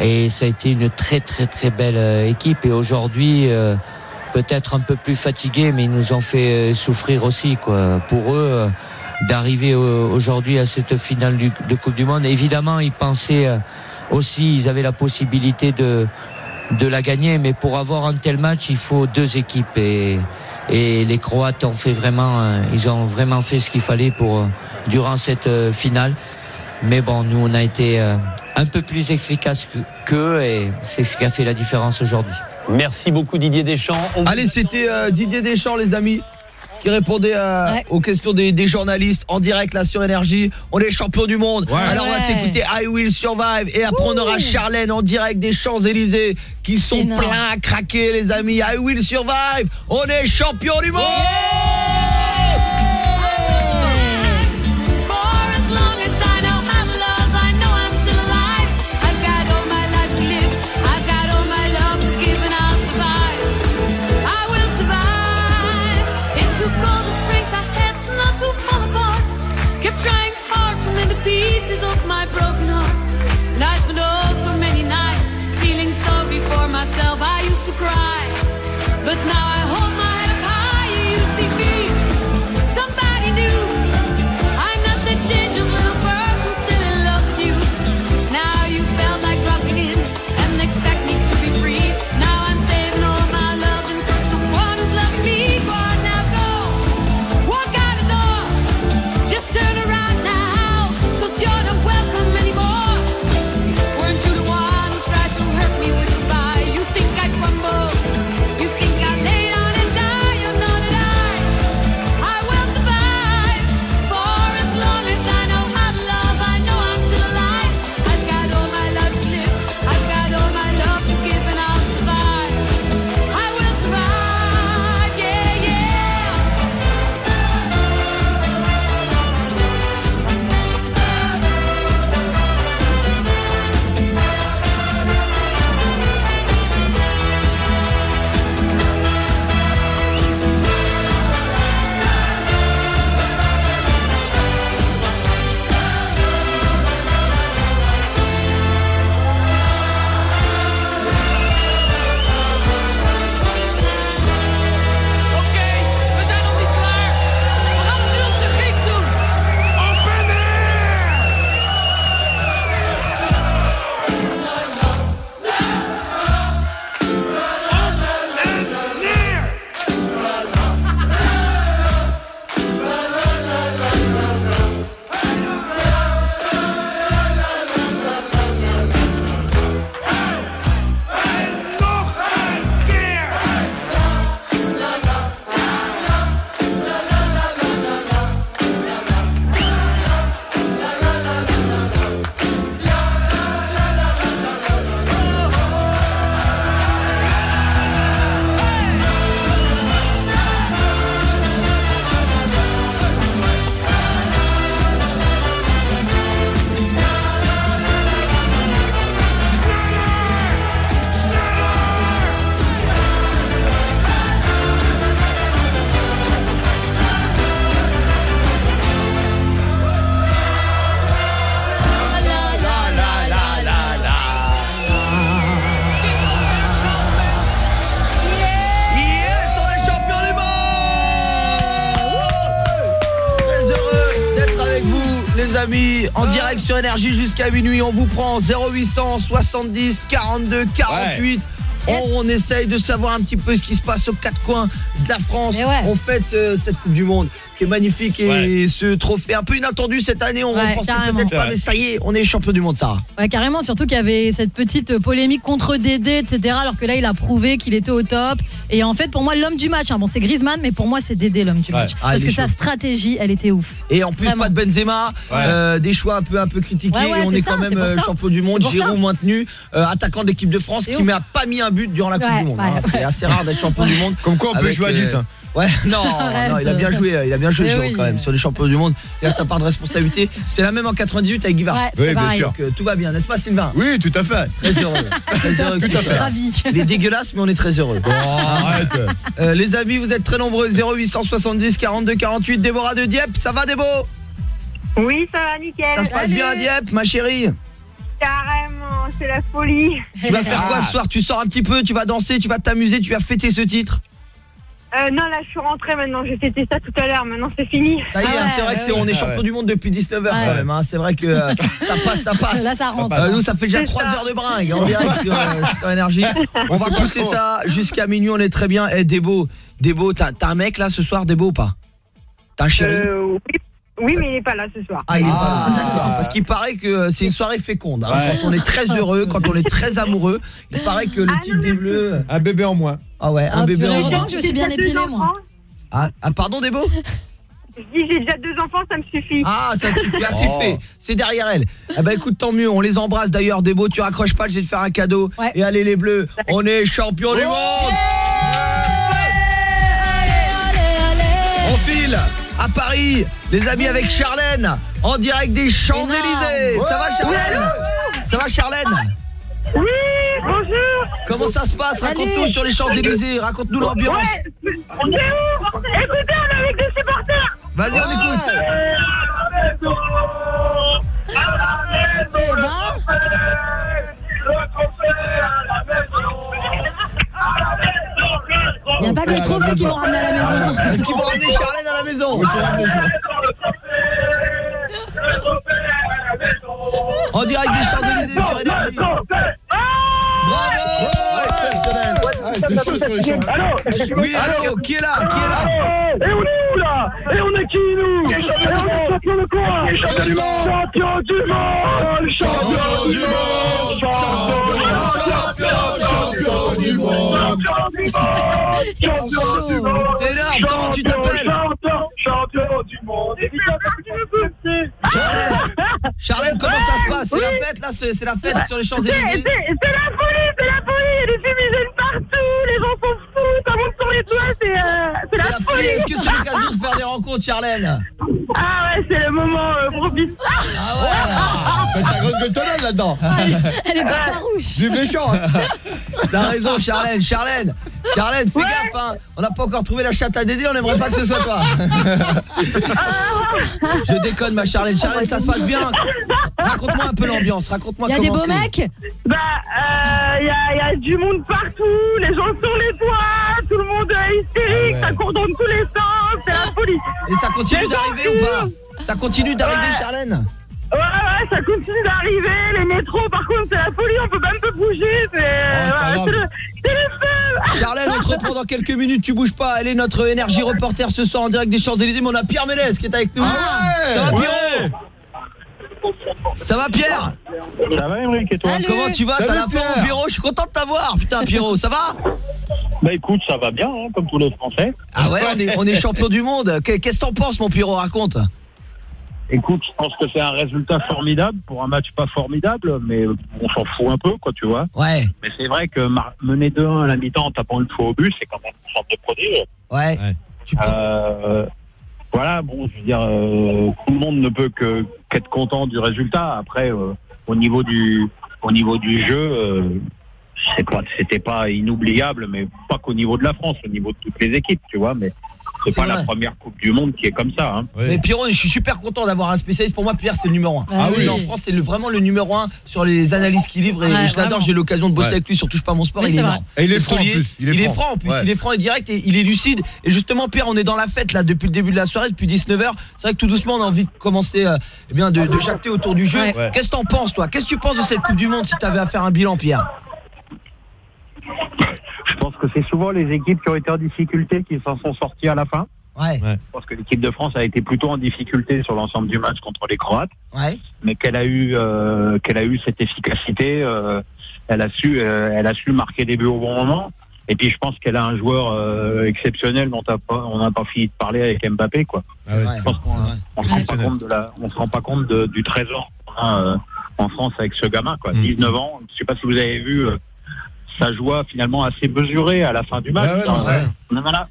et ça a été une très très très belle équipe et aujourd'hui euh, peut-être un peu plus fatigué mais ils nous ont fait euh, souffrir aussi quoi pour eux euh, d'arriver au- aujourd'hui à cette finale de Coupe du Monde évidemment ils pensaient euh, aussi ils avaient la possibilité de de la gagner, mais pour avoir un tel match, il faut deux équipes et, et les Croates ont fait vraiment, ils ont vraiment fait ce qu'il fallait pour durant cette finale. Mais bon, nous on a été un peu plus efficaces que- qu'eux et c'est ce qui a fait la différence aujourd'hui. Merci beaucoup Didier Deschamps. On Allez, c'était euh, Didier Deschamps, les amis, qui répondait euh, aux questions des, des journalistes en direct là sur Énergie. On est champion du monde. Alors on va s'écouter I Will Survive et après on aura Charlène en direct des Champs-Élysées qui sont pleins à craquer, les amis. I Will Survive. On est champion du monde. En direct sur énergie jusqu'à minuit, on vous prend 0800 70 42 48. On, on essaye de savoir un petit peu ce qui se passe aux quatre coins de la France. On fête euh, cette Coupe du Monde qui est magnifique et ce trophée un peu inattendu cette année, on Ouais, pensait carrément. peut-être pas mais ça y est, on est champion du monde Sarah. Ouais, carrément, surtout qu'il y avait cette petite polémique contre Dédé, etc. Alors que là, il a prouvé qu'il était au top. Et en fait, pour moi, l'homme du match, hein, bon, c'est Griezmann, mais pour moi, c'est Dédé l'homme du Ouais. match. Ah, parce que sa stratégie, elle était ouf. Et en plus pas de Benzema, euh, des choix un peu un peu critiqués Ouais, ouais, et on est ça, quand même euh, champion du monde, Giroud maintenu, euh, attaquant de l'équipe de France qui n'a pas mis un but durant la Coupe Ouais, du monde. ouais. hein. C'est assez rare d'être champion du monde. Comme quoi on peut jouer à 10 euh, hein. Ouais, non, il a bien joué, il a bien joué Mais Giroud, oui. quand même sur les champions du monde. Il a sa part de responsabilité. C'était la même en 98 avec Guy Var. Ouais, c'est Oui, bien sûr. Donc, euh, tout va bien, n'est-ce pas Sylvain? Oui, tout à fait. Très heureux. Très heureux. Tout à fait. Ravi. Il est dégueulasse mais on est très heureux. arrête. Euh, les amis, vous êtes très nombreux 0870 42 48 Déborah de Dieppe, ça va Débo? Oui, ça va, nickel. Ça se passe bien à Dieppe, ma chérie? Carrément, c'est la folie. Tu vas faire quoi ce soir? Tu sors un petit peu, tu vas danser, tu vas t'amuser, tu vas fêter ce titre? Euh, non, là, je suis rentrée maintenant. J'ai fêté ça tout à l'heure. Maintenant, c'est fini. Ça y est, hein, c'est vrai que c'est on est champion du monde depuis 19h quand même. hein. C'est vrai que euh, ça passe, ça passe. Là, ça rentre. Euh, nous, ça fait déjà C'est 3 ça. heures de bringue en direct sur, euh, sur énergie. On va pousser ça jusqu'à minuit, on est très bien. Eh, Débo, Débo, t'as t'as un mec là ce soir, Débo ou pas? T'as un chéri? Euh, oui. oui, mais il n'est pas là ce soir. Ah, il est pas là, d'accord. Parce qu'il paraît que c'est une soirée féconde. hein. Ouais. Quand on est très heureux, quand on est très amoureux, il paraît que le type des bleus. Un bébé en moins. Ah ouais, un Ah, bébé en que je me suis bien épilée, moi. Ah, ah, pardon, Débo? Je dis, j'ai déjà deux enfants, ça me suffit. Ah, ça te suffit, ah, c'est Oh. fait. C'est derrière elle. Ah bah écoute, tant mieux. On les embrasse d'ailleurs, Débo. Tu raccroches pas, je vais te faire un cadeau. Ouais. Et allez, les bleus, on est champion du monde. On file à Paris, les amis avec Charlène, en direct des Champs-Élysées. Ça va, Charlène? Ça va, Charlène? Oui, bonjour. Comment ça se passe Raconte-nous sur les Champs-Élysées. Raconte-nous l'ambiance. Ouais, c'est ouf. Écoutez, on est avec des supporters. Vas-y, on écoute. Il n'y a pas que le trophée qui vont ramener à la maison. Est-ce qu'ils vont ramener Charlène à la maison En direct des Champs-Élysées sur énergie. Bravo. Ah, c'est chaud. Oui, allô, qui est là Qui est là Et on est où là Et on est qui nous Et on est champion de quoi Champion du monde Champion du monde Champion du monde Champion du monde. Ils sont chauds. C'est énorme, comment tu t'appelles Champion du monde Charlène, comment ça se passe? C'est la fête là, c'est c'est la fête sur les Champs-Élysées c'est- la folie, c'est la folie. Il y a des fumigènes partout. Les gens sont fous. Ça monte sur les toits. C'est euh, la, la folie, est-ce que c'est l'occasion de faire des rencontres, Charlène? Ah ouais, c'est le moment euh, propice. C'est ta grande gueule là-dedans. Elle est pas farouche. Vive les champs. T'as raison, Charlène, Charlène Charlène, fais gaffe, hein On n'a pas encore trouvé la chatte à Dédé, on aimerait pas que ce soit toi Je déconne, ma Charlène. Charlène, ça se passe bien Raconte-moi un peu l'ambiance, raconte-moi Il y a comment des beaux mecs Bah, euh, il y, a, y a du monde partout. Les gens sur les toits. Tout le monde est hystérique. Ah ouais. Ça court dans tous les sens. C'est la folie. Et ça continue d'arriver ou pas Ça continue d'arriver, Ouais. Charlène Ouais, ouais, ça continue d'arriver. Les métros, par contre, c'est la folie. On peut même pas bouger. C'est Oh, ouais, c'est le, le feu. Charlène, on te reprend dans quelques minutes, tu bouges pas. Elle est notre énergie reporter ce soir en direct des Champs-Élysées. Mais on a Pierre Ménès qui est avec nous. Ah ouais Ça va, Pierrot Ça va, Pierre Ça va, Emmerich, et toi. Comment tu vas? T'as la forme, Pierre. Pierrot Je suis content de t'avoir. Putain, Pierrot, ça va? Bah écoute, ça va bien, hein, comme tous les Français. Ah ouais, on est, on est champion du monde. Qu'est- Qu'est-ce que t'en penses, mon Pierrot? Raconte. Écoute, je pense que c'est un résultat formidable pour un match pas formidable, mais on s'en fout un peu, quoi, tu vois. Ouais, Mais c'est vrai que mener 2-1 à la mi-temps en tapant une fois au but, c'est quand même une sorte de prodige. ouais. Euh, voilà, bon, je veux dire, euh, tout le monde ne peut que qu'être content du résultat. Après, euh, au niveau du au niveau du jeu, euh, c'est pas, c'était pas inoubliable, mais pas qu'au niveau de la France, au niveau de toutes les équipes, tu vois. Mais c'est pas vrai. la première Coupe du Monde qui est comme ça. Hein. Mais Pierrot, je suis super content d'avoir un spécialiste. Pour moi, Pierre, c'est le numéro 1. Ah oui. En France, c'est vraiment le numéro 1 sur les analyses qu'il livre. Et Ouais, je l'adore, j'ai eu l'occasion de bosser Ouais. avec lui sur Touche pas mon sport. Il est. Et il franc, en plus, il est franc. en plus. Ouais. Il est franc et direct et il est lucide. Et justement, Pierre, on est dans la fête là depuis le début de la soirée, depuis 19h. C'est vrai que tout doucement, on a envie de commencer euh, eh bien, de, de jacter autour du jeu. Ouais. Qu'est-ce que t'en penses, toi? Qu'est-ce que tu penses de cette Coupe du Monde si t'avais à faire un bilan, Pierre? Je pense que c'est souvent les équipes qui ont été en difficulté qui s'en sont sorties à la fin. Ouais. Je pense que l'équipe de France a été plutôt en difficulté sur l'ensemble du match contre les Croates. Ouais. mais qu'elle a eu euh, qu'elle a eu cette efficacité euh, elle a su euh, elle a su marquer des buts au bon moment et puis je pense qu'elle a un joueur euh, exceptionnel dont on n'a pas fini de parler avec Mbappé quoi Ah ouais, je pense qu'on on se rend pas compte de la on se rend pas compte de- du trésor qu'on a euh, en France avec ce gamin quoi 19 ans je sais pas si vous avez vu euh, sa joie finalement assez mesurée à la fin du match Ouais, ouais, non, c'est vrai.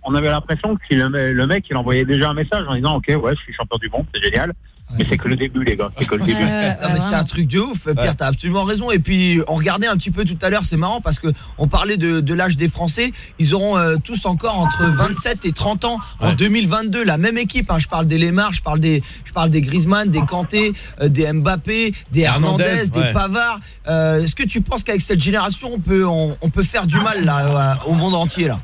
on avait, l'impression que le mec il envoyait déjà un message en disant ok ouais je suis champion du monde c'est génial mais c'est que le début les gars c'est que le début Non, mais c'est un truc de ouf, Pierre, t'as absolument raison. Et puis, on regardait un petit peu tout à l'heure, c'est marrant parce que on parlait de, de l'âge des Français. Ils auront euh, tous encore entre 27 et 30 ans en 2022. La même équipe. hein. Je parle des Lemar, je parle des, je parle des Griezmann, des Kanté, euh, des Mbappé, des Hernandez, Hernandez, des ouais. Pavard. Euh, Est-ce que tu penses qu'avec cette génération, on peut, on, on peut faire du mal là euh, au monde entier là?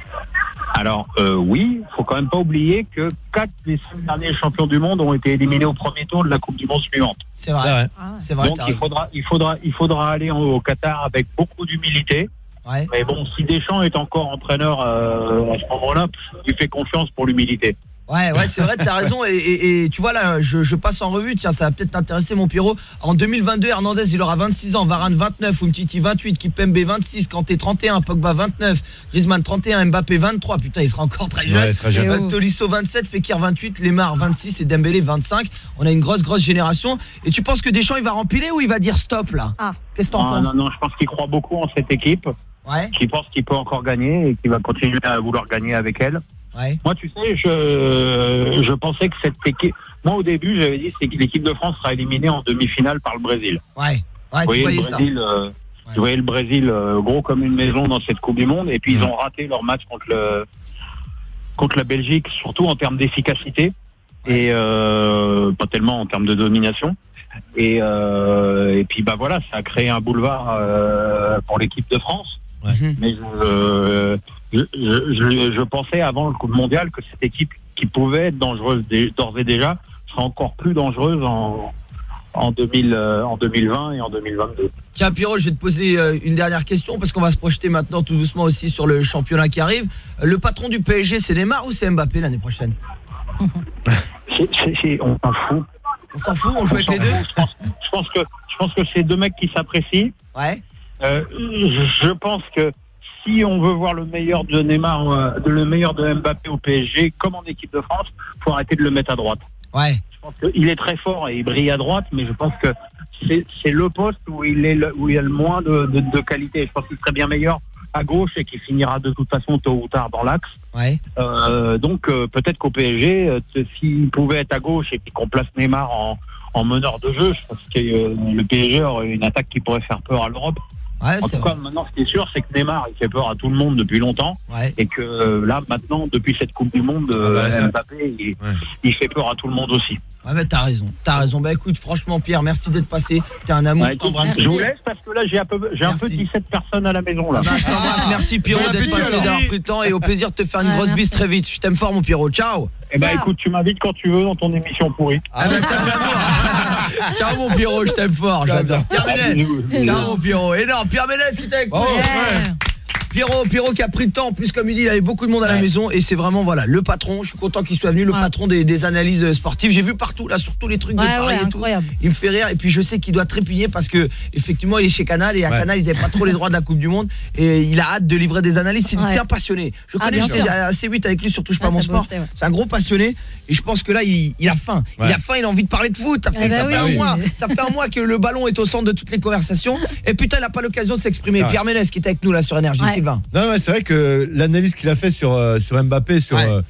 Alors euh, oui, faut quand même pas oublier que quatre des cinq derniers champions du monde ont été éliminés au premier tour de la Coupe du Monde suivante. C'est vrai. C'est vrai. Donc t'as il faudra, il faudra, il faudra aller en- au Qatar avec beaucoup d'humilité. Ouais. Mais bon, si Deschamps est encore entraîneur euh, à ce moment-là, il fait confiance pour l'humilité. Ouais, ouais, c'est vrai, t'as raison. Et, et- et tu vois, là, je, je passe en revue. Tiens, ça va peut-être t'intéresser, mon Pierrot. En 2022, Hernandez, il aura 26 ans. Varane, 29. Umtiti, 28. Kipembe, 26. Kanté, 31. Pogba, 29. Griezmann, 31. Mbappé, 23. Putain, il sera encore très jeune. Ouais, il sera jeune. Euh. Tolisso, 27. Fekir, 28. Lemar, 26. Et Dembélé, 25. On a une grosse, grosse génération. Et tu penses que Deschamps, il va rempiler ou il va dire stop, là Qu'est-ce que t'en Ah, penses non, non, je pense qu'il croit beaucoup en cette équipe. Ouais. Qu'il pense qu'il peut encore gagner et qu'il va continuer à vouloir gagner avec elle. Ouais. Moi, tu sais, je, je pensais que cette équipe. Moi, au début, j'avais dit que l'équipe de France sera éliminée en demi-finale par le Brésil. Ouais. Ouais, tu le voyais ça. Brésil, euh, vous voyez le Brésil euh, gros comme une maison dans cette Coupe du Monde, et puis ils ont raté leur match contre le contre la Belgique, surtout en termes d'efficacité et euh, pas tellement en termes de domination. Et, et puis bah voilà, ça a créé un boulevard pour l'équipe de France. Mais je, je, je- je- je pensais avant le coup mondial que cette équipe qui pouvait être dangereuse d'ores et déjà sera encore plus dangereuse en, en, 2000, euh, en 2020 et en 2022. Tiens Pierrot, je vais te poser euh, une dernière question parce qu'on va se projeter maintenant tout doucement aussi sur le championnat qui arrive. Euh, Le patron du PSG, c'est Neymar ou c'est Mbappé l'année prochaine? On s'en fout. On s'en fout, on joue avec les deux? Je pense, je pense que je pense que c'est deux mecs qui s'apprécient. Ouais. Euh, je, je pense que si on veut voir le meilleur de Neymar, euh, de- le meilleur de Mbappé au PSG, comme en équipe de France, faut arrêter de le mettre à droite. Ouais. Je pense qu'il est très fort et il brille à droite, mais je pense que c'est le poste où il est le- où il y a le moins de, de, de qualité. Je pense qu'il serait bien meilleur à gauche et qu'il finira de toute façon tôt ou tard dans l'axe. Ouais. Euh, donc euh, peut-être qu'au PSG, euh, s'il pouvait être à gauche et puis qu'on place Neymar en, en meneur de jeu, je pense que le PSG aurait une attaque qui pourrait faire peur à l'Europe. Ouais, en tout cas, maintenant, ce qui est sûr, c'est que Neymar, il fait peur à tout le monde depuis longtemps. Ouais. Et que euh, là, maintenant, depuis cette Coupe du Monde, euh, bah ça- Mbappé, il, il fait peur à tout le monde aussi. Ouais, bah t'as raison, t'as raison. Bah écoute, franchement, Pierre, merci d'être passé. T'es un amour, Ouais, je t'embrasse. je vous laisse parce que là, j'ai un peu, j'ai un peu 17 personnes à la maison. Là. Bah, je t'embrasse. Merci Pierrot d'être passé, d'avoir pris le temps et au plaisir de te faire une Ouais, grosse merci. bise très vite. Je t'aime fort mon Pierrot. Ciao. Eh ben, écoute, tu m'invites quand tu veux dans ton émission pourrie. Ah, bah, Ciao mon Pierrot, je t'aime fort, j'adore. Ciao mon Pierrot. Et non, Pierre Ménez qui était avec nous. Pierrot, Pierrot qui a pris le temps, en plus comme il dit, il avait beaucoup de monde à la maison et c'est vraiment voilà le patron. Je suis content qu'il soit venu, le patron des, des analyses sportives. J'ai vu partout là sur tous les trucs Ouais, de Paris ouais, et tout. incroyable. Il me fait rire et puis je sais qu'il doit trépigner parce que effectivement il est chez Canal et à Ouais. Canal il n'avait pas trop les droits de la Coupe du Monde et il a hâte de livrer des analyses. C'est un passionné. Je Ah, connais j'étais sûr. assez vite avec lui sur touche pas Ouais, mon sport. C'est un gros passionné et je pense que là il, il a faim. Il a faim, il a envie de parler de foot. Ça fait, ça fait oui. un mois, ça fait un mois que le ballon est au centre de toutes les conversations et putain il a pas l'occasion de s'exprimer. Pierre Ménès qui était avec nous là sur énergie. Sylvain. Non, ouais, c'est vrai que l'analyse qu'il a fait sur, euh, sur Mbappé, sur Ouais. euh,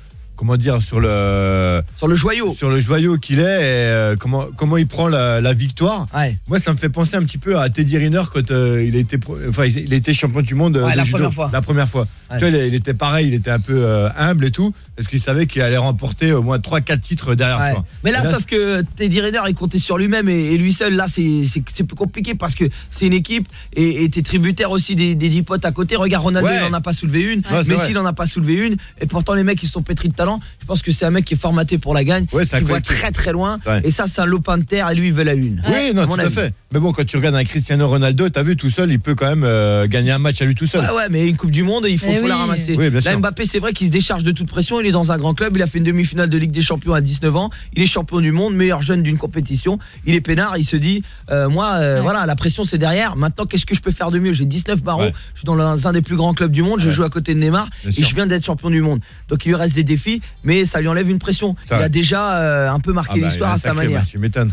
comment dire sur le sur le joyau sur le joyau qu'il est et euh, comment comment il prend la, la victoire. Moi ça me fait penser un petit peu à Teddy Riner quand euh, il pro- enfin il été champion du monde euh, Ouais, de la judo. première fois. La première fois. Ouais. Tu vois, il, il était pareil, il était un peu euh, humble et tout parce qu'il savait qu'il allait remporter au moins 3 4 titres derrière Ouais. tu. Mais là, sauf que Teddy Riner, il comptait sur lui-même et, et lui seul. Là, c'est plus compliqué parce que c'est une équipe et et t'es tributaire aussi des, des 10 potes à côté. Regarde, Ronaldo, Ouais. il en a pas soulevé une. Ouais, Messi, il en a pas soulevé une. Et pourtant, les mecs, ils sont pétris de talent. Je pense que c'est un mec qui est formaté pour la gagne, Ouais, qui voit très très loin. Ouais. Et ça, c'est un lopin de terre et lui, il veut la lune. Oui, non, tout à fait. Mais bon, quand tu regardes un Cristiano Ronaldo, t'as vu tout seul, il peut quand même euh, gagner un match à lui tout seul. Ah ouais, mais une Coupe du Monde, il faut, Eh la ramasser. Oui, Là. Mbappé, c'est vrai qu'il se décharge de toute pression. Il est dans un grand club. Il a fait une demi-finale de Ligue des Champions à 19 ans. Il est champion du monde, meilleur jeune d'une compétition. Il est peinard. Il se dit, euh, moi, euh, voilà, la pression c'est derrière. Maintenant, qu'est-ce que je peux faire de mieux? J'ai 19 barreaux. Ouais. Je suis dans un, des plus grands clubs du monde. Je joue à côté de Neymar Bien et sûr. je viens d'être champion du monde. Donc il lui reste des défis, mais ça lui enlève une pression. Ça il a déjà euh, un peu marqué Ah bah, l'histoire à sa manière. match, tu m'étonnes.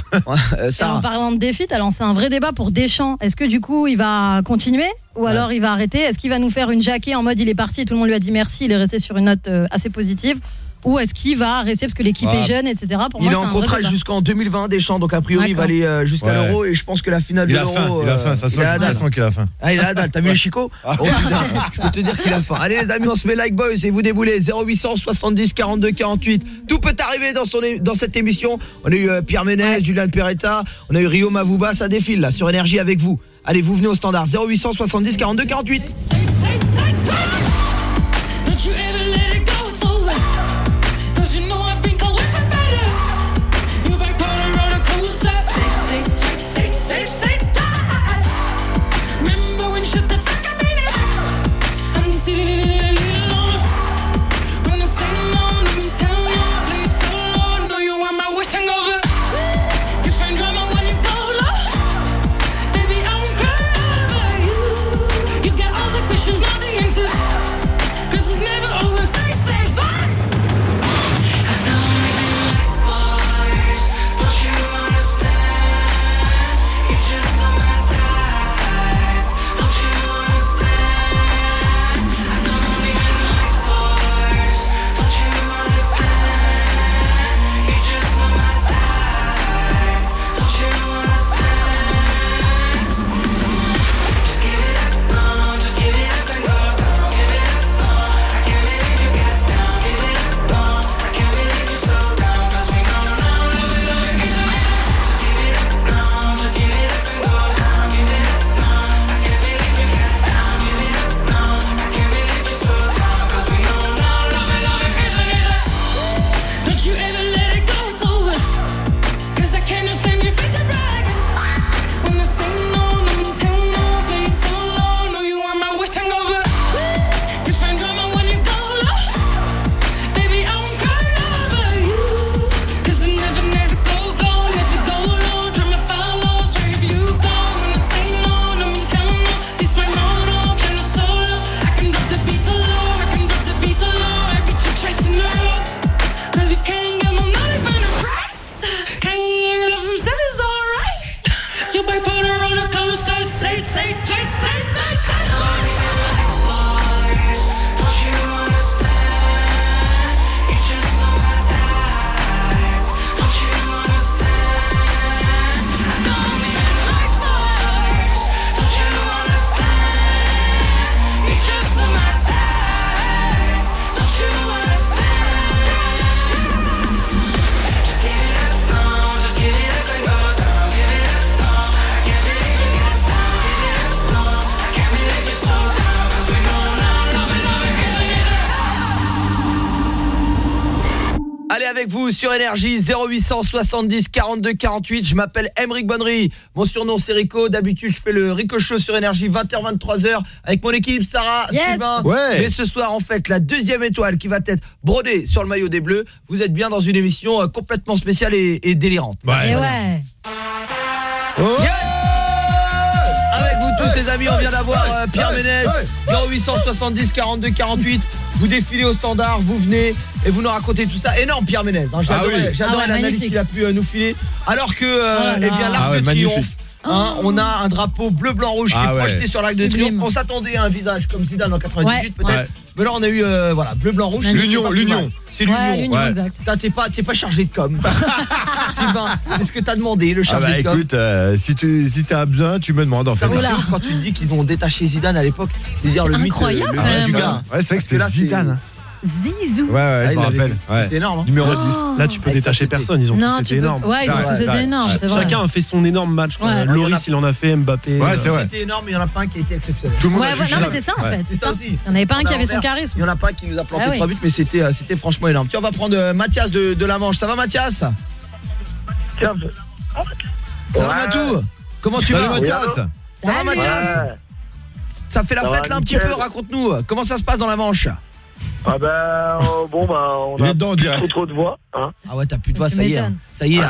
Euh, en parlant de défi, t'as lancé un vrai débat pour Deschamps. Est-ce que du coup, il va continuer ou alors il va arrêter? Est-ce qu'il va nous faire une jaquée en mode il est parti et tout le monde lui a dit merci, il est resté sur une note euh, assez positive? Ou est-ce qu'il va rester parce que l'équipe Ah. est jeune, etc. Pour il moi, est en contrat jusqu'en 2020 Deschamps donc a priori il va aller euh, jusqu'à Ouais. l'Euro et je pense que la finale Il de l'Euro il a euh, faim, ça il sent, a la ça dalle. sent qu'il a faim. Ah, il a la dalle, t'as vu les chicots Oh putain, je peux te dire qu'il a faim. Allez les amis, on se met like boys et vous déboulez 0800 70 42 48. Tout peut arriver dans son dans cette émission. On a eu euh, Pierre Ménez, Julian Peretta, on a eu Rio Mavuba, ça défile là sur énergie avec vous. Allez, vous venez au standard 0800 70 42 48. Avec vous sur énergie 0800 70 42 48 Je m'appelle Emric Bonnery Mon surnom c'est Rico. D'habitude je fais le Rico Show sur énergie 20h 23h Avec mon équipe Sarah, Yes. Sylvain. Ouais. Et ce soir en fait la deuxième étoile Qui va être brodée sur le maillot des Bleus. Vous êtes bien dans une émission euh, complètement spéciale et, et délirante. Et ouais. Vous tous les amis, on vient d'avoir euh, Pierre Ménez 0870 42 48 Vous défilez au standard, vous venez et vous nous racontez tout ça. Énorme Pierre Ménez, hein, Ah oui. j'adorais Ah ouais, l'analyse qu'il a pu euh, nous filer. Alors que euh, Oh là eh bien l'arc Ah ouais, de triomphe Hein, on a un drapeau bleu blanc rouge qui Ah est ouais. projeté sur l'arc de triomphe. On s'attendait à un visage comme Zidane en 98 Ouais, peut-être, ouais. Mais là on a eu euh, voilà, bleu blanc rouge, c'est- L'union, c'est l'union. C'est Ouais. Putain, t'es pas t'es pas chargé de com. Sylvain, c'est ce que t'as demandé, le Ah chargé bah de com. écoute, euh, si tu si t'as besoin, tu me demandes en fait. Ouf quand tu dis qu'ils ont détaché Zidane à l'époque, c'est-à-dire C'est le mythe incroyable, le quand mythe même. du gars. Ouais, c'est vrai que c'était là, c'est- Zidane. Zizou. Ouais, ouais, Ah, je il me rappelle. Ouais. C'était énorme, hein. Numéro Oh. 10. Là, tu peux Avec détacher personne. Ils ont Non, tous été peux- énormes. ouais, ils ont tous été énormes. Chacun a fait son énorme match. Ouais. Loris, il en a fait. Mbappé. Ouais, euh, c'est vrai. C'était énorme, mais il y en a pas un qui a été exceptionnel. Tout le monde Ouais, a ouais, non mais c'est ça en fait. C'est ça aussi. Il n'y en avait pas un qui avait son charisme. Il y en a pas un qui nous a planté Ah oui. trois buts, mais c'était euh, c'était franchement énorme. Tiens, on va prendre euh, Mathias de, la Manche. Ça va Mathias? Tiens, Ça va. Matou? Comment tu vas? Mathias. Ça va. Mathias? Ça fait la Ça fête là un petit peu, raconte-nous. Comment ça se passe dans la Manche? Ah ben, euh, bon, bah, on a dedans, plus trop trop de voix. Hein. Ah ouais, t'as plus de voix, ça y est. hein. Ça y est.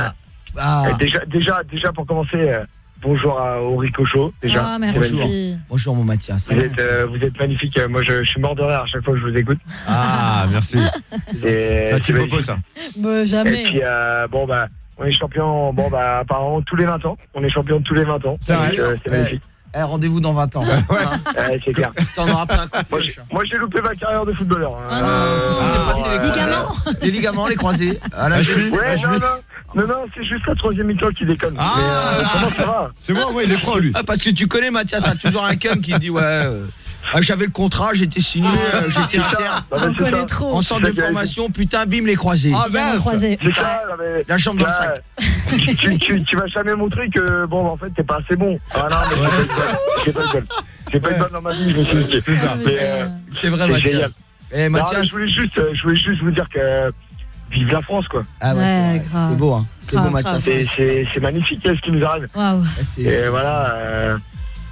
Ah, Et déjà, déjà, déjà, pour commencer, euh, bonjour à, au Ricochot, déjà. Ah, C'est merci. Bonjour mon Mathias. Ça Vous va êtes, euh, vous êtes magnifique. Moi, je, je suis mort de rire à chaque fois que je vous écoute. Ah, merci. C'est C'est un petit magnifique. popo ça. Bah, Et jamais. puis, euh, bon, bah, on est champion, bon, bah, apparemment, tous les 20 ans. On est champion tous les 20 ans. C'est vrai. Donc, euh, C'est Ouais. magnifique. Eh, Rendez-vous dans 20 ans. Hein Ouais, c'est clair. T'en auras un coup de Moi, j'ai- Moi, j'ai loupé ma carrière de footballeur. hein. Ah Euh, passé, les euh, Ligaments Les ligaments, les croisés. À la cheville. Ouais, Ah, je non, non, non, non, c'est juste la troisième mi-temps qui déconne. Ah. Mais, euh, comment ça va? C'est moi, moi, il est franc lui. Ah, parce que tu connais Mathias, t'as toujours un cum qui dit ouais. euh, ah, J'avais le contrat, j'étais signé, euh, j'étais C'est ça. inter. Non, mais On connaît ça. trop. En centre de formation, putain, bim, les croisés. Ah Bien mince. croisé. C'est ça, non, mais- La jambe dans le Là, sac. tu, tu, tu, tu vas jamais montrer que, bon, en fait, t'es pas assez bon. Ah non, mais j'ai pas eu de bol. J'ai pas eu de bol dans ma vie, je me suis dit. C'est ça. Mais, euh, C'est vrai, c'est Mathias. génial. Eh, non, mais Mathias. je voulais juste, euh, je voulais juste vous dire que vive la France, quoi. Ah ouais, c'est Ouais, vrai. grave. c'est beau, hein. C'est Grave, beau, Mathias. grave. C'est, c'est, c'est magnifique, ce qui nous arrive. Waouh. C'est- Et voilà. euh,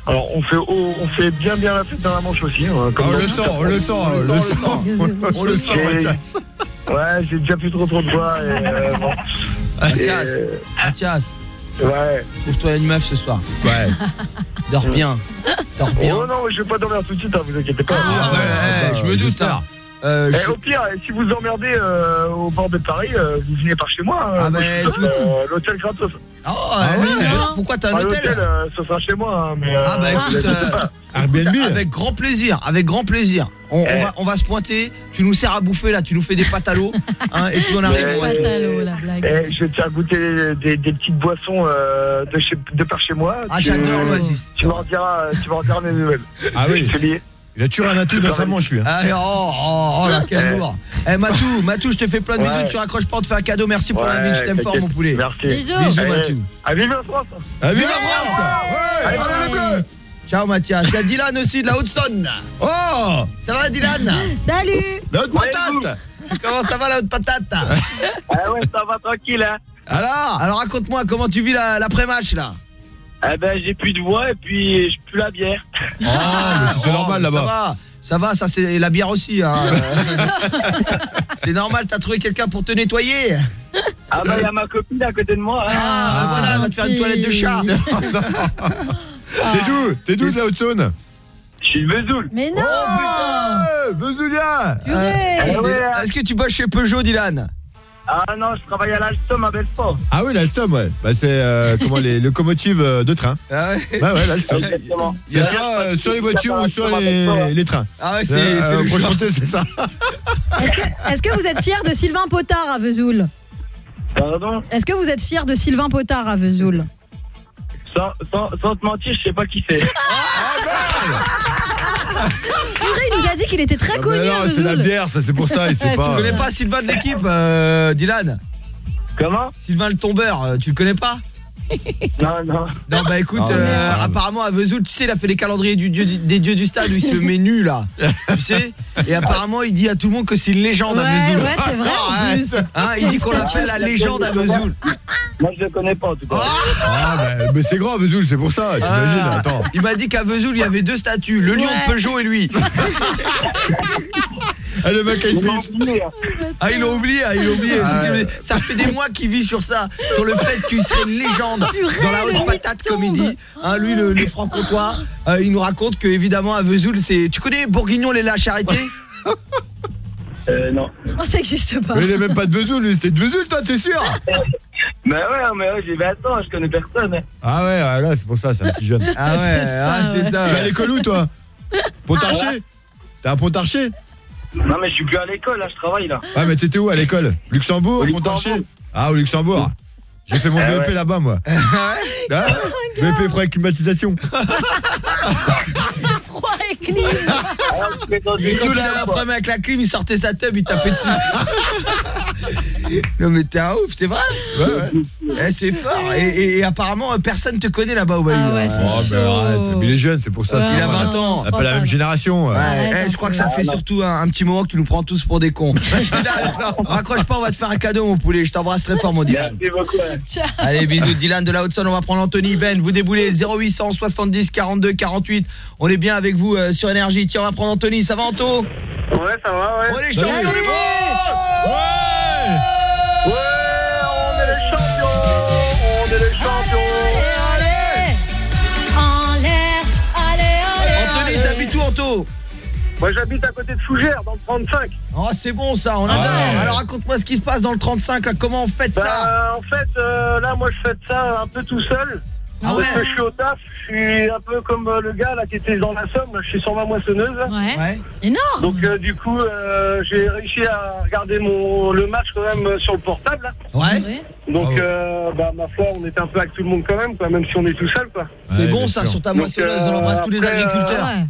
alors, on fait, oh, on fait bien, bien la fête dans la Manche aussi. hein, comme Ah, on le sent, on le sent, on le sent. On le sent. Ouais, j'ai déjà plus trop trop de voix. Et, euh, bon. Mathias, Et, euh, Mathias, ouais. trouve-toi une meuf ce soir. Ouais. Dors bien. Dors bien. Oh non, je vais pas dormir tout de suite, hein, vous inquiétez pas. Ah ouais, Ah, eh, je bah, me doute. j'espère. hein. Euh, Eh, je- au pire, si vous emmerdez euh, au bord de Paris, euh, vous venez par chez moi. Ah, je euh, l'hôtel gratos. Oh, Ah eh, oui, alors, pourquoi t'as un Ah, hôtel l'hôtel, euh, ce sera chez moi. hein, mais, euh, Ah bah vous écoute, euh. Avec grand plaisir, avec grand plaisir. On, on Eh. va, on va se pointer, tu nous sers à bouffer là, tu nous fais des pâtes à l'eau, hein, et puis on arrive. La blague. Eh, je vais te faire goûter des, des petites boissons euh, de, chez, de par chez moi. Ah, j'adore l'Oasis. Tu m'en diras, tu m'en diras mes nouvelles. Ah oui. Je te dis. Il a tué un atout dans sa manche lui. Ah, oh, oh, oh là, quel Eh. lourd. Eh Matou, Matou, je te fais plein de Ouais. bisous, tu raccroches pas, on te fait un cadeau, merci pour la vie, je t'aime fort mon poulet. Merci. Bisous. Bisous Matou. À vive la France Ah, vive la France Ouais Allez, Allez les bleus Ciao Mathias, il y a Dylan aussi de la Haute-Saône. Oh Ça va Dylan? Salut. La haute patate Comment ça va la haute patate? Ah ouais, ça va tranquille, hein. Alors Alors raconte-moi comment tu vis la- l'après-match là? Eh ben, j'ai plus de voix et puis je pue la bière. Ah, mais c'est Oh, normal Ça là-bas. va, ça va, ça c'est la bière aussi. hein. c'est normal, t'as trouvé quelqu'un pour te nettoyer. Ah bah, il y a ma copine à côté de moi. hein. Ah, Ah, voilà, elle va te faire une toilette de chat. T'es d'où T'es d'où de la Haute-Saône? Je suis Vesoul. Mais non. Oh Purée. Eh ouais. Est-ce que tu bosses chez Peugeot, Dylan? Ah non, je travaille à l'Alstom à Belfort. Ah oui, l'Alstom, ouais. Bah, c'est euh, comment les locomotives euh, de train. Ah ouais Ouais, ouais, l'Alstom. C'est soit euh, sur les voitures ou sur les, les trains. Ah ouais, c'est Euh, c'est euh, le. Franchement, c'est ça. Est-ce que, est-ce que vous êtes fier de Sylvain Potard à Vesoul? Pardon? Est-ce que vous êtes fier de Sylvain Potard à Vesoul? Sans, sans, sans te mentir, je sais pas qui c'est. Purée, il nous a dit qu'il était très connu non, c'est la bière, ça, c'est pour ça, il sait Ouais, Tu pas. connais pas Sylvain de l'équipe, euh, Dylan? Comment? Sylvain le tombeur, euh, tu le connais pas? Non, non. Non bah écoute, Ah, euh, apparemment à Vesoul, tu sais, il a fait les calendriers du dieu, des dieux du stade où il se met nu là. tu sais Et apparemment il dit à tout le monde que c'est une légende à Vesoul. ouais, c'est vrai en plus. Hein, il dit qu'on l'appelle la légende à Vesoul. Moi, je le connais pas, en tout cas. Ah, bah, mais c'est grand, Vesoul, c'est pour ça, t'imagines, Ah, attends. Il m'a dit qu'à Vesoul il y avait deux statues, le lion Ouais. de Peugeot et lui. Ah, le mec a une Il hein. Ah il a oublié, ah, il a oublié. Ah. Ça fait des mois qu'il vit sur ça, sur le fait qu'il serait une légende Purée, dans la haute patate mytho. comme il dit. Hein, lui le, le franc-comtois, euh, il nous raconte que évidemment à Vesoul c'est. Tu connais Bourguignon les la charité Euh, non. Oh, ça existe pas. Mais il est même pas de Vesoul, lui, c'était de Vesoul, toi, t'es sûr? Mais ouais, mais ouais, j'ai 20 ans, je connais personne. hein. Ah ouais, ah, là, c'est pour ça, c'est un petit jeune. Ah ouais, C'est ça, ah, c'est ça. Tu vas à l'école où, toi? Pontarché T'es à Pontarché Non, mais je suis plus à l'école, là, je travaille, là. Ah, mais t'étais où à l'école Luxembourg, Montargis Ah, au Luxembourg. J'ai fait mon Ah BEP ouais. là-bas, moi. Ah, BEP froid et climatisation. Froid et clim. Et quand il avait un problème avec la clim, il sortait sa tub, il tapait dessus. non mais t'es un ouf, c'est vrai Eh, c'est fort. Et, et- et apparemment, personne te connaît là-bas au Bayou. Ah ouais, c'est Oh, mais arrête, mais il est jeune, c'est pour ça. Ouais, c'est il a normal. 20 ans. C'est pas la même génération. Ouais, ouais. eh, je crois que ça fait surtout un, un petit moment que tu nous prends tous pour des cons. Raccroche pas, on va te faire un cadeau mon poulet. Je t'embrasse très fort mon Dylan. Merci beaucoup. Allez, bisous Dylan de la Haute-Saône, on va prendre Anthony Ben, vous déboulez 0800 70 42 48. On est bien avec vous euh, sur énergie. Tiens, on va prendre Anthony, ça va Anto? Ouais, ça va, ouais. On est du monde Ouais, Moi, j'habite à côté de Fougères, dans le 35. Oh, c'est bon ça, on adore. Ouais. Alors raconte-moi ce qui se passe dans le 35 là, comment on fait ça Bah, en fait, euh, là, moi, je fais ça un peu tout seul. Ah Parce ouais que je suis au taf, je suis un peu comme euh, le gars là qui était dans la Somme, là, je suis sur ma moissonneuse. là. Ouais. Énorme. Donc euh, du coup, euh, j'ai réussi à regarder mon le match quand même sur le portable. là. Ouais. Donc euh, bah ma foi, on était un peu avec tout le monde quand même, quoi, même si on est tout seul quoi. C'est bon ça sur ta moissonneuse, on embrasse tous les agriculteurs. euh,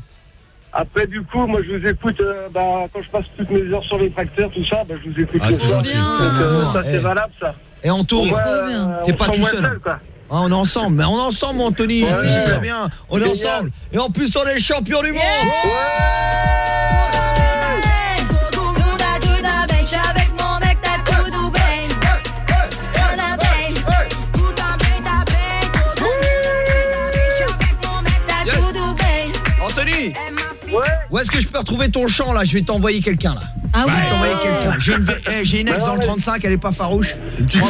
Après du coup, moi je vous écoute euh, bah, quand je passe toutes mes heures sur les tracteurs, tout ça, bah, je vous écoute. Ah, c'est ça. gentil. Euh, ça c'est Eh. valable ça. Et Au moins, euh, t'es pas tout seul. quoi. Ah, on est ensemble, mais on est ensemble Anthony, Ouais. tu sais très bien, on est Génial. ensemble. Et en plus on est champion du monde Où est-ce que je peux retrouver ton champ là? Je vais t'envoyer quelqu'un là. Ah Je ouais? vais t'envoyer quelqu'un. J'ai une, vé- eh, j'ai une ex dans le 35, elle est pas farouche. Une petite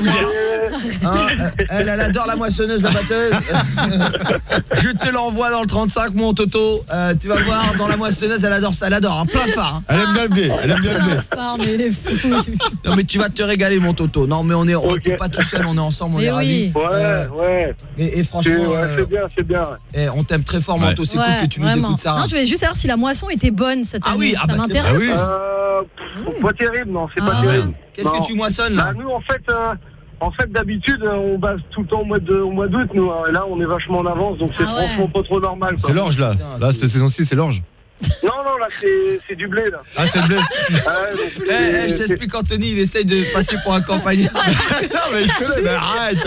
elle, elle adore la moissonneuse, la batteuse. je te l'envoie dans le 35, mon Toto. Euh, tu vas voir, dans la moissonneuse, elle adore ça, elle adore, un plein phare. hein. Elle aime bien le blé, elle aime bien le blé. Mais il est fou. Non mais tu vas te régaler mon Toto. Non mais on est on est pas tout seul, on est ensemble, on Mais est oui. ravis. Ouais, Euh, ouais. Et, et franchement, C'est ouais, euh, c'est bien, c'est bien. eh, on t'aime très fort, Manto. C'est Ouais, cool que tu nous vraiment. écoutes, Sarah. Non, je voulais juste savoir si la moisson était bonne cette Ah oui, ah ça bah, c'est m'intéresse. vrai. Euh, pas terrible, non, c'est Ah pas ouais. terrible. Qu'est-ce que tu moissonnes là Bah, nous, en fait, euh, en fait, d'habitude, euh, on base tout le temps au mois d'août, nous. hein. Et là, on est vachement en avance, donc c'est Ah ouais. franchement pas trop normal. C'est l'orge là. Là, cette saison-ci, c'est l'orge. Non, non, là, c'est c'est du blé, là. Ah, c'est le blé. Ah, ouais, donc, Eh, eh, je t'explique Anthony, il essaye de passer pour un campagnard. non, mais je connais, mais arrête.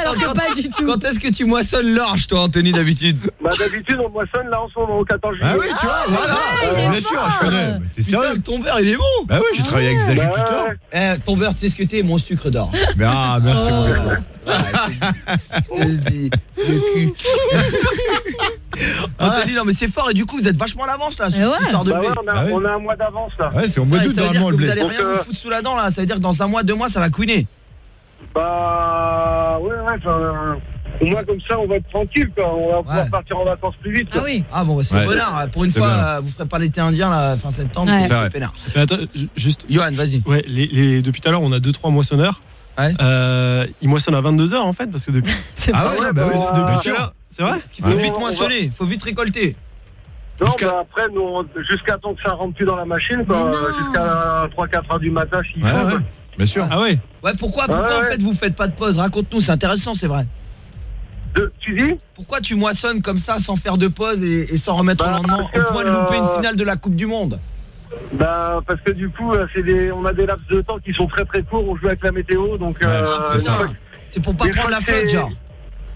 Alors que pas du tout. Quand est-ce que tu moissonnes l'orge, toi, Anthony, d'habitude Bah, d'habitude, on moissonne là en ce moment, au 14 juillet. Ah oui, tu vois, voilà. il est Bien sûr, je connais. Mais T'es sérieux Ton beurre, il est bon. Bah oui, j'ai travaillé avec des Bah, agriculteurs. Eh, ton beurre, tu sais ce que t'es, mon sucre d'or. Mais ah, merci mon gars. Je te le dis, le cul. Anthony, non mais c'est fort et du coup vous êtes vachement à l'avance là sur cette ouais. histoire de Bah, blé. ouais, on a, Bah on a un mois d'avance, là. Ouais, c'est au mois d'août ça veut dire normalement que le vous blé. allez rien euh, vous foutre sous la dent là, ça veut dire que dans un mois, deux mois ça va couiner. Bah, ouais, ouais, enfin, au moins comme ça, on va être tranquille, quoi. On va pouvoir partir en vacances plus vite, Ah oui. Ah bon, bah, c'est Ouais. bonheur. Pour une fois, bien. euh, vous ferez pas l'été indien là fin septembre, Ouais. c'est peinard. Mais attends, ju- juste. Johan, vas-y. Ouais, les, les- depuis tout à l'heure, on a 2-3 moissonneurs. Ouais. Euh, ils moissonnent à 22h en fait, parce que depuis. C'est Ah ouais, bah oui. bah, depuis sûr. C'est vrai Il faut Ouais. vite va- moissonner, faut vite récolter. Non, bah après, jusqu'à temps que ça rentre plus dans la machine. Jusqu'à 3-4 heures du matin, s'il Ouais, faut. ouais, bien sûr. Ah ouais Ouais, pourquoi, pourquoi Ouais, en ouais. fait vous faites pas de pause? Raconte-nous, c'est intéressant, c'est vrai. De- tu dis? Pourquoi tu moissonnes comme ça sans faire de pause et, et sans remettre Bah, au lendemain parce au point de louper une euh, finale de la Coupe du Monde? Bah, parce que du coup, euh, c'est des, on a des laps de temps qui sont très très courts. On joue avec la météo, donc. euh, c'est pour pas prendre la c'est- genre.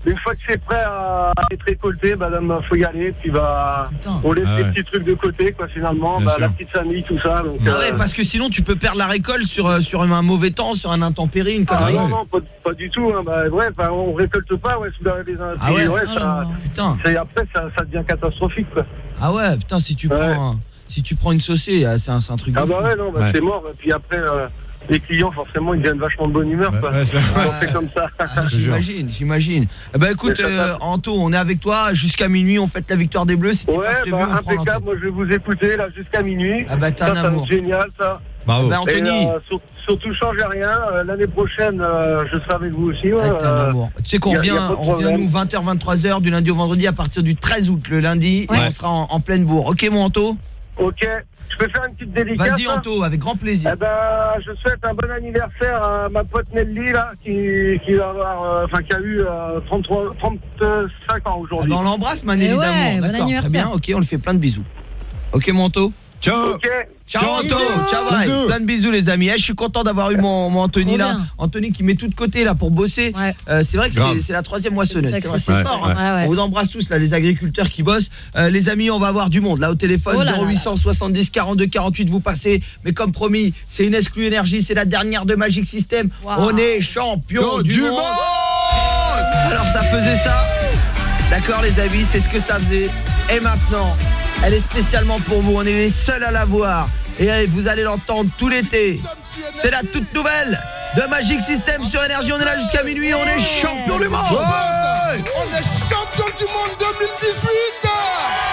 Une fois que c'est prêt à être récolté, madame, faut y aller. Puis bah, Putain. on laisse Ah des ouais. petits trucs de côté, quoi, finalement. Bah, la petite famille, tout ça. Donc, Ah euh, ouais, parce que sinon tu peux perdre la récolte sur, euh, sur un mauvais temps, sur un intempérie, une Ah connerie. non, non, pas, pas du tout. Hein. Bah, ouais, bah, on récolte pas, ouais, sous la, les Ah ouais Oh là ça, là. Putain. c'est- après, ça, ça devient catastrophique, quoi. Ah ouais, putain, si tu Ouais. prends un- si tu prends une saucée, euh, c'est un, c'est un truc de Ah bah fou. ouais, non, bah, Ouais. c'est mort. Et puis après, euh, les clients, forcément, ils deviennent vachement de bonne humeur, quoi. ouais, c'est- Quand on fait comme ça. Ah, j'imagine, j'imagine. Eh ben écoute, ça euh. Anto, on est avec toi jusqu'à minuit, on fête la victoire des Bleus. Si Ouais, pas prévu, bah, impeccable. Moi, je vais vous écouter, là, jusqu'à minuit. Ah bah t'as ça, un ça amour. génial, ça. Bravo. Bah, Anthony. Et, euh, sur- surtout, changez rien. Euh, L'année prochaine, euh, je serai avec vous aussi. ouais, Ah, t'as un amour. Tu sais qu'on revient, on revient nous 20h, 23h du lundi au vendredi à partir du 13 août, le lundi, Ouais. et on sera en, en pleine bourre. Ok mon Anto? Ok. Je peux faire une petite dédicace Vas-y là Anto, avec grand plaisir. Eh ben, je souhaite un bon anniversaire à ma pote Nelly là, qui, qui va avoir, euh, enfin qui a eu euh, 33, 35 ans Ah aujourd'hui. ben, on l'embrasse Manel Eh ouais, évidemment. bon D'accord, très anniversaire. bien. OK, on lui fait plein de bisous. OK Manto Ciao. Ciao Ciao, Anto, ciao bye. Bisous. Plein de bisous les amis. Eh, je suis content d'avoir eu mon, mon Anthony Trop là. bien. Anthony qui met tout de côté là pour bosser. Euh, c'est vrai que c'est- la troisième moissonneuse. C'est fort. hein. On vous embrasse tous là les agriculteurs qui bossent. Euh, les amis, on va avoir du monde là au téléphone Oh là là 0870 42 48 vous passez. Mais comme promis, c'est une exclue énergie, c'est la dernière de Magic System. On est champion Oh, du, du monde. monde Alors ça faisait ça. D'accord les amis, c'est ce que ça faisait. Et maintenant, elle est spécialement pour vous. On est les seuls à la voir. Et vous allez l'entendre tout l'été. C'est la toute nouvelle de Magic System sur Énergie. On est là jusqu'à minuit. On est champion du monde. On est champion du monde 2018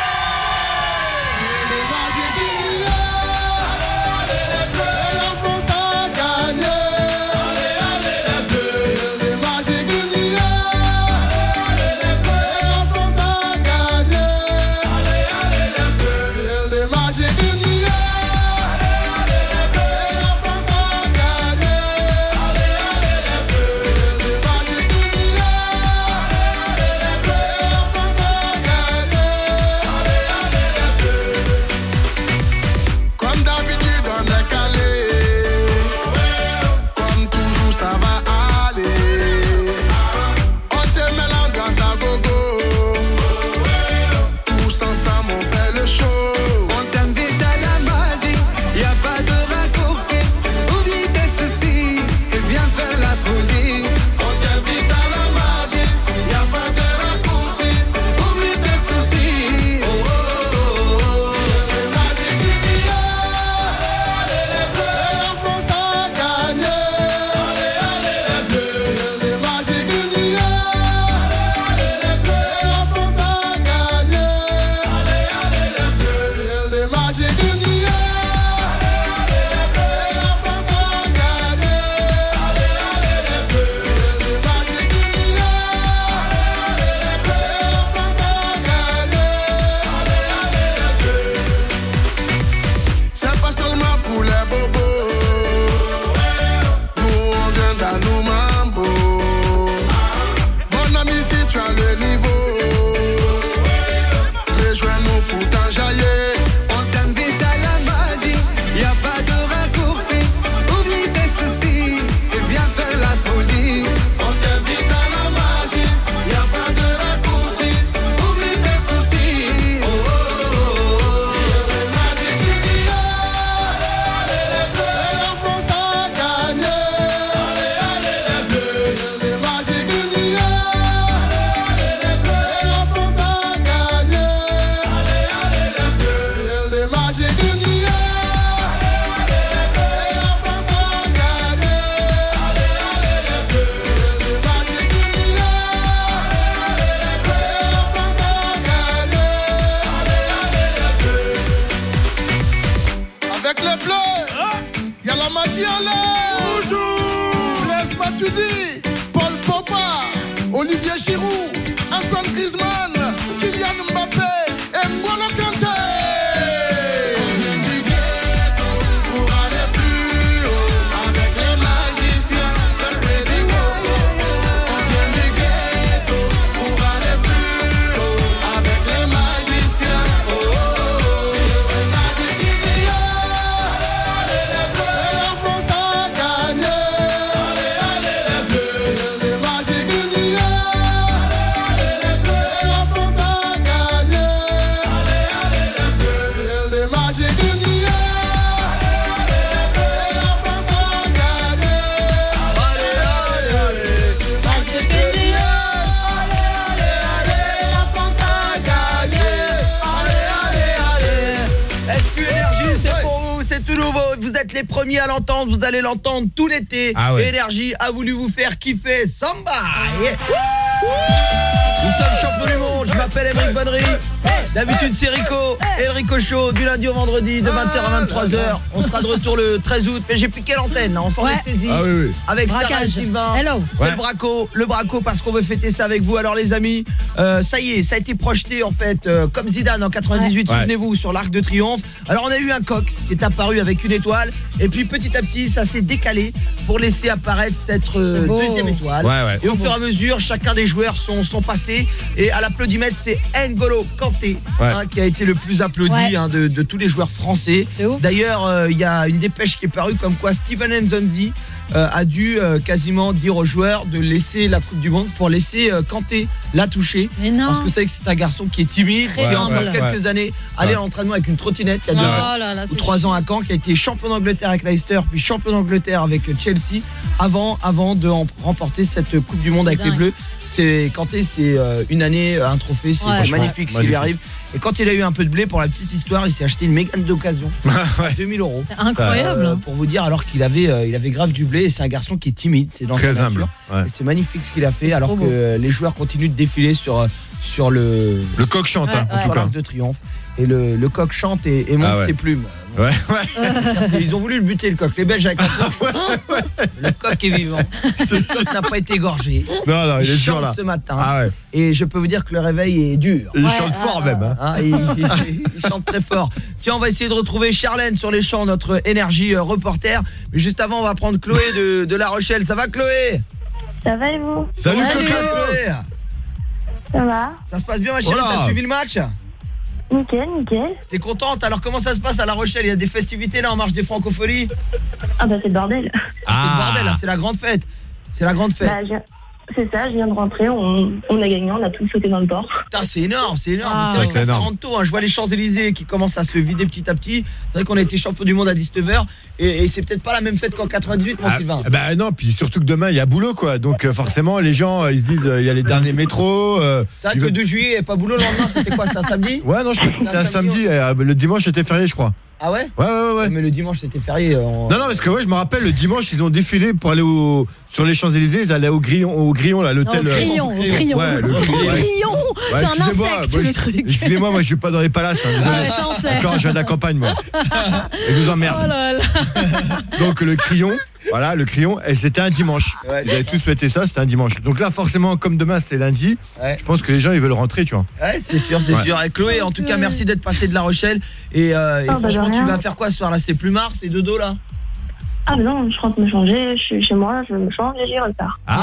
Premiers à l'entendre, vous allez l'entendre tout l'été. Ah ouais. Énergie a voulu vous faire kiffer Samba. Yeah. Nous sommes champions du monde, je m'appelle Émeric Bonnery. D'habitude c'est Rico et le Rico Show du lundi au vendredi de 20h à 23h. On sera de retour le 13 août, mais j'ai piqué l'antenne, là, on s'en Ouais. est saisi. Ah oui, oui. Avec Sarah Braquage. Sylvain. Hello. C'est Ouais. le braco, le braco parce qu'on veut fêter ça avec vous. Alors les amis, Euh, ça y est, ça a été projeté en fait euh, comme Zidane en 98, Ouais. souvenez-vous, sur l'Arc de Triomphe. Alors on a eu un coq qui est apparu avec une étoile et puis petit à petit ça s'est décalé pour laisser apparaître cette euh, deuxième étoile. Ouais, ouais. Et au fur et à mesure, chacun des joueurs sont, sont passés et à l'applaudimètre, c'est N'Golo Kanté Ouais. hein, qui a été le plus applaudi Ouais. hein, de, de tous les joueurs français. D'ailleurs, euh, il y a une dépêche qui est parue comme quoi Steven Nzonzi euh, a dû euh, quasiment dire aux joueurs de laisser la Coupe du Monde pour laisser euh, Kanté la toucher. Mais non. Parce que vous savez que c'est un garçon qui est timide, Très qui a encore quelques Ouais. années allé Ouais. à l'entraînement avec une trottinette il y a Oh deux ans là là, ou c'est trois ans à Caen, qui a été champion d'Angleterre avec Leicester, puis champion d'Angleterre avec Chelsea, avant, avant de remporter cette Coupe du Monde avec dingue. les Bleus. C'est Kanté, c'est euh, une année, un trophée, c'est Ouais. c'est magnifique ce qui lui magnifique. arrive. Et quand il a eu un peu de blé, pour la petite histoire, il s'est acheté une mégane d'occasion, 2000 euros. C'est incroyable. Euh, pour vous dire, alors qu'il avait, euh, il avait grave du blé, et c'est un garçon qui est timide, c'est dans Très humble. ouais. C'est magnifique ce qu'il a fait, alors que beau. les joueurs continuent de défiler sur, euh, sur le, Le coq chante, hein, Ouais, en ouais. tout cas. de Triomphe. Et le, le coq chante et, et monte Ah ouais. ses plumes. Ouais, ouais. Ils ont voulu le buter le coq. Les Belges avec la planche. Le coq est vivant. Le coq n'a pas été égorgé. Non, non, il est chante toujours là. ce matin. Ah ouais. Et je peux vous dire que le réveil est dur. Il Ouais, chante ouais, fort ouais, même. hein. Hein, il, il- il chante très fort. Tiens, on va essayer de retrouver Charlène sur les champs, notre énergie euh, reporter. Mais juste avant, on va prendre Chloé de, de La Rochelle. Ça va, Chloé? Ça va et vous? Salut, Chloé. Ça va Ça se passe bien, ma chérie? Voilà. T'as suivi le match? Nickel, nickel. T'es contente Alors, comment ça se passe à La Rochelle? Il y a des festivités là en marche des francopholies? Ah bah c'est le bordel. C'est le bordel, là, c'est la grande fête. C'est la grande fête. Bah, C'est ça, je viens de rentrer, on, on a gagné, on a tous sauté dans le port. Putain, c'est énorme, c'est énorme. Ah. c'est vrai que c'est ça, rentre tôt. hein. Je vois les Champs-Élysées qui commencent à se vider petit à petit. C'est vrai qu'on a été champion du monde à 19h. Et, et c'est peut-être pas la même fête qu'en 98, mon Ah, Sylvain. bah non, puis surtout que demain il y a boulot quoi. Donc euh, forcément les gens euh, ils se disent euh, il y a les derniers métros. euh, C'est vrai que le veulent- 2 juillet, pas boulot le lendemain, c'était quoi C'était un samedi Ouais non je crois que c'était un C'était un samedi. euh, le dimanche était férié je crois. Ah ouais Ouais ouais ouais. Mais le dimanche, c'était férié. on- Non non parce que ouais je me rappelle le dimanche ils ont défilé pour aller au sur les Champs Élysées ils allaient au grillon au grillon là l'hôtel. au euh, grillon, au grillon. Ouais, le Au grillon, grillon. C'est un insecte, moi, le je- truc. Excusez-moi moi je suis pas dans les palaces. hein, désolé. Ah ouais, ça, on sait. D'accord je viens de la campagne moi. Et je vous Oh emmerde. là là. Donc le crayon, voilà, le crayon, et c'était un dimanche. Ouais. Ils avaient tous souhaité ça, c'était un dimanche. Donc là, forcément, comme demain c'est lundi, Ouais. je pense que les gens ils veulent rentrer, tu vois. Ouais, c'est sûr, c'est Ouais. sûr. Et Chloé, en tout cas, merci d'être passé de La Rochelle. Et, euh, et Ah, bah, franchement, tu vas faire quoi ce soir là C'est plus mars, c'est dodo là? Ah non, je rentre me changer, je suis chez moi, je me change et j'y repars. Ah,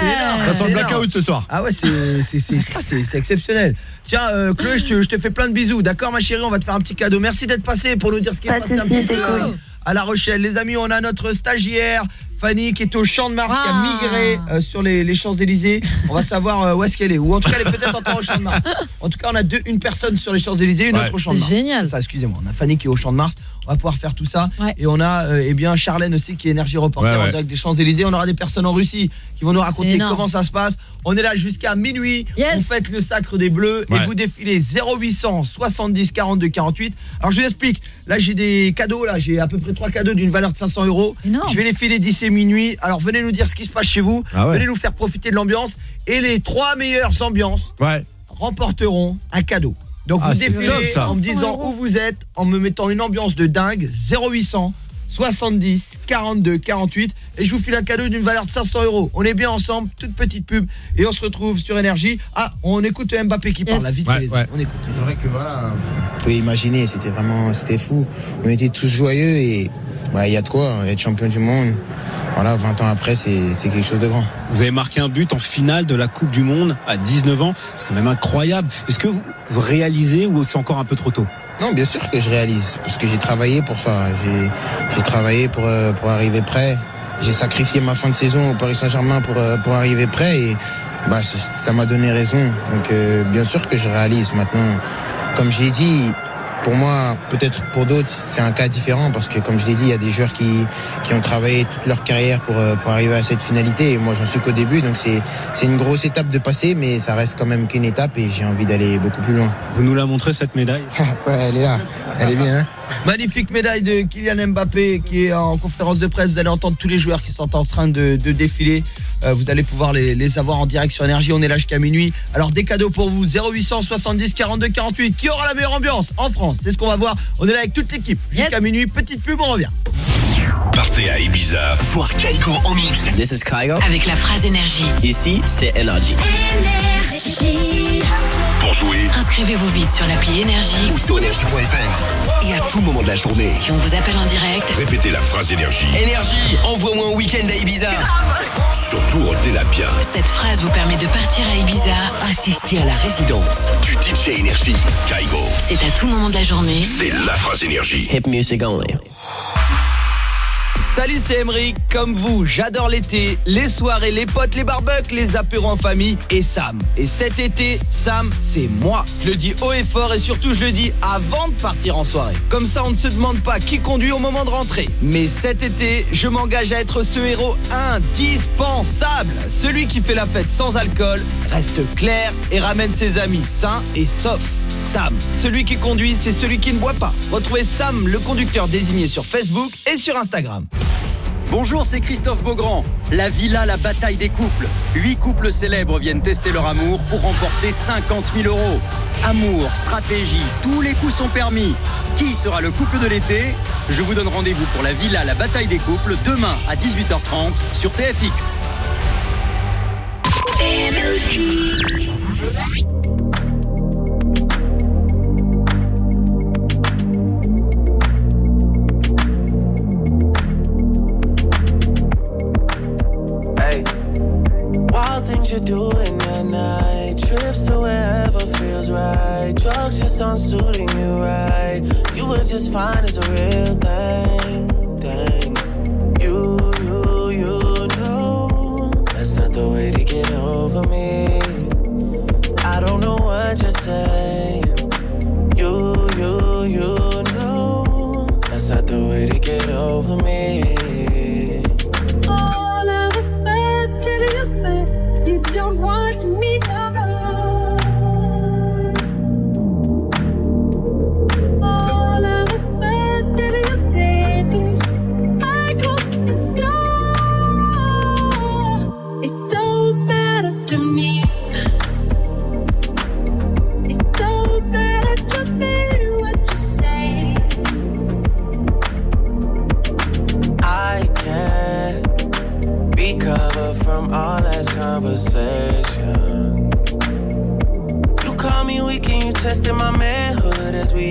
c'est énorme. Ça sent le blackout ce soir. Ah ouais, c'est c'est- c'est- c'est- c'est exceptionnel. Tiens, euh, Chloé, je te, je te fais plein de bisous. D'accord, ma chérie, on va te faire un petit cadeau. Merci d'être passé pour nous dire ce qui est Pas de passé un soucis, petit cool. À La Rochelle. Les amis, on a notre stagiaire. Fanny qui est au Champ de Mars, qui a Ah. migré euh, sur les, les Champs-Élysées. On va savoir euh, où est-ce qu'elle est. Ou en tout cas, elle est peut-être encore au Champ de Mars. En tout cas, on a deux, une personne sur les Champs-Élysées, une Ouais. autre au Champ de C'est Mars. génial. Ça, excusez-moi. On a Fanny qui est au Champ de Mars. On va pouvoir faire tout ça. Ouais. Et on a euh, eh bien Charlène aussi qui est énergie reporter Ouais, ouais. en direct des Champs-Élysées. On aura des personnes en Russie qui vont nous raconter comment ça se passe. On est là jusqu'à minuit. Yes. On fête le sacre des Bleus et vous défilez 0800 70 42 48. Alors je vous explique. Là j'ai des cadeaux. Là j'ai à peu près trois cadeaux d'une valeur de 500 euros. Je vais les filer d'ici minuit. Alors venez nous dire ce qui se passe chez vous. Ah ouais. Venez nous faire profiter de l'ambiance. Et les trois meilleures ambiances Ouais. remporteront un cadeau. Donc Ah, vous c'est défilez top, ça. en me disant où vous êtes, en me mettant une ambiance de dingue, 0800 70 42 48 et je vous file un cadeau d'une valeur de 500 euros. On est bien ensemble, toute petite pub et on se retrouve sur Énergie. Ah, on écoute Mbappé qui parle, Yes. la vite Ouais, fait, les ouais. amis. on écoute. C'est vrai que voilà, vous pouvez imaginer, c'était vraiment, c'était fou. On était tous joyeux et bah, il y a de quoi hein, être champion du monde. Voilà, 20 ans après, c'est quelque chose de grand. Vous avez marqué un but en finale de la Coupe du Monde à 19 ans. C'est quand même incroyable. Est-ce que vous, vous réalisez ou c'est encore un peu trop tôt? Non, bien sûr que je réalise, parce que j'ai travaillé pour ça. J'ai j'ai travaillé pour, euh, pour arriver prêt. J'ai sacrifié ma fin de saison au Paris Saint-Germain pour, euh, pour arriver prêt et bah, ça m'a donné raison. Donc euh, bien sûr que je réalise maintenant. Comme je l'ai dit, pour moi, peut-être pour d'autres, c'est un cas différent parce que comme je l'ai dit, il y a des joueurs qui, qui ont travaillé toute leur carrière pour, euh, pour arriver à cette finalité et moi j'en suis qu'au début. Donc c'est c'est une grosse étape de passer, mais ça reste quand même qu'une étape et j'ai envie d'aller beaucoup plus loin. Vous nous la montrez cette médaille? Ouais, elle est là. Elle est bien, hein Magnifique médaille de Kylian Mbappé qui est en conférence de presse. Vous allez entendre tous les joueurs qui sont en train de, de défiler. Euh, vous allez pouvoir les, les avoir en direct sur Énergie. On est là jusqu'à minuit. Alors des cadeaux pour vous. 0800 70 42 48. Qui aura la meilleure ambiance en France? C'est ce qu'on va voir. On est là avec toute l'équipe. Jusqu'à minuit. Petite pub, on revient. Partez à Ibiza, voir Kaiko en mix. This is Kygo. Avec la phrase énergie. Ici, c'est Energy. Inscrivez-vous vite sur l'appli Énergie Ou sur énergie.fr. Et à tout moment de la journée. Si on vous appelle en direct, Répétez la phrase énergie. Énergie, envoie-moi un week-end à Ibiza. Surtout retenez-la bien. cette phrase vous permet de partir à Ibiza. Assister à la résidence du DJ Énergie. Kaigo. C'est à tout moment de la journée. C'est la phrase énergie. Hip music only. Salut, c'est Emeric. Comme vous, j'adore l'été, les soirées, les potes, les barbecues, les apéros en famille et Sam. Et cet été, Sam, c'est moi. Je le dis haut et fort et surtout, je le dis avant de partir en soirée. Comme ça, on ne se demande pas qui conduit au moment de rentrer. Mais cet été, je m'engage à être ce héros indispensable. Celui qui fait la fête sans alcool, reste clair et ramène ses amis sains et saufs. Sam, celui qui conduit, c'est celui qui ne boit pas. Retrouvez Sam, le conducteur désigné sur Facebook et sur Instagram. Bonjour, c'est Christophe Beaugrand. La Villa, la bataille des couples. Huit couples célèbres viennent tester leur amour pour remporter 50 000 euros. Amour, stratégie, tous les coups sont permis. Qui sera le couple de l'été? Je vous donne rendez-vous pour la Villa, la bataille des couples demain à 18h30 sur TFX. Things you do in the night, trips to wherever feels right, drugs just aren't suiting you right. You were just fine as a real thing.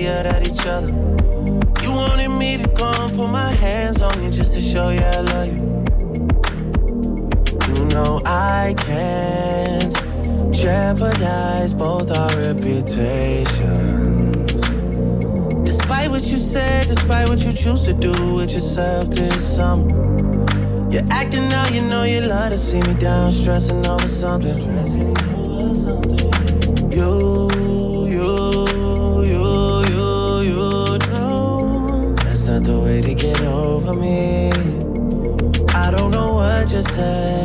Yelled at each other. You wanted me to come put my hands on you just to show you I love you. You know I can't jeopardize both our reputations. Despite what you said, despite what you choose to do with yourself this summer. You're acting out, you know you love to see me down, stressing over something. Me. I don't know what you're saying.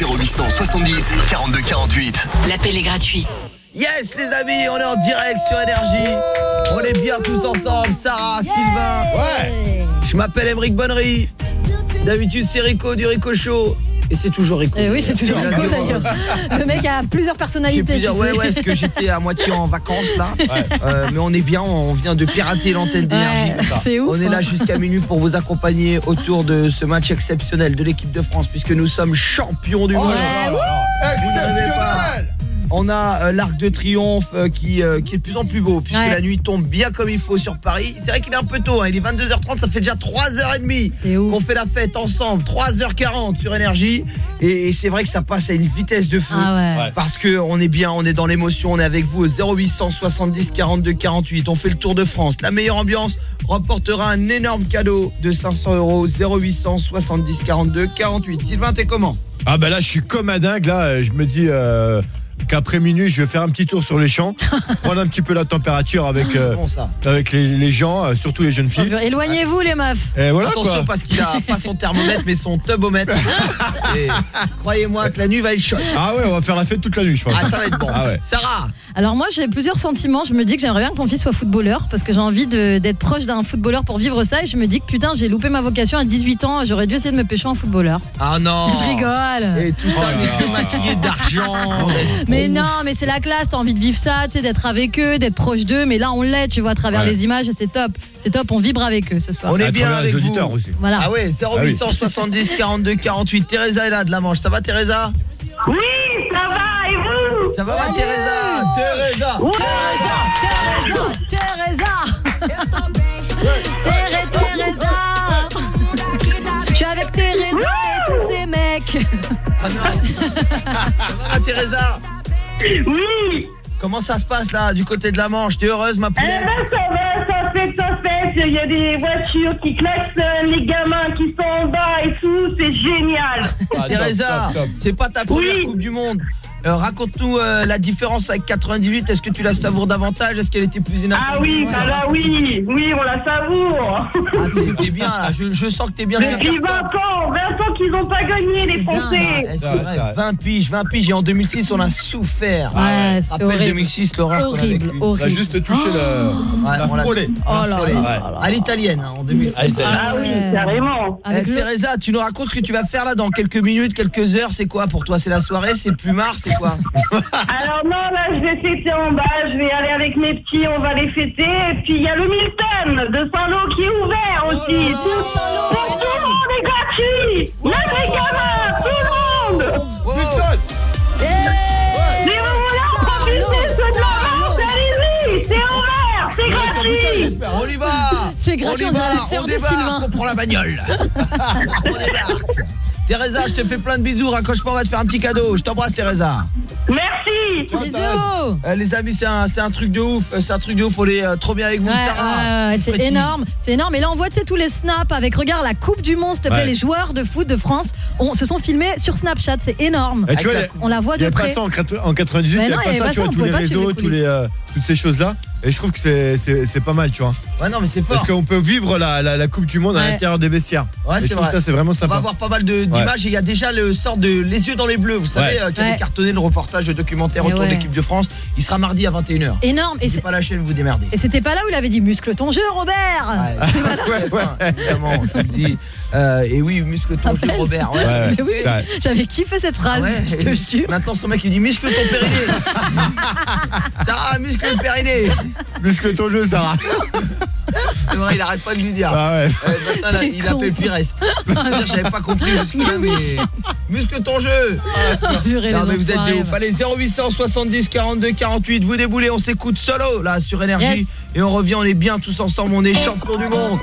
0870 42 48. L'appel est gratuit. Yes les amis, on est en direct sur Énergie. On est bien tous ensemble, Sarah, Sylvain. Ouais. Je m'appelle Émeric Bonnery. D'habitude c'est Rico du Rico Show. Et c'est toujours Rico. Eh oui, c'est toujours Rico d'ailleurs. Le mec a plusieurs personnalités. pu dire tu ouais sais. ouais parce que j'étais à moitié en vacances là Euh, mais on est bien on vient de pirater l'antenne d'énergie Ouais, c'est ouf, on est là hein. jusqu'à minuit pour vous accompagner autour de ce match exceptionnel de l'équipe de France puisque nous sommes champions du monde n'avez pas- Exceptionnel On a euh, l'Arc de Triomphe euh, qui, euh, qui est de plus en plus beau puisque Ouais. la nuit tombe bien comme il faut sur Paris. C'est vrai qu'il est un peu tôt, hein, il est 22h30, ça fait déjà 3h30 qu'on fait la fête ensemble, 3h40 sur énergie et, et c'est vrai que ça passe à une vitesse de feu Ah ouais. Ouais. parce que on est bien, on est dans l'émotion, on est avec vous au 0800 70 42 48. On fait le tour de France. La meilleure ambiance remportera un énorme cadeau de 500 euros 0800 70 42 48. Sylvain, t'es comment? Ah bah là, je suis comme un dingue. Là, je me dis euh, qu'après minuit, je vais faire un petit tour sur les champs, prendre un petit peu la température avec euh, Bon, ça. avec les, les gens, euh, surtout les jeunes filles. Éloignez-vous les meufs. Et voilà Attention quoi. parce qu'il a pas son thermomètre mais son tubomètre. Croyez-moi que la nuit va être chaude. Ah ouais, on va faire la fête toute la nuit, je pense. Ah, ça va être bon. Ah ouais. Sarah Alors moi j'ai plusieurs sentiments. Je me dis que j'aimerais bien que mon fils soit footballeur parce que j'ai envie d'être proche d'un footballeur pour vivre ça. Et je me dis que putain j'ai loupé ma vocation à 18 ans. J'aurais dû essayer de me pêcher en footballeur. Ah non Je rigole. Et tout ça, mais que maquillé d'argent. Mais non, mais c'est la classe, t'as envie de vivre ça, tu sais, d'être avec eux, d'être proche d'eux, mais là on l'est, tu vois, à travers Ouais. les images, et c'est top. C'est top, on vibre avec eux ce soir. On est bien avec vous. Voilà. Ah ouais, 0800 70 42 48. Teresa est là de la Manche. Ça va Teresa? Oui, ça va, et vous? Ça va ma Teresa? Teresa Teresa, Teresa, Teresa Teresa Je suis avec Teresa et tous ces mecs Ah non va Teresa? Oui Comment ça se passe là du côté de la Manche? T'es heureuse ma Eh poulette ben ça va, ça fait, ça fait. Il y a des voitures qui klaxonnent, les gamins qui sont en bas et tout, c'est génial. Teresa, c'est pas ta première Coupe du Monde. Euh, Raconte-nous euh, la différence avec 98. Est-ce que tu la savoures davantage? Est-ce qu'elle était plus inattendue Ah oui, bah là oui, oui, on la savoure. Ah, t'es- bien là. Je, je sens que t'es bien. Depuis 20 ans, 20 ans qu'ils n'ont pas gagné les Français. Eh, C'est vrai, 20 piges, 20 piges et en 2006 on a souffert. Ouais, c'était horrible. 2006 l'horreur qu'on a Horrible, horrible. On a juste touché le Ouais, la on l'a- frôlée. l'a Oh là frôlé. là Ouais. À l'italienne hein, en 2006. À l'italienne. Ah oui, carrément. Eh, Teresa, tu nous racontes ce que tu vas faire là dans quelques minutes, quelques heures, c'est quoi pour toi? C'est la soirée, c'est le plumard, c'est quoi Alors non, là, je vais fêter en bas, je vais aller avec mes petits, on va les fêter. Et puis il y a le Milton de Saint-Lô qui est ouvert aussi. Oh Tout, pour tout le monde est gratuit. Même les gamins, tout le monde. Si vous voulez en profiter, c'est de la vente, allez-y, c'est ouvert, c'est gratuit. On y va C'est gratuit, on y dirait va, les sœurs on de débarque, Sylvain. On prend la bagnole On débarque Teresa, je te fais plein de bisous, raccroche pas, on va te faire un petit cadeau. Je t'embrasse Teresa. Merci. Bisous Euh, les amis, c'est un, c'est un truc de ouf, euh, c'est un truc de ouf, on est euh, trop bien avec vous, Ouais, Sarah. c'est énorme, c'est énorme. Et là, on voit tous les snaps avec, regarde, la Coupe du Monde, s'il te plaît, Ouais. les joueurs de foot de France on, se sont filmés sur Snapchat, c'est énorme. Et tu vois, on la voit il de pas près. ça en, quatre- en 98, Mais il pas ça, tu vois, tous les réseaux, tous les, euh, toutes ces choses-là. Et je trouve que c'est- pas mal, tu vois. Ouais, non, mais c'est fort. Parce qu'on peut vivre la, la, la Coupe du Monde à l'intérieur des vestiaires. Ouais, Et je c'est trouve vrai. ça, c'est vraiment On va sympa. avoir pas mal Ouais. d'images et il y a déjà le sort de Les yeux dans les bleus, vous savez, Ouais. euh, qui avait cartonné le reportage le documentaire autour de l'équipe de France. Il sera mardi à 21h. Énorme. Et c'est pas lâché, vous démerdez. et c'était pas là où il avait dit muscle ton jeu, Robert Ouais, ouais, évidemment, je vous le dis. Euh, et oui, muscle ton jeu, Robert. Ouais. Oui, j'avais kiffé cette phrase, Ouais. je te jure. Maintenant, son mec, il dit muscle ton périnée. Sarah, muscle le périnée. Muscle ton jeu, Sarah. C'est vrai, il arrête pas de lui dire. Ah ouais. Euh, maintenant, là, il appelle Pires. C'est-à-dire, J'avais pas compris muscle, mais. Muscle ton jeu. Non mais vous êtes des ouf. Allez 0800 70 42 48. Vous déboulez, on s'écoute solo là sur énergie Yes. et on revient, on est bien tous ensemble, on est champion du monde.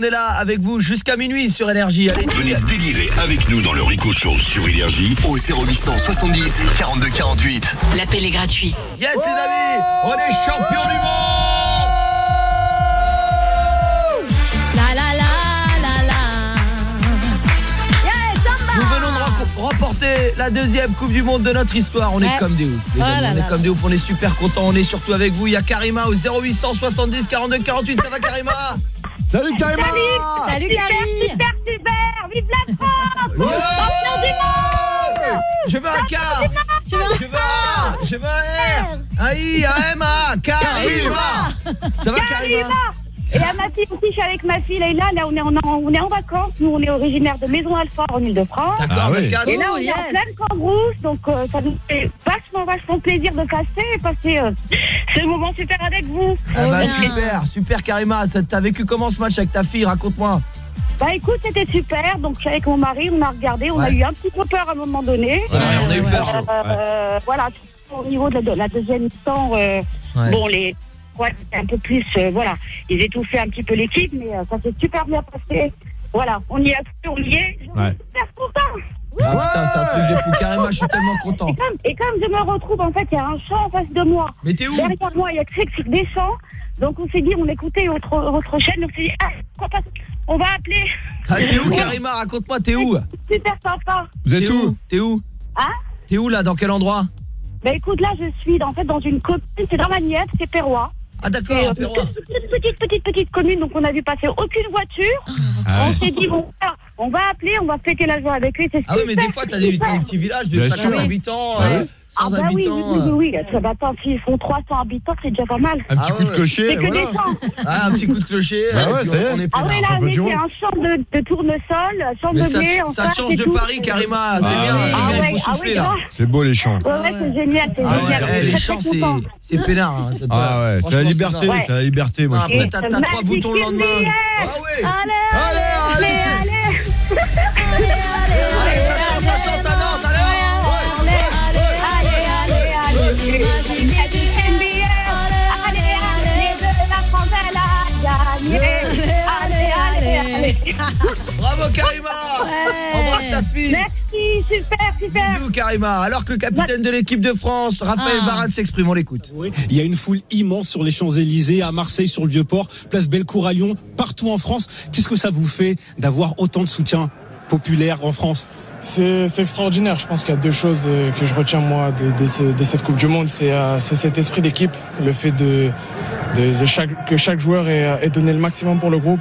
On est là avec vous jusqu'à minuit sur Énergie. Allez, Venez délirer avec nous dans le Rico Show sur Énergie au 0800 70 42 48. L'appel est gratuit. Yes les amis, on est champion du monde La la la la la. Yeah, samba. Nous venons de remporter la deuxième Coupe du Monde de notre histoire. On Ouais. est comme des ouf. Les Oh amis, là on là est comme des ouf. On est super contents. On est surtout avec vous. Il y a Karima au 0800 70 42 48. Ça va Karima? Salut Karima. Salut. Karine. Super, super, vive la France. Ouais. Champion du monde. Je veux un K Je veux un Je veux un A Je veux un R. Un I, un M, A Karima. Ça va Karima. Karima Et à ma fille aussi, je suis avec ma fille Leïla. Là, on est, en, on est en vacances. Nous, on est originaire de Maison-Alfort, en Ile-de-France. D'accord, Ah oui. Et là, on est yes. en pleine cambrousse, donc euh, ça nous fait vachement, vachement plaisir de passer et passer euh, ce moment super avec vous. Ah bah, super, super Karima, t'as vécu comment ce match avec ta fille? Raconte-moi. Bah écoute, c'était super. Donc, je suis avec mon mari, on a regardé, on a eu un petit peu peur à un moment donné. Ouais, on a eu peur. Euh, Voilà, au niveau de la, de la deuxième mi-temps, euh, Ouais. bon, les ouais, c'était un peu plus, euh, voilà, ils étouffaient un petit peu l'équipe, mais euh, ça s'est super bien passé. Voilà, on y a on y est. Ouais. Ah putain, c'est un truc de fou. Karima, je suis tellement content. Et comme, et comme je me retrouve, en fait, il y a un champ en face de moi. Mais t'es où Derrière moi, il y a que que des champs. Donc on s'est dit, on écoutait votre, votre chaîne, on s'est dit, ah, pourquoi pas, on va appeler. Ah, T'es où Karima Raconte-moi, t'es où Super sympa. Vous êtes T'es où T'es où Hein T'es où là Dans quel endroit Bah écoute, là, je suis en fait dans une commune, c'est dans ma nièce, c'est Perrois. Ah d'accord, C'est, euh, petite, petite, petite, petite commune, donc on a vu passer aucune voiture. Ah on s'est dit, bon, ah, on va appeler, on va fêter la joie avec lui. c'est Ah oui, mais des fois, t'as c'est des, petits villages de Bien 50 sûr. habitants, Ah euh, oui. 100 Ah bah oui, oui, habitants. oui, euh. oui, oui. Ça va pas, s'ils font 300 habitants, c'est déjà pas mal. Un petit Ah coup de clocher, voilà. des champs. Ah, un petit coup de clocher. Bah on est Ah ouais, là, c'est un champ de, de tournesol, champ Mais de ça, blé, en ça change de. Paris, Karima. C'est Ah bien, ouais. c'est Ah bien, il faut ah souffler ouais, là. C'est beau les champs. Ouais, ouais, c'est génial, c'est Ah génial. eh, les champs, c'est peinard. hein. Ah ouais, c'est la liberté, c'est la liberté, moi je trouve. Après, t'as trois boutons le lendemain. Ah ouais. Allez, Allez, allez Allez, ça chante, ça chante, ça danse, allez. allez, allez, allez, allez. Allez, allez, allez. Bravo Karima Fille Merci, super, super. Bisous Karima Alors que le capitaine de l'équipe de France, Raphaël Ah. Varane s'exprime, on l'écoute. Oui, Il y a une foule immense sur les Champs-Élysées, à Marseille, sur le Vieux-Port, place Bellecour à Lyon, partout en France. Qu'est-ce que ça vous fait d'avoir autant de soutien populaire en France? C'est extraordinaire. Je pense qu'il y a deux choses euh, que je retiens moi de, de, ce- de cette Coupe du Monde. C'est euh, cet esprit d'équipe, le fait de, de, de chaque, que chaque joueur ait, ait donné le maximum pour le groupe.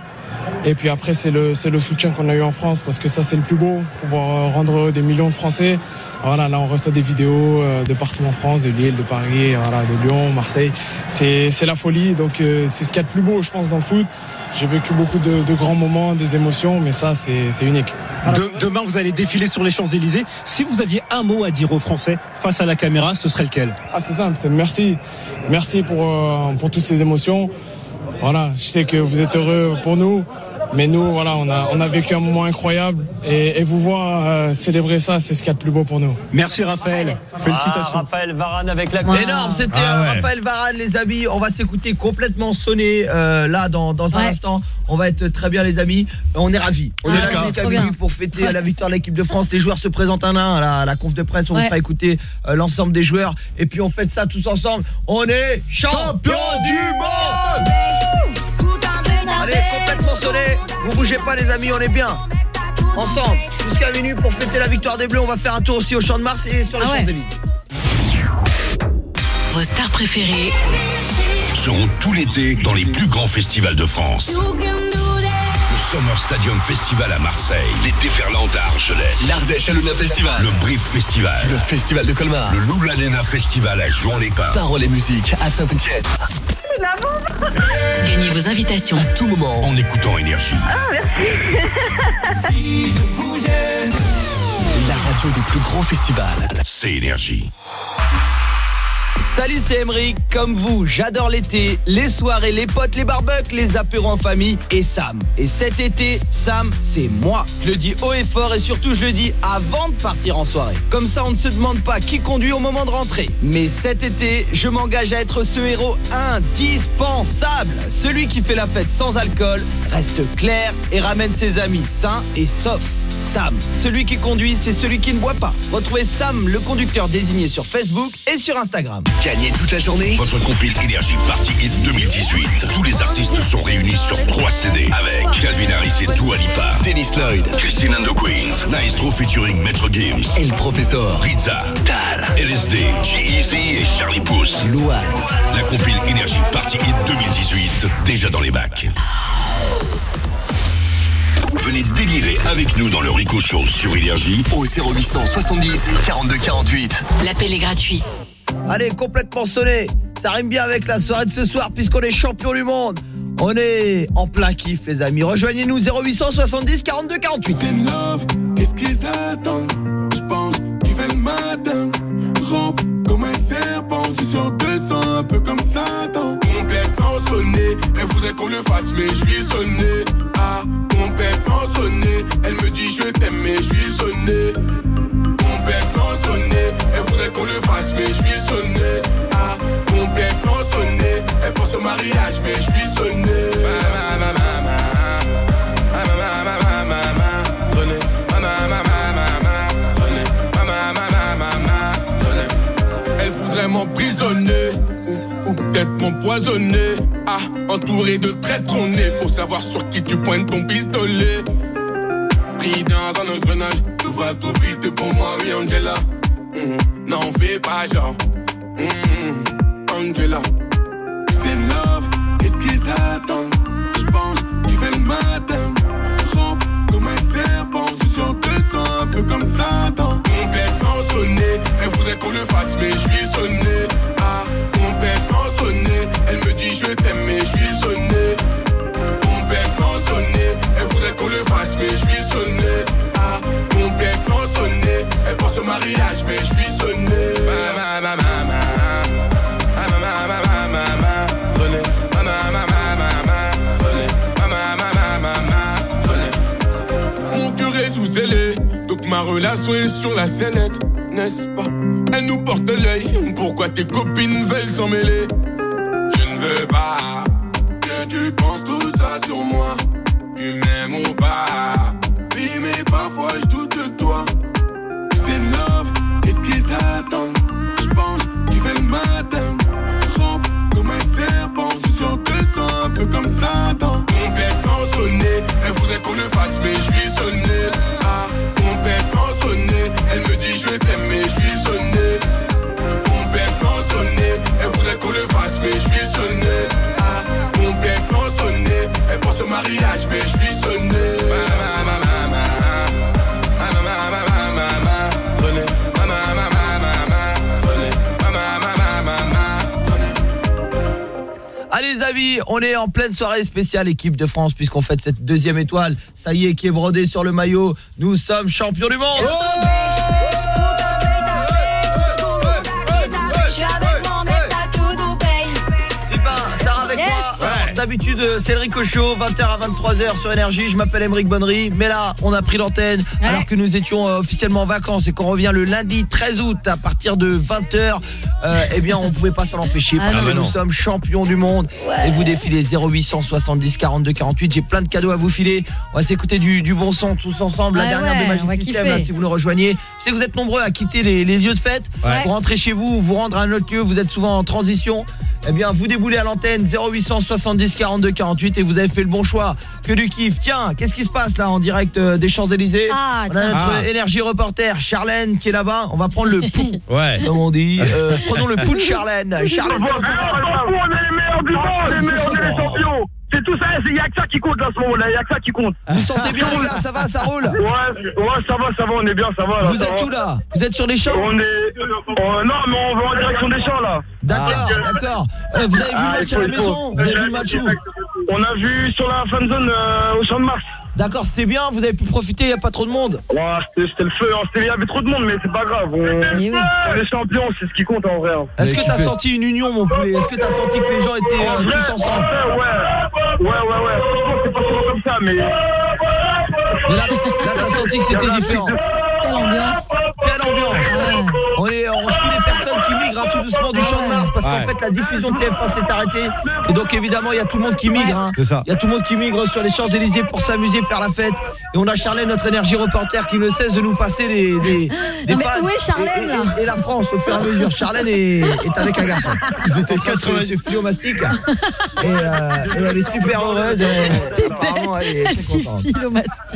Et puis après, c'est le, c'est le soutien qu'on a eu en France parce que ça, c'est le plus beau, pouvoir euh, rendre des millions de Français. Voilà, là, on reçoit des vidéos euh, de partout en France, de Lille, de Paris, voilà, de Lyon, Marseille. C'est c'est la folie. Donc, euh, c'est ce qu'il y a de plus beau, je pense, dans le foot. J'ai vécu beaucoup de, de grands moments, des émotions, mais ça, c'est c'est unique. De- demain, vous allez défiler sur les Champs-Élysées. Si vous aviez un mot à dire aux Français face à la caméra, ce serait lequel? Ah, c'est simple, c'est merci. Merci pour, euh, pour toutes ces émotions. Voilà, je sais que vous êtes heureux pour nous. Mais nous, voilà, on a, on a vécu un moment incroyable. Et, et vous voir euh, célébrer ça, c'est ce qu'il y a de plus beau pour nous. Merci Raphaël. Félicitations. Ah, Raphaël Varane avec la Énorme, c'était Ah euh, ouais. Raphaël Varane, les amis. On va s'écouter complètement sonner euh, là dans, dans un Ouais. instant. On va être très bien, les amis. On est ravis. On Ouais, est jusqu'à Trop minuit bien. pour fêter la victoire de l'équipe de France. Les joueurs se présentent un à un à la, à la conf de presse. On vous Ouais. fera écouter euh, l'ensemble des joueurs. Et puis on fête ça tous ensemble. On est champion du monde Vous bougez pas, les amis, on est bien. Ensemble, jusqu'à minuit pour fêter la victoire des Bleus. On va faire un tour aussi au champ de Mars et sur les Ah ouais. Vos stars préférées seront tout l'été dans les plus grands festivals de France. Le Summer Stadium Festival à Marseille, les Déferlantes à Argelès, L'Ardèche Aluna Festival. le Brief Festival, Le Festival de Colmar. le Loulanena Festival à Jouan-les-Pins. Parole et musique à Saint-Etienne. Gagnez vos invitations. À tout moment. En écoutant Énergie. Si je vous gêne. La radio des plus grands festivals. C'est Énergie. Salut, c'est Emeric. Comme vous, j'adore l'été, les soirées, les potes, les barbecues, les apéros en famille et Sam. Et cet été, Sam, c'est moi. Je le dis haut et fort et surtout, je le dis avant de partir en soirée. Comme ça, on ne se demande pas qui conduit au moment de rentrer. Mais cet été, je m'engage à être ce héros indispensable. Celui qui fait la fête sans alcool, reste clair et ramène ses amis sains et saufs. Sam, celui qui conduit, c'est celui qui ne boit pas. Retrouvez Sam, le conducteur désigné sur Facebook et sur Instagram. Gagnez toute la journée. Votre compil Énergie Party Hit 2018. Tous les artistes sont réunis sur 3 CD avec Calvin Harris et Dua Lipa. Dennis Lloyd. Christine and the Queens. Maestro featuring Maître Gims. Et le professeur. Pizza. Tal. LSD. G-Eazy et Charlie Puth. Louane. La compile Énergie Party Hit 2018. Déjà dans les bacs. Venez délirer avec nous dans le Rico Show sur Énergie. Au 0800 70 42 48. L'appel est gratuit. Allez, complètement sonné. Ça rime bien avec la soirée de ce soir puisqu'on est champion du monde. On est en plein kiff les amis. Rejoignez-nous 0800 70 42 48. C'est love, qu'est-ce qu'ils attendent Je pense qu'ils veulent le matin Rampe comme un serpent Je suis sur 200, un peu comme Satan Complètement sonné, elle voudrait qu'on le fasse mais je suis sonné Complètement sonné Elle me dit je t'aime mais je suis sonné Complètement sonné, elle voudrait qu'on le fasse mais je suis sonné Ah, complètement sonné Elle pense au mariage mais je suis. Sonné. Elle voudrait m'emprisonner ou, ou peut-être m'empoisonner. Ah, entouré de traîtres, on est. Faut savoir sur qui tu pointes ton pistolet. Pris dans un engrenage, tout va trop vite pour moi, oui, Angela. Mhm. N'en fais pas genre. Mhm. Angela. C'est love, qu'est-ce qu'ils attendent? Je pense qu'ils veulent le matin. Rampe comme un serpent, je suis sur 200, un peu comme Satan. Complètement sonné, elle voudrait qu'on le fasse, mais je suis sonné. Je t'aime, mais je suis sonné. Complètement sonné, elle voudrait qu'on le fasse, mais je suis sonné. Ah, complètement sonné, elle pense au mariage, mais je suis sonné. Ma, ma, ma, ma, ma. Ah, ma, ma, ma, ma, ma, ma. Sonné. Ma, ma, ma, ma, ma, ma. Sonné. Ma, ma, ma, ma, ma, ma. Sonné. Mon cœur est sous zélé, donc ma relation est sur la sellette, n'est-ce pas Elle nous porte l'œil, pourquoi tes copines veulent s'en mêler pas que tu penses tout ça sur moi. Tu m'aimes ou pas Oui, mais parfois je doute de toi. C'est love, qu'est-ce qu'ils attendent? Je pense qu'ils veulent le matin. Rampe comme un serpent, je suis sur 200, un peu comme Satan. Complètement sonné, elle voudrait qu'on le fasse, mais je suis sonné. Ah, complètement sonné, elle me dit je t'aime, mais je suis sonné. Mais je suis sonné. Ah, complètement sonné, elle pense au mariage, mais je suis sonné. Ma, ma, ma. Ah. Allez les amis, on est en pleine soirée spéciale équipe de France puisqu'on fête cette deuxième étoile. Ça y est, qui est brodé sur le maillot. Nous sommes champions du monde. D'habitude, c'est le Rico Show, 20h à 23h sur Énergie. Je m'appelle Émeric Bonnery. Mais là, on a pris l'antenne alors que nous étions euh, officiellement en vacances et qu'on revient le lundi 13 août à partir de 20h. Euh, eh bien, on pouvait pas s'en empêcher Ah parce que nous non. sommes champions du monde. Et vous défilez 0800 70 42 48. J'ai plein de cadeaux à vous filer. On va s'écouter du, du bon son tous ensemble. La dernière de Magic System, là, si vous nous rejoignez. Je sais que vous êtes nombreux à quitter les, les lieux de fête Ouais. pour rentrer chez vous, vous rendre à un autre lieu, vous êtes souvent en transition. Eh bien, vous déboulez à l'antenne 0800 70 42 48 et vous avez fait le bon choix. Que du kiff. Tiens, qu'est-ce qui se passe là en direct euh, des Champs-Élysées Ah, On a notre Ah. énergie reporter Charlène qui est là-bas. On va prendre le pouls. Ouais. Comme on dit, Euh, prenons le pouls de Charlène. Charlène, comment ça va on est les meilleurs du monde, les meilleurs, on est les champions. C'est tout ça, il n'y a que ça qui compte là, ce moment-là, il n'y a que ça qui compte. Vous sentez bien les gars, ça va, ça roule Ouais, ouais, ça va, ça va, on est bien, ça va. Vous ça êtes va. où là Vous êtes sur les champs On est. oh, non, mais on va en direction des champs là. D'accord, d'accord. Euh, vous avez vu le Ah, match à la maison Vous avez vu le match où On a vu sur la fan zone euh, au champ de Mars. D'accord, c'était bien, vous avez pu profiter, il n'y a pas trop de monde. Ouais, c'était le feu, hein. Il y avait trop de monde, mais c'est pas grave. On, oui. on est champions, c'est ce qui compte en vrai. hein. Est-ce que t'as senti une union mon poulet? Est-ce que t'as senti que les gens étaient En euh, vrai, tous en ensemble ouais. Ouais, ouais, ouais. Franchement, c'est pas souvent comme ça, mais. Mais Là, là, t'as senti que c'était différent. Quelle ambiance. Quelle ambiance Ouais. On, est, on suit les personnes qui migrent hein, tout doucement du champ de Mars parce qu'en fait la diffusion de TF1 s'est arrêtée et donc évidemment il y a tout le monde qui migre hein. Ça. Il y a tout le monde qui migre sur les Champs-Élysées pour s'amuser, faire la fête et on a Charlène notre énergie reporter qui ne cesse de nous passer les, des, des Non, mais fans où est Charlène, et, et- là et la France au fur et à mesure Charlène est, est avec un garçon Ils étaient Enfin, 80 c'est- c'est philiomastique et, euh, et elle est super heureuse et, apparemment, elle est très contente.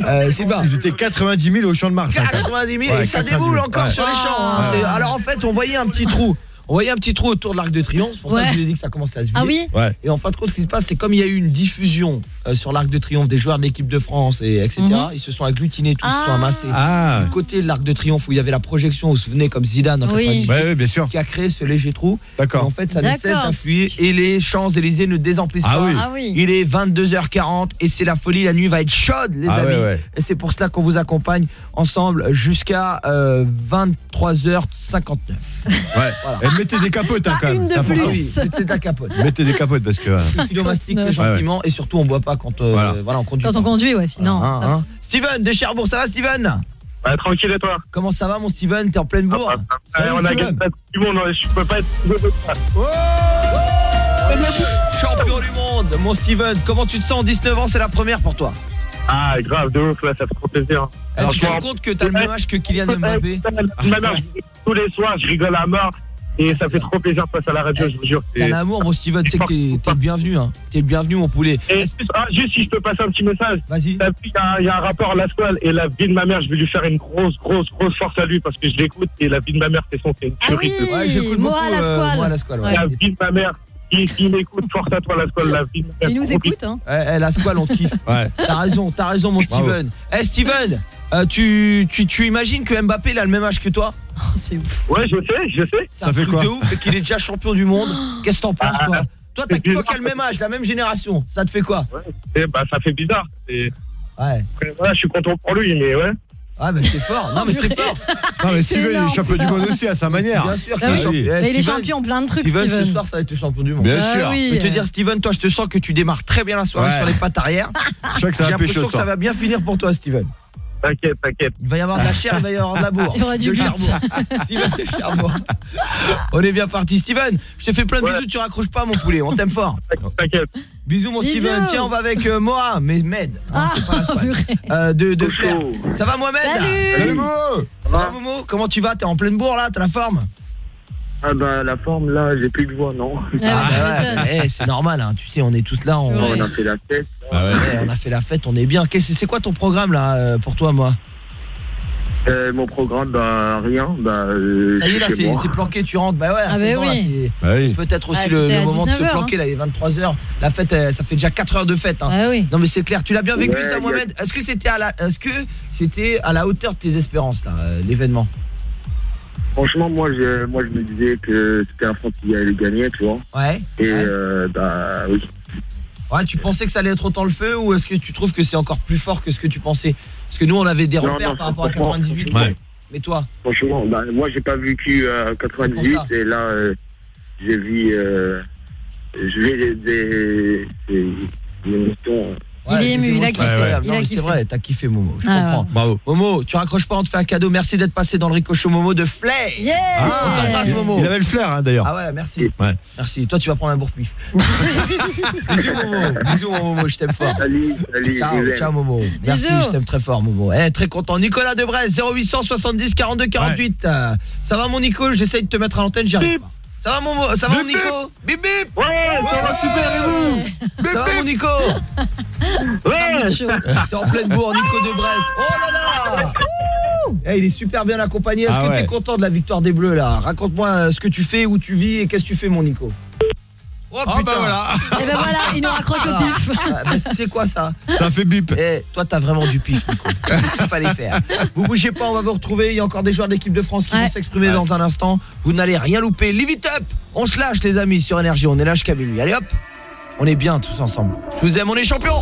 Euh, bien Ils étaient 90 000 au champ de Mars. hein. 90 000 Ouais, et ça 90 déboule 000. encore sur les champs. hein. Ah. Alors en fait, on voyait un petit trou. On voyait un petit trou autour de l'Arc de Triomphe. C'est pour ça Ouais. que je vous ai dit que ça commençait à se vider. Ah oui Ouais. Et en fin de compte, ce qui se passe, c'est comme il y a eu une diffusion euh, sur l'Arc de Triomphe des joueurs de l'équipe de France et etc. Mhm. Ils se sont agglutinés, tous se sont Ah. amassés. Ah. Du côté de l'Arc de Triomphe où il y avait la projection, vous vous souvenez comme Zidane en Oui. 98 Ouais, ouais, bien sûr. qui a créé ce léger trou. Et D'accord. en fait, ça ne cesse d'influer et les Champs-Élysées ne désemplissent Ah pas. oui. Ah oui. Il est 22h40 et c'est la folie, la nuit va être chaude les Ah amis. ouais, ouais. Et c'est pour cela qu'on vous accompagne ensemble jusqu'à euh, 23h59. Ouais. Et mettez des capotes hein, quand même. une de plus. Oui, c'était ta capote. Mettez des capotes parce que. euh, C'est philomastique très 59. gentiment et surtout on boit pas quand euh, Voilà. voilà. on conduit. Quand on conduit, ouais, sinon. Hein, hein. Steven de Cherbourg, ça va Steven Ouais, tranquille et toi Comment ça va mon Steven T'es en pleine bourre Salut, On a gagné du monde, je peux pas être. Champion du monde mon Steven, comment tu te sens 19 ans, c'est la première pour toi Ah, grave, de ouf, là, ça fait trop plaisir. Eh, Tu te rends compte que t'as le même âge que Kylian Mbappé tous les soirs, je rigole à mort. Et ça fait trop plaisir de passer à la radio, je vous jure. T'as un amour mon Steven, tu sais que t'es le bienvenu hein. T'es le bienvenu mon poulet Et ah, juste si je peux passer un petit message. Vas-y Il y, a- il y a un rapport à la squale et la vie de ma mère, je vais lui faire une grosse, grosse, grosse force à lui parce que je l'écoute et la vie de ma mère, c'est son, c'est une Ah tuerie. oui, Ouais, j'écoute Moa beaucoup, à la euh, squale. Moa à la squale, ouais. La vie de ma mère, qui m'écoute, force à toi la squale, la vie de ma mère. Il nous écoute, hein. Eh, eh, la squale on te kiffe Ouais. T'as raison, t'as raison mon Bravo. Steven Eh Steven euh, tu, tu, tu imagines que Mbappé il a le même âge que toi Oh, c'est ouf. Ouais, je sais, je sais. C'est un truc de ouf, c'est qu'il est déjà champion du monde. Qu'est-ce que t'en penses toi Toi t'as toi qui as le même âge, la même génération. Ça te fait quoi Et bah, ça fait bizarre. Et... Ouais. Après, voilà, je suis content pour lui, mais ouais. Ah bah c'est fort. Non mais c'est fort. Non, mais C'est Steven, il est champion du ça. monde aussi à sa manière. Bien sûr Ah qu'il est oui. champion. Mais il est champion en plein de trucs, Steven, ce Steven. soir ça va être le champion du monde. Bien Ah sûr. oui. Je peux te dire Steven, toi je te sens que tu démarres très bien la soirée Ouais. sur les pattes arrière. Je crois que ça pécho ce que ça va bien finir pour toi Steven. T'inquiète, t'inquiète. Il va y avoir de la chair, il va y avoir de la bourre. Il y aura du. Cherbourg. Steven de Cherbourg. On est bien parti. Steven, je te fais plein de Ouais. bisous, tu raccroches pas mon poulet, on t'aime fort. T'inquiète. Bisous mon Bisous. Steven. Tiens, on va avec euh, Moa, mais Med. hein, Ah, c'est pas. Euh, de, de. Ça va Mohamed Salut. Salut, Mo Ça va Momo? Comment tu vas? T'es en pleine bourre là? T'as la forme? Ah bah, la forme, là, j'ai plus de voix, non. Ah, bah, ouais, m'étonnes. bah, eh, c'est normal, hein, tu sais, on est tous là, on, Ouais. On a fait la fête. Ah ouais. Ouais, on a fait la fête, on est bien. Qu'est-ce- C'est quoi ton programme là euh, pour toi, moi? Euh, mon programme, bah, rien. Bah, euh, Ça y est, là, c'est planqué, tu rentres. Bah ouais, Ah c'est bah bon, là, oui. c'est- Ah oui. Peut-être aussi Ah, le, moment de se 19 heures, planquer, là, il est 23h. La fête, ça fait déjà 4 heures de fête. hein. Ah oui. Non, mais c'est clair. Tu l'as bien vécu, Ouais, ça, a- Mohamed? Est-ce que c'était à la, est-ce que c'était à la hauteur de tes espérances, là, l'événement? Franchement, moi je, moi, je me disais que c'était la France qui allait gagner, tu vois. Ouais. Et, Ouais. euh, bah, oui. Ouais, tu pensais que ça allait être autant le feu ou est-ce que tu trouves que c'est encore plus fort que ce que tu pensais? Parce que nous, on avait des Non, repères non, par rapport à franchement, 98. Ouais. Mais toi? Franchement, bah, moi, j'ai pas vécu euh, C'est 98 pour ça. et là, euh, j'ai vu, euh, je vais des, des, des, des émissions. Ouais. Il est ému, il a kiffé. c'est vrai, t'as kiffé Momo, je Ah, comprends. ouais. Bravo. Momo, tu raccroches pas, on te fait un cadeau. Merci d'être passé dans le ricochet Momo de Flay. Yeah Ah, Momo. Il avait le flair hein, d'ailleurs. Ah ouais, merci. Ouais. Merci. Toi, tu vas prendre un bourre-pif. Bisous Momo. Bisous Momo, je t'aime fort. Salut, salut. Ciao, ciao Momo. Merci, Bisous. je t'aime très fort Momo. Eh, très content. Nicolas de Brest 0800 70 42 48. Euh, Ça va mon Nico? J'essaye de te mettre à l'antenne, j'y arrive pas. Ça va mon Mo- ça va mon Nico Bip bip. Ouais, ça va super et vous Ça va mon Nico Ouais T'es en pleine bourre Nico de Brest. Oh là là Eh, il est super bien accompagné. Est-ce Ah que ouais. t'es content de la victoire des Bleus là? Raconte-moi euh, ce que tu fais, où tu vis et qu'est-ce que tu fais mon Nico? Oh Ah bah voilà. Et ben voilà, il nous raccroche au pif. Ah, mais c'est quoi ça Ça fait bip. Eh, toi t'as vraiment du pif Nico. C'est ce qu'il fallait faire. Vous bougez pas, on va vous retrouver, il y a encore des joueurs de l'équipe de France qui Ouais. vont s'exprimer dans un instant. Vous n'allez rien louper. Live it up. On se lâche les amis sur énergie, on est là jusqu'à minuit. Allez hop. On est bien tous ensemble. Je vous aime, on est champions.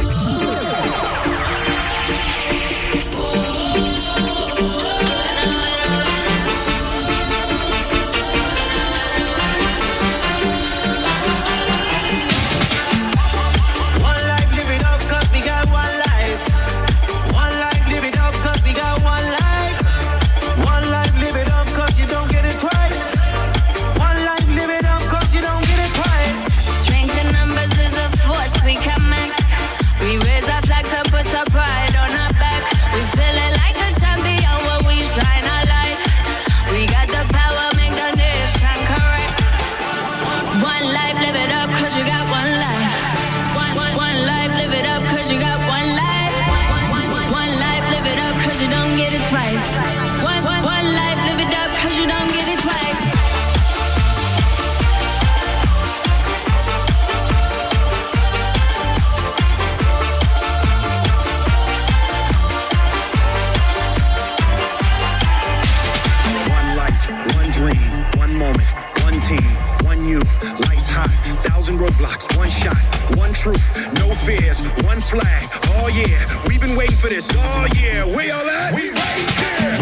Shot, one truth, no fears, one flag. Oh yeah, we've been waiting for this oh, all year. We all at? We right here.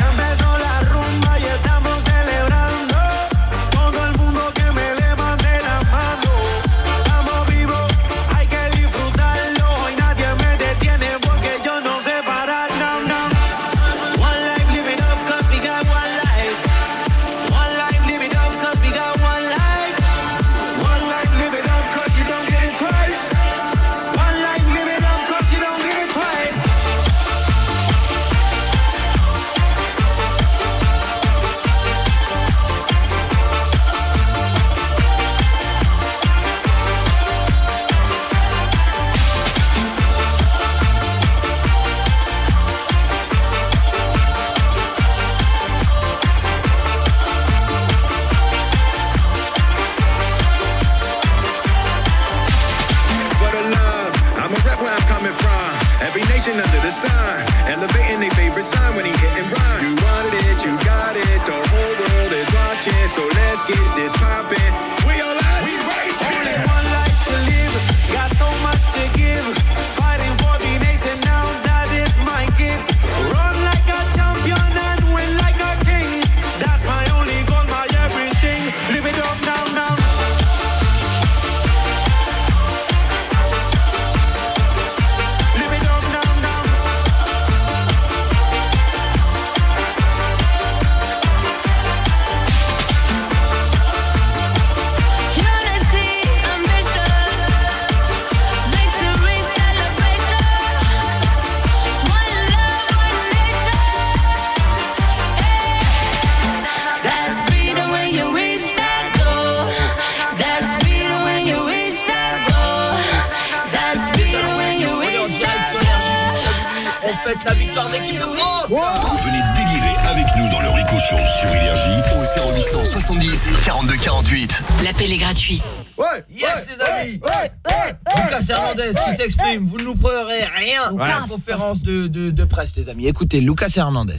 Les amis. Écoutez Lucas Hernandez.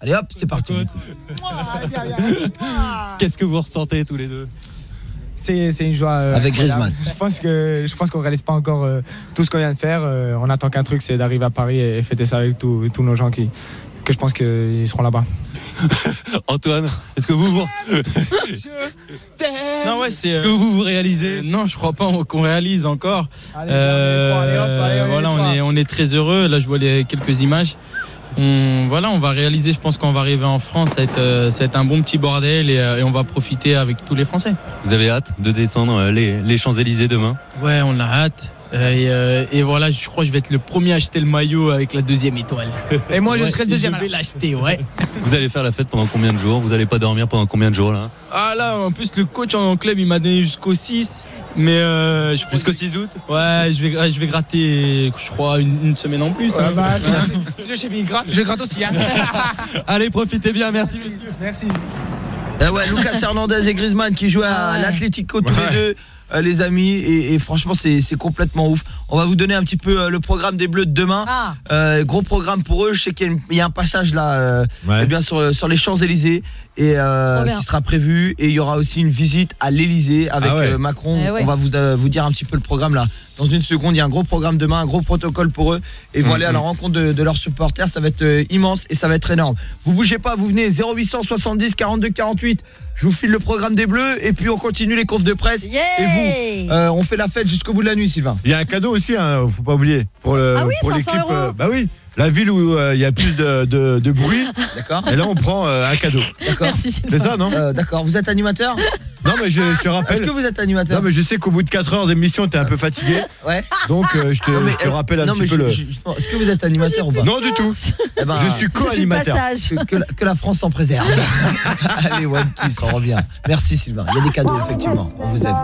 Allez hop, c'est parti. Qu'est-ce que vous ressentez tous les deux C'est c'est une joie. euh, Avec. Griezmann. Je pense que je pense qu'on réalise pas encore euh, tout ce qu'on vient de faire. Euh, on attend qu'un truc, c'est d'arriver à Paris et, et fêter ça avec tous tous nos gens qui que je pense qu'ils seront là-bas. Antoine, est-ce que vous vous... Non ouais c'est. Est-ce que vous vous réalisez Euh, Non, je crois pas qu'on réalise encore. Allez, Euh, allez, hop, allez, voilà, on est on est très heureux. Là, je vois les quelques images. On, voilà, on va réaliser. Je pense qu'on va arriver en France, ça va être, euh, ça va être un bon petit bordel et, euh, et on va profiter avec tous les Français. Vous avez hâte de descendre euh, les, les Champs-Élysées demain? Ouais, on a hâte. Euh, et, euh, et voilà, je crois que je vais être le premier à acheter le maillot avec la deuxième étoile. Et moi, je Ouais, serai le deuxième, Je vais l'acheter, ouais. Vous allez faire la fête pendant combien de jours? Vous allez pas dormir pendant combien de jours là? Ah là, en plus, le coach en club, il m'a donné jusqu'au 6. Mais euh, Jusqu'au 6 août? Ouais, je vais, je vais gratter, je crois, une, une semaine en plus. Ouais, hein. bah, si, si le chef il gratte, je gratte aussi. Hein. Allez, profitez bien, merci messieurs. Merci. Ah ouais, Lucas Hernandez et Griezmann qui jouent à l'Atlético tous les deux, les amis. Et, et franchement, c'est complètement ouf. On va vous donner un petit peu euh, le programme des Bleus de demain. Ah. Euh, gros programme pour eux. Je sais qu'il y a y, un passage là, euh, eh bien sur, sur les Champs Élysées et euh, qui sera prévu. Et il y aura aussi une visite à l'Élysée avec Ah ouais. euh, Macron. Eh ouais. On va vous euh, vous dire un petit peu le programme là. Dans une seconde, il y a un gros programme demain, un gros protocole pour eux. Et vont Mhm. aller à la rencontre de, de leurs supporters. Ça va être euh, immense et ça va être énorme. Vous bougez pas, vous venez 0800 70 42 48. Je vous file le programme des Bleus et puis on continue les confs de presse. Yeah et vous, euh, on fait la fête jusqu'au bout de la nuit, Sylvain. Il y a un cadeau aussi, hein, faut pas oublier. Pour, le- Ah oui, pour 500 l'équipe. euros. bah oui, la ville où euh, il y a plus de, de, de bruit. D'accord. Et là, on prend euh, un cadeau. D'accord. Merci, C'est ça, non? Euh, D'accord. Vous êtes animateur? Non, mais je, je te Est-ce rappelle. que vous êtes animateur? Non, mais je sais qu'au bout de 4 heures d'émission, t'es un peu fatigué. Ouais. Donc, euh, je te, Non, mais, je te euh, rappelle un non, petit peu je- le. je- Est-ce que vous êtes animateur ou pas? Non, du tout. Eh ben, Je suis co-animateur. passage. que, que la, que la France s'en préserve. Allez, One Kiss, on revient. Merci Sylvain. Il y a des cadeaux, effectivement. On vous aime.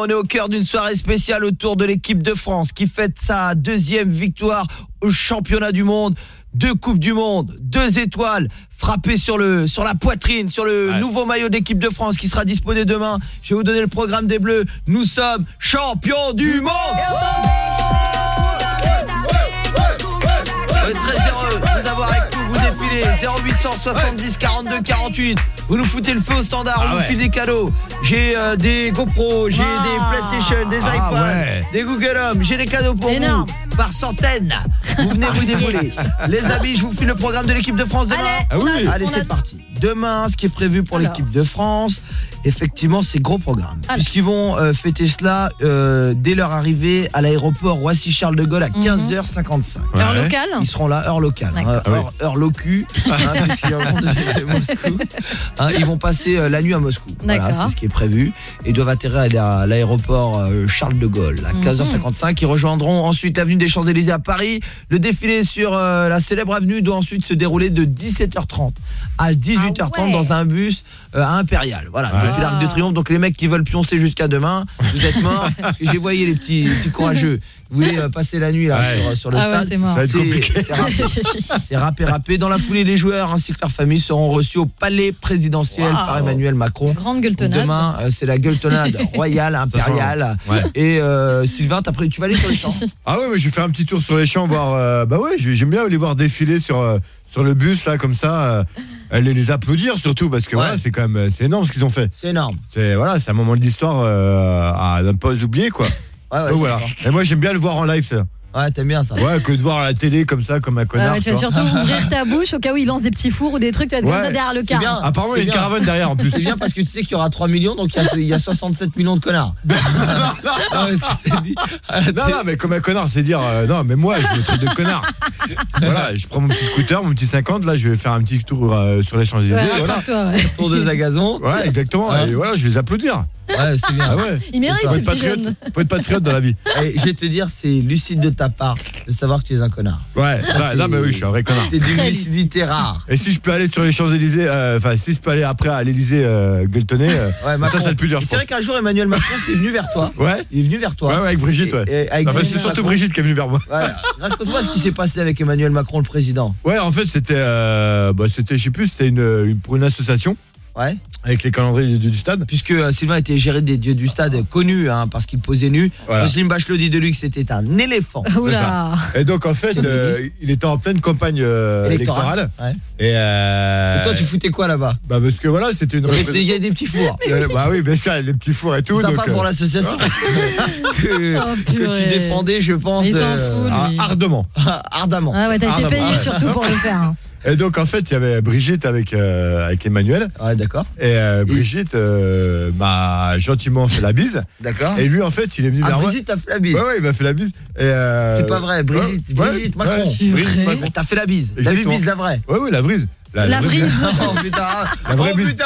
On est au cœur d'une soirée spéciale autour de l'équipe de France qui fête sa deuxième victoire au championnat du monde. Deux coupes du monde, deux étoiles frappées sur le sur la poitrine, sur le nouveau maillot d'équipe de France qui sera disposé demain. Je vais vous donner le programme des Bleus. Nous sommes champions du monde. Très heureux de vous avoir avec nous, vous défilez 0800 70 42 48 Vous nous foutez le feu au standard, on vous file des cadeaux. J'ai euh, des GoPro, j'ai des PlayStation, des Ah, iPads, ouais. des Google Home. J'ai des cadeaux pour vous, par centaines Vous venez vous dévoiler Les amis, je vous file le programme de l'équipe de France demain. Allez, Ah oui. Allez, c'est parti. Demain, ce qui est prévu pour l'équipe de France Effectivement, c'est gros programme. Puisqu'ils vont euh, fêter cela euh, dès leur arrivée à l'aéroport Roissy-Charles de Gaulle à 15h55 Mhm. Heure locale? Ils seront là, heure locale D'accord. hein, heure, heure locu hein, puisqu'ils remontent de- de Moscou. Hein, Ils vont passer euh, la nuit à Moscou. Voilà, D'accord. c'est ce qui est prévu. Et ils doivent atterrir à la- à l'aéroport euh, Charles de Gaulle à Mhm. 15h55 Ils rejoindront ensuite l'avenue des Champs-Élysées à Paris Le défilé sur euh, la célèbre avenue doit ensuite se dérouler de 17h30 à 18h30 Ah ouais. dans un bus à Impérial Voilà, Ouais. depuis l'Arc de Triomphe Donc les mecs qui veulent pioncer jusqu'à demain Vous êtes morts j'ai voyé les petits, les petits courageux Vous voulez euh, passer la nuit là Ouais. sur, sur le Ah ouais, stade c'est râpé, râpé. Dans la foulée, les joueurs ainsi que leurs familles seront reçus au palais présidentiel Wow. par Emmanuel Macron. Grande gueuletonnade. Demain, euh, c'est la gueuletonnade royale, impériale. Ouais. Et euh, Sylvain, t'as pris- tu vas aller sur les champs Ah ouais, mais je vais faire un petit tour sur les champs, voir. euh, bah ouais, j'ai- j'aime bien les voir défiler sur euh, sur le bus là, comme ça, euh, les, les applaudir surtout parce que voilà, c'est quand même euh, c'est énorme ce qu'ils ont fait. C'est énorme. C'est voilà, c'est un moment de l'histoire euh, à ne pas oublier quoi. Ouais, ouais, Donc, voilà. Et moi j'aime bien le voir en live ça. Ouais, t'aimes bien ça. Ouais, que de voir à la télé comme ça, comme un Ah connard. ouais, tu vas surtout ouvrir ta bouche au cas où il lance des petits fours ou des trucs, tu vas être comme Ouais. ça derrière le C'est car. bien. Apparemment, il y a une bien. caravane derrière en plus. C'est bien parce que tu sais qu'il y aura 3 millions, donc il y a- il y, a 67 millions de connards. Ah t'as dit. Non, non, mais comme un connard, c'est dire, euh, non, mais moi, je me traite de connard. voilà, je prends mon petit scooter, mon petit 50, là, je vais faire un petit tour euh, sur les Champs-Élysées. Ouais, voilà. ouais. Tour de Zagazon. Ouais, exactement. Ouais. Et voilà, je vais les applaudir. Ouais, c'est bien. Ah ouais. Il mérite, petits patriote, jeunes. faut être patriote dans la vie. Et je vais te dire, c'est lucide de ta part de savoir que tu es un connard. Ouais, ça, non, mais oui, je suis un vrai connard. C'est d'une lucidité rare. Et si je peux aller sur les Champs-Élysées, euh, enfin, si je peux aller après à l'Élysée euh, gueuletonner, euh, Ouais, ça, Macron. c'est le plus dur, C'est vrai qu'un jour, Emmanuel Macron s'est venu vers toi. Ouais. Il est venu vers toi. Ouais, ouais, avec Brigitte, ouais. Avec Enfin, c'est surtout Macron. Brigitte qui est venue vers moi. Ouais, Raconte-moi ce qui s'est passé avec Emmanuel Macron, le président. Ouais, en fait, c'était, euh, bah, c'était, je sais plus, c'était une, une- pour une association Ouais. avec les calendriers du, du stade. Puisque euh, Sylvain était géré des dieux du stade connus, hein, parce qu'il posait nu. Voilà. Roselyne Bachelot dit de lui que c'était un éléphant. Oula. Et donc, en fait, euh, il était en pleine campagne euh, électorale. Ouais. Et, euh, Et toi, tu foutais quoi là-bas? Bah, parce que voilà, c'était une. Il y a des petits fours. Bah oui, bien sûr, les petits fours et tout. C'est sympa donc, euh, pour l'association que, Oh, que tu défendais, je pense. Il s'en euh, fout, lui. ah, ardemment. ardemment. Ah ouais, t'as été Ah, payé ouais. surtout pour le faire. hein. Et donc, en fait, il y avait Brigitte avec, euh, avec Emmanuel. Ouais, d'accord. Et euh, Brigitte euh, m'a gentiment fait la bise. D'accord. Et lui, en fait, il est venu Ah, vers moi. Brigitte t'a fait la bise. Ouais, ouais, il m'a fait la bise. Et, euh, C'est pas vrai, Brigitte, ouais, Brigitte ouais, Macron. ouais, Brigitte Vrai. Macron. T'as fait la bise. T'as vu Exactement. bise la vraie. Ouais, ouais, la brise. La brise. Oh putain. La vraie oh bise. putain.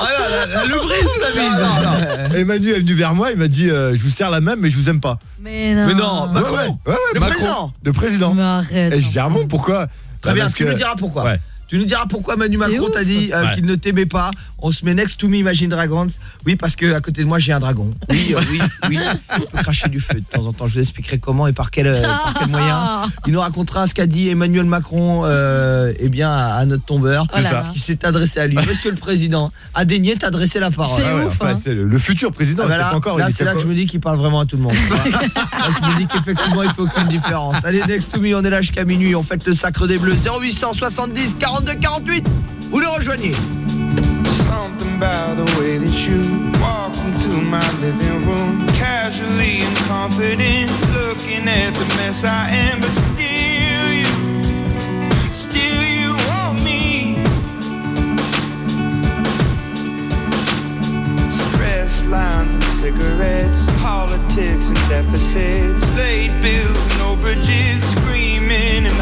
Ah, là, la- la- le brise ou la bise Non, non, non. Emmanuel est venu vers moi, il m'a dit euh, Je vous sers la même, mais je vous aime pas. Mais non. Mais non, Ouais, Macron. ouais, ouais, ouais, Le Macron. président. De président. Mais arrête. Et je dis Ah bon, pourquoi Très Bah, bien, tu que- nous diras pourquoi. Ouais. Tu nous diras pourquoi Manu Macron t'a dit euh, Ouais. qu'il ne t'aimait pas. On se met next to me Imagine Dragons. Oui, parce que à côté de moi j'ai un dragon. Oui, euh, oui, oui. Il peut cracher du feu de temps en temps. Je vous expliquerai comment et par quel, euh, par quel moyen. Il nous racontera ce qu'a dit Emmanuel Macron euh, eh bien, à, à notre tombeur. C'est ça. Ce qui s'est adressé à lui. Monsieur le Président a daigné t'adresser la parole. C'est Ah ouais, ouf, enfin, hein. le, le futur président, Ah bah c'est là, pas encore. là, c'est là que je me dis qu'il parle vraiment à tout le monde. là, je me dis qu'effectivement, il fait aucune différence. Allez, next to me, on est là jusqu'à minuit. On fête le sacre des bleus. 0870 42 48. Vous le rejoignez. Something about the way that you walked into my living room, casually and confident, looking at the mess I am, but still you, still you want me. Stress lines and cigarettes, politics and deficits, late bills and overages, screaming and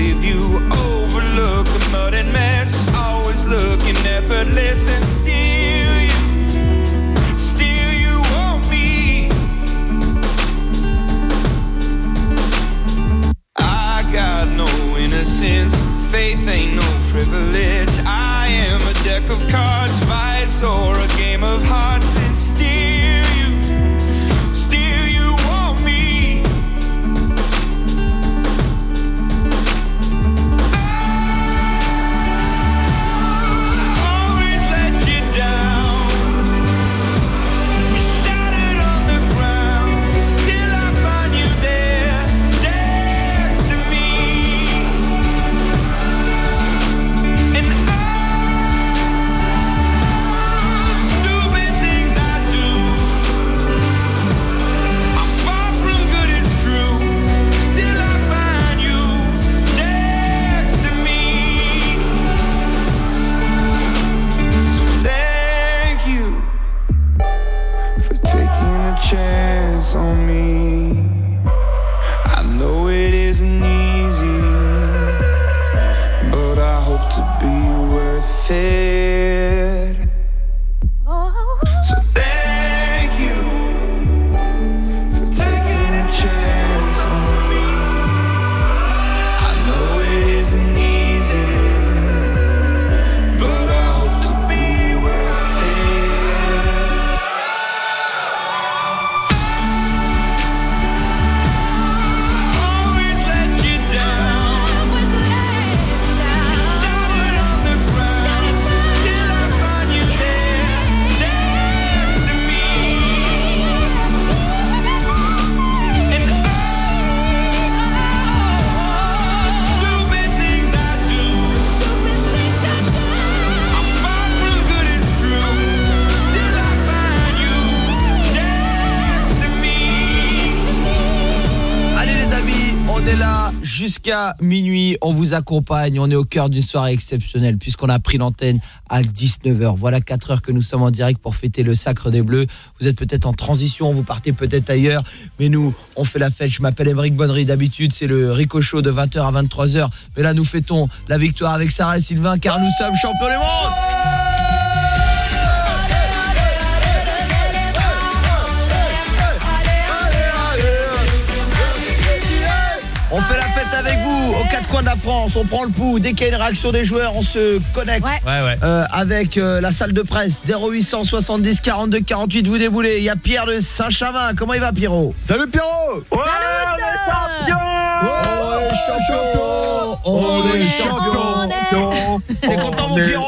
pretty view. Overlook the mud and mess. Always looking effortless and still you, still you want me. I got no innocence. Faith ain't no privilege. I am a deck of cards, vice or a game of hearts, minuit, on vous accompagne, on est au cœur d'une soirée exceptionnelle puisqu'on a pris l'antenne à 19h. Voilà 4 heures que nous sommes en direct pour fêter le Sacre des Bleus. Vous êtes peut-être en transition, vous partez peut-être ailleurs, mais nous, on fait la fête. Je m'appelle Émeric Bonnery, d'habitude c'est le Rico Show de 20h à 23h, mais là nous fêtons la victoire avec Sarah et Sylvain car nous sommes champions du monde On fait la fête avec vous quatre coins de la France, on prend le pouls, dès qu'il y a une réaction des joueurs, on se connecte. Ouais, ouais. euh, avec euh, la salle de presse 0870 42 48 vous déboulez. Il y a Pierre de Saint-Chamin. Comment il va Pierrot? Salut Pierrot! Salut On est champion On est champion T'es content mon Pierrot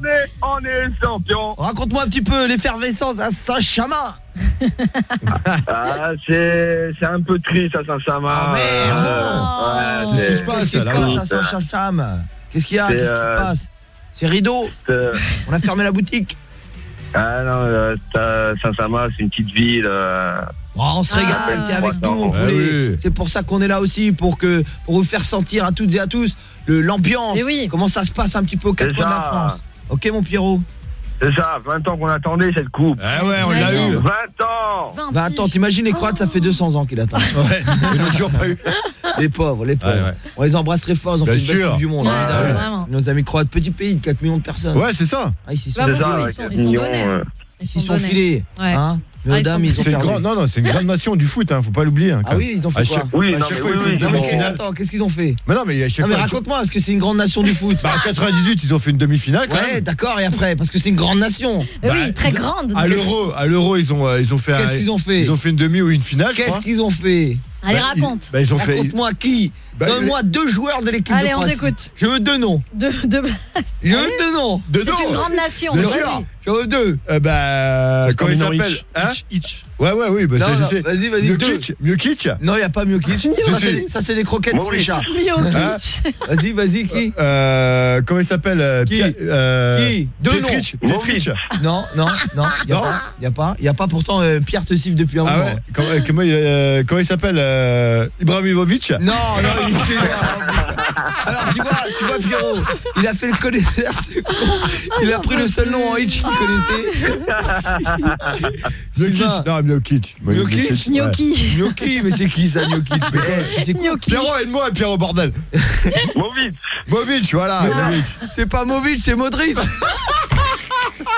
On est, on est champion. Raconte-moi un petit peu l'effervescence à Saint-Chamin Ah, c'est c'est un peu triste à Saint-Chamin. Ah merde Qu'est-ce qui se passe Qu'est-ce qui se passe à Saint-Chamin Qu'est-ce qu'il y a C'est, Qu'est-ce qui se euh, passe C'est rideau Euh, On a fermé la boutique Ah non, euh, Saint-Samas, c'est une petite ville. euh, Oh, on se régale, Ah. t'es avec nous, mon poulet. C'est pour ça qu'on est là aussi, pour que pour vous faire sentir à toutes et à tous l'ambiance. Comment ça se passe un petit peu aux quatre coins de la. France. Ok, mon Pierrot C'est ça, 20 ans qu'on attendait cette coupe. Ah ouais, on l'a eu. 20 ans 20 ans, t'imagines les Croates, ça fait 200 ans qu'ils attendent. Ouais, ils l'ont toujours pas eu. Les pauvres, les pauvres. Ouais, ouais. On les embrasse très fort, ils ont Bien fait une belle sûr. coupe du monde. Ouais, ouais. Nos amis croates, petit pays de 4 millions de personnes. Ouais, c'est ça. Ah, ils s'y sont, Bah, ils sont- donnés. Ils s'y sont filés. Ouais. Hein Ah, Dames, ils C'est une grande, non, non, c'est une grande nation du foot, hein, faut pas l'oublier. hein, Ah oui, ils ont fait À quoi Oui, à non, chaque mais fois, oui, ils font oui, une non, mais demi-finale. Attends, qu'est-ce qu'ils ont fait Mais non, mais à chaque Non mais fois. raconte-moi, est-ce que c'est une grande nation du foot Bah, en 98, ils ont fait une demi-finale quand Ouais, même. d'accord, et après Parce que c'est une grande nation. Oui, très grande. À l'euro, à l'euro, ils ont, euh, ils ont fait. Qu'est-ce qu'ils ont fait Ils ont fait une demi ou une finale, je Qu'est-ce crois. qu'ils ont fait Allez, Bah, raconte. Bah, ils ont fait. Raconte-moi qui Bah, Donne-moi deux joueurs de l'équipe de Allez, on t'écoute. Je veux deux noms. Deux, deux places. Je veux deux noms. De C'est une grande nation. Bien vas-y. sûr. Je veux deux. Euh, bah, comment il s'appelle Hitch. Hein Hitch. Ouais, ouais, oui, bah, Non, ça, je non, sais. vas-y, vas-y, Miokic Miokic Non, il n'y a pas Miokic. Ça, c'est si. ça, c'est des croquettes pour les chats. Miokic. Vas-y, vas-y, qui Euh, comment il s'appelle euh, Qui Pia- euh, Qui. Pietrich. Non, non, non, il n'y a Non. pas. Il n'y a pas. Il y a pas pourtant euh, Pierre te siffle depuis un Ah moment. ouais comment, comment il, euh, comment il s'appelle euh, Ibrahimovic Non, non, il est Alors tu vois, tu vois Pierrot, il a fait le connaisseur ce con. Il a pris le seul nom en hitch qu'il connaissait. Jokic, non, Jokic. Jokic Gnocchi. Gnocchi, mais c'est qui ça Gnocchi Mais eh, quoi Gnocchi. Pierrot, aide-moi, Pierrot, bordel. Movic. Movic, voilà. Movic. C'est pas Movic, c'est Modric.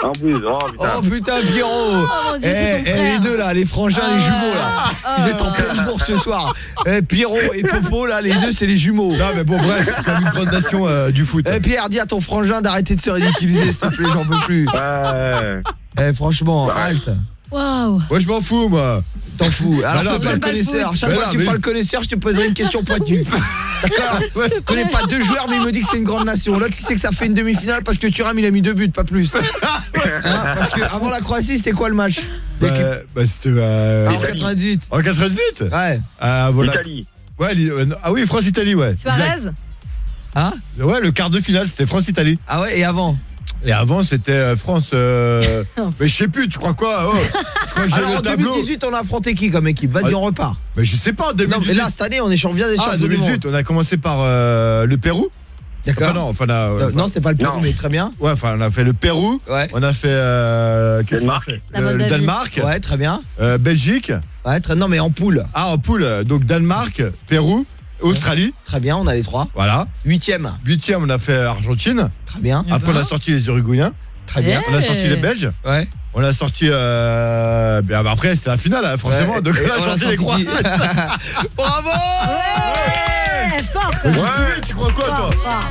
En plus, oh putain. Oh putain Pierrot Oh mon Dieu, c'est son Eh, eh, frère. Les deux là, les frangins, les jumeaux là Ils étaient en pleine bourse ce soir Eh, Pierrot et Popo là, les deux c'est les jumeaux Non, mais bon, bref, c'est comme une grande nation euh, du foot. Eh Pierre, dis à ton frangin d'arrêter de se ridiculiser s'il te plaît, j'en peux plus Ouais. Eh franchement, halte Waouh. Moi, je m'en fous, moi. T'en fous Alors non, fais pas le connaisseur, chaque Mais fois que tu mais- feras le connaisseur, je te poserai une question pointue D'accord Je connais pas deux joueurs mais il me dit que c'est une grande nation L'autre il sait que ça fait une demi-finale parce que Thuram il a mis deux buts, pas plus Hein, Parce que avant la Croatie c'était quoi le match Bah, bah, c'était. euh, Ah, En 98 En 98 Ouais Ah, voilà. Italie. Ouais, euh, ah oui, France-Italie, ouais. Suarez Exact? Hein? Ouais, le quart de finale, c'était France-Italie. Ah ouais, et avant? Et avant, c'était euh, France. euh, Mais je sais plus, tu crois quoi oh, Alors en tableau. 2018 on a affronté qui comme équipe? Vas-y Ah, on repart Mais je sais pas, en 2018. Non mais là cette année on est champion des ah, champions du monde 2018, on a commencé par euh, le Pérou. D'accord Enfin, non, enfin, on a, Euh, enfin, Non c'était pas le Pérou Non. mais très bien Ouais, enfin, on a fait le Pérou. Ouais On a fait. Euh, Qu'est-ce qu'on a Danemark. fait? Le-. Danemark. Ouais très bien euh, Belgique. Ouais très non mais en poule Ah, en poule. Donc, Danemark, Pérou, Australie. Très bien on a les trois Voilà. Huitième Huitième, on a fait Argentine. Très bien Eh Après, on a sorti les Uruguayens. Très bien On a sorti les Belges. Ouais On a sorti. Euh... ben, après, c'était la finale, hein, forcément. Ouais, donc, on a on a sorti les Croates. Bravo Ouais, fort. quoi. Ouais, tu crois quoi, toi Fort, fort.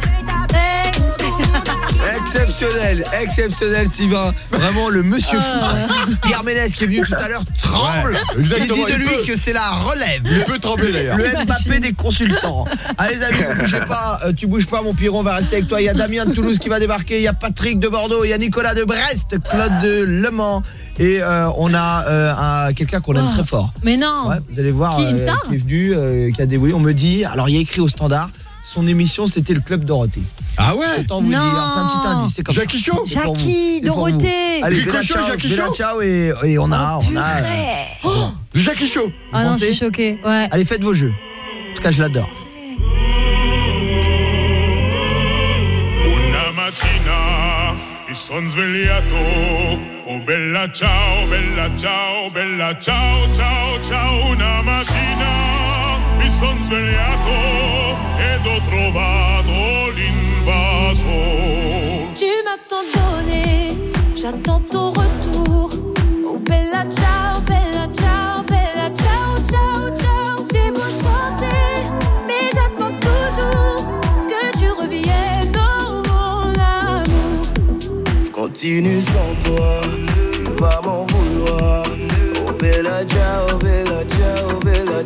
Exceptionnel, exceptionnel Sylvain Vraiment le monsieur fou Pierre Ménès qui est venu tout à l'heure tremble Ouais, Il exactement, dit de il lui peut. que c'est la relève Il peut trembler d'ailleurs. Le Mbappé des consultants. Allez les amis, vous bougez pas, euh, tu bouges pas mon Pierrot, on va rester avec toi. Il y a Damien de Toulouse qui va débarquer, il y a Patrick de Bordeaux, il y a Nicolas de Brest, Claude de Le Mans et euh, on a euh, un- quelqu'un qu'on aime Oh. très fort. Mais non. Ouais, vous allez voir Qui, une euh, star qui est venu euh, qui a dévoilé, on me dit alors il y a écrit au standard son émission c'était le club Dorothée. Ah ouais Autant vous Non. dire, c'est un petit indice, c'est comme ça. Jackie vous. Jackie. Dorothée. Allez, Bella Chaud, ciao, Jackie ciao et, et on a on a euh, bon. Jackie Chaud. Ah non, je suis choquée. Ouais. Allez, faites vos jeux. En tout cas, je l'adore. Una mattina mi son svegliato Oh bella ciao, bella ciao, bella ciao, ciao, ciao Una mattina mi son svegliato ed ho trovato l'invaso Tu m'as tant donné, j'attends ton retour. Oh bella ciao, bella ciao, bella ciao, ciao, ciao. J'ai beau chanter, mais j'attends toujours que tu reviennes, oh mon amour. Continue sans toi, pas m'en vouloir. Oh bella ciao, bella ciao,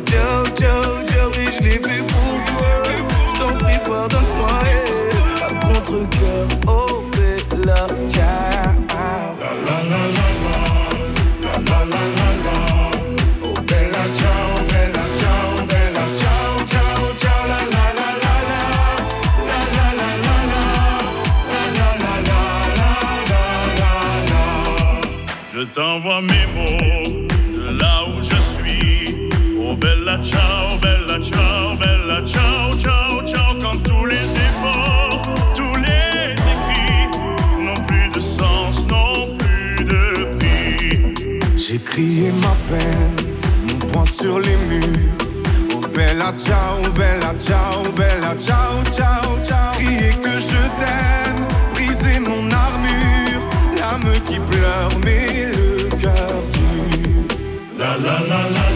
ciao, ciao, ciao. Oui, je l'ai fait pour toi. Je t'en prie, pardonne-moi. eh. À contre-cœur, oh bella ciao. La la la la la, la la la la la. Oh bella ciao, bella ciao, bella ciao, ciao, la la. Je t'envoie mes mots de là où je suis. Bella ciao, bella ciao, bella ciao, ciao, ciao. Quand tous les efforts, tous les écrits n'ont plus de sens, n'ont plus de prix. J'ai crié ma peine, mon poing sur les murs. Oh bella ciao, bella ciao, bella ciao, ciao, ciao. Crier que je t'aime, briser mon armure. L'âme qui pleure, mais le cœur dur. La la la la la,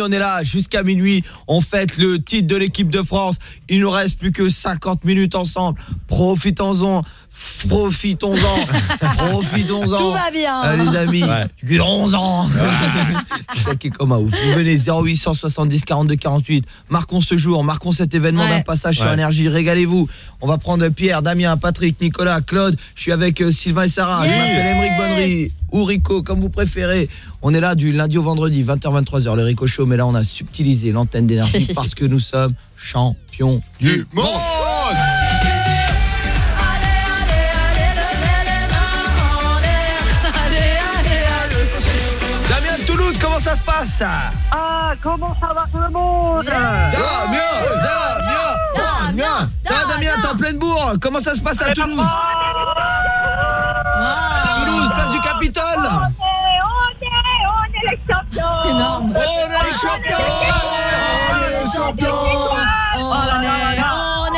on est là jusqu'à minuit. On fête le titre de l'équipe de France. Il nous reste plus que 50 minutes ensemble. Profitons-en. Profitons-en. Profitons-en. Tout va bien. Ah, les amis, Ouais. 11 ans. Claqué comme un ouf. Vous venez 0870 42 48. Marquons ce jour, marquons cet événement Ouais. d'un passage sur Ouais. énergie. Régalez-vous. On va prendre Pierre, Damien, Patrick, Nicolas, Claude. Je suis avec euh, Sylvain et Sarah. Je m'appelle Émeric Bonnery ou Rico, comme vous préférez. On est là du lundi au vendredi, 20h-23h, le Rico Show. Mais là, on a subtilisé l'antenne d'énergie parce que nous sommes champions du monde. Passe Ah, comment ça va tout le monde Damien, Damien, Damien. Ça va Damien, t'es en pleine bourre. Comment ça se passe à Toulouse? Toulouse, place du Capitole. On est, on est les champions. On est les champions. On est les champions On est, on est, on est les champions.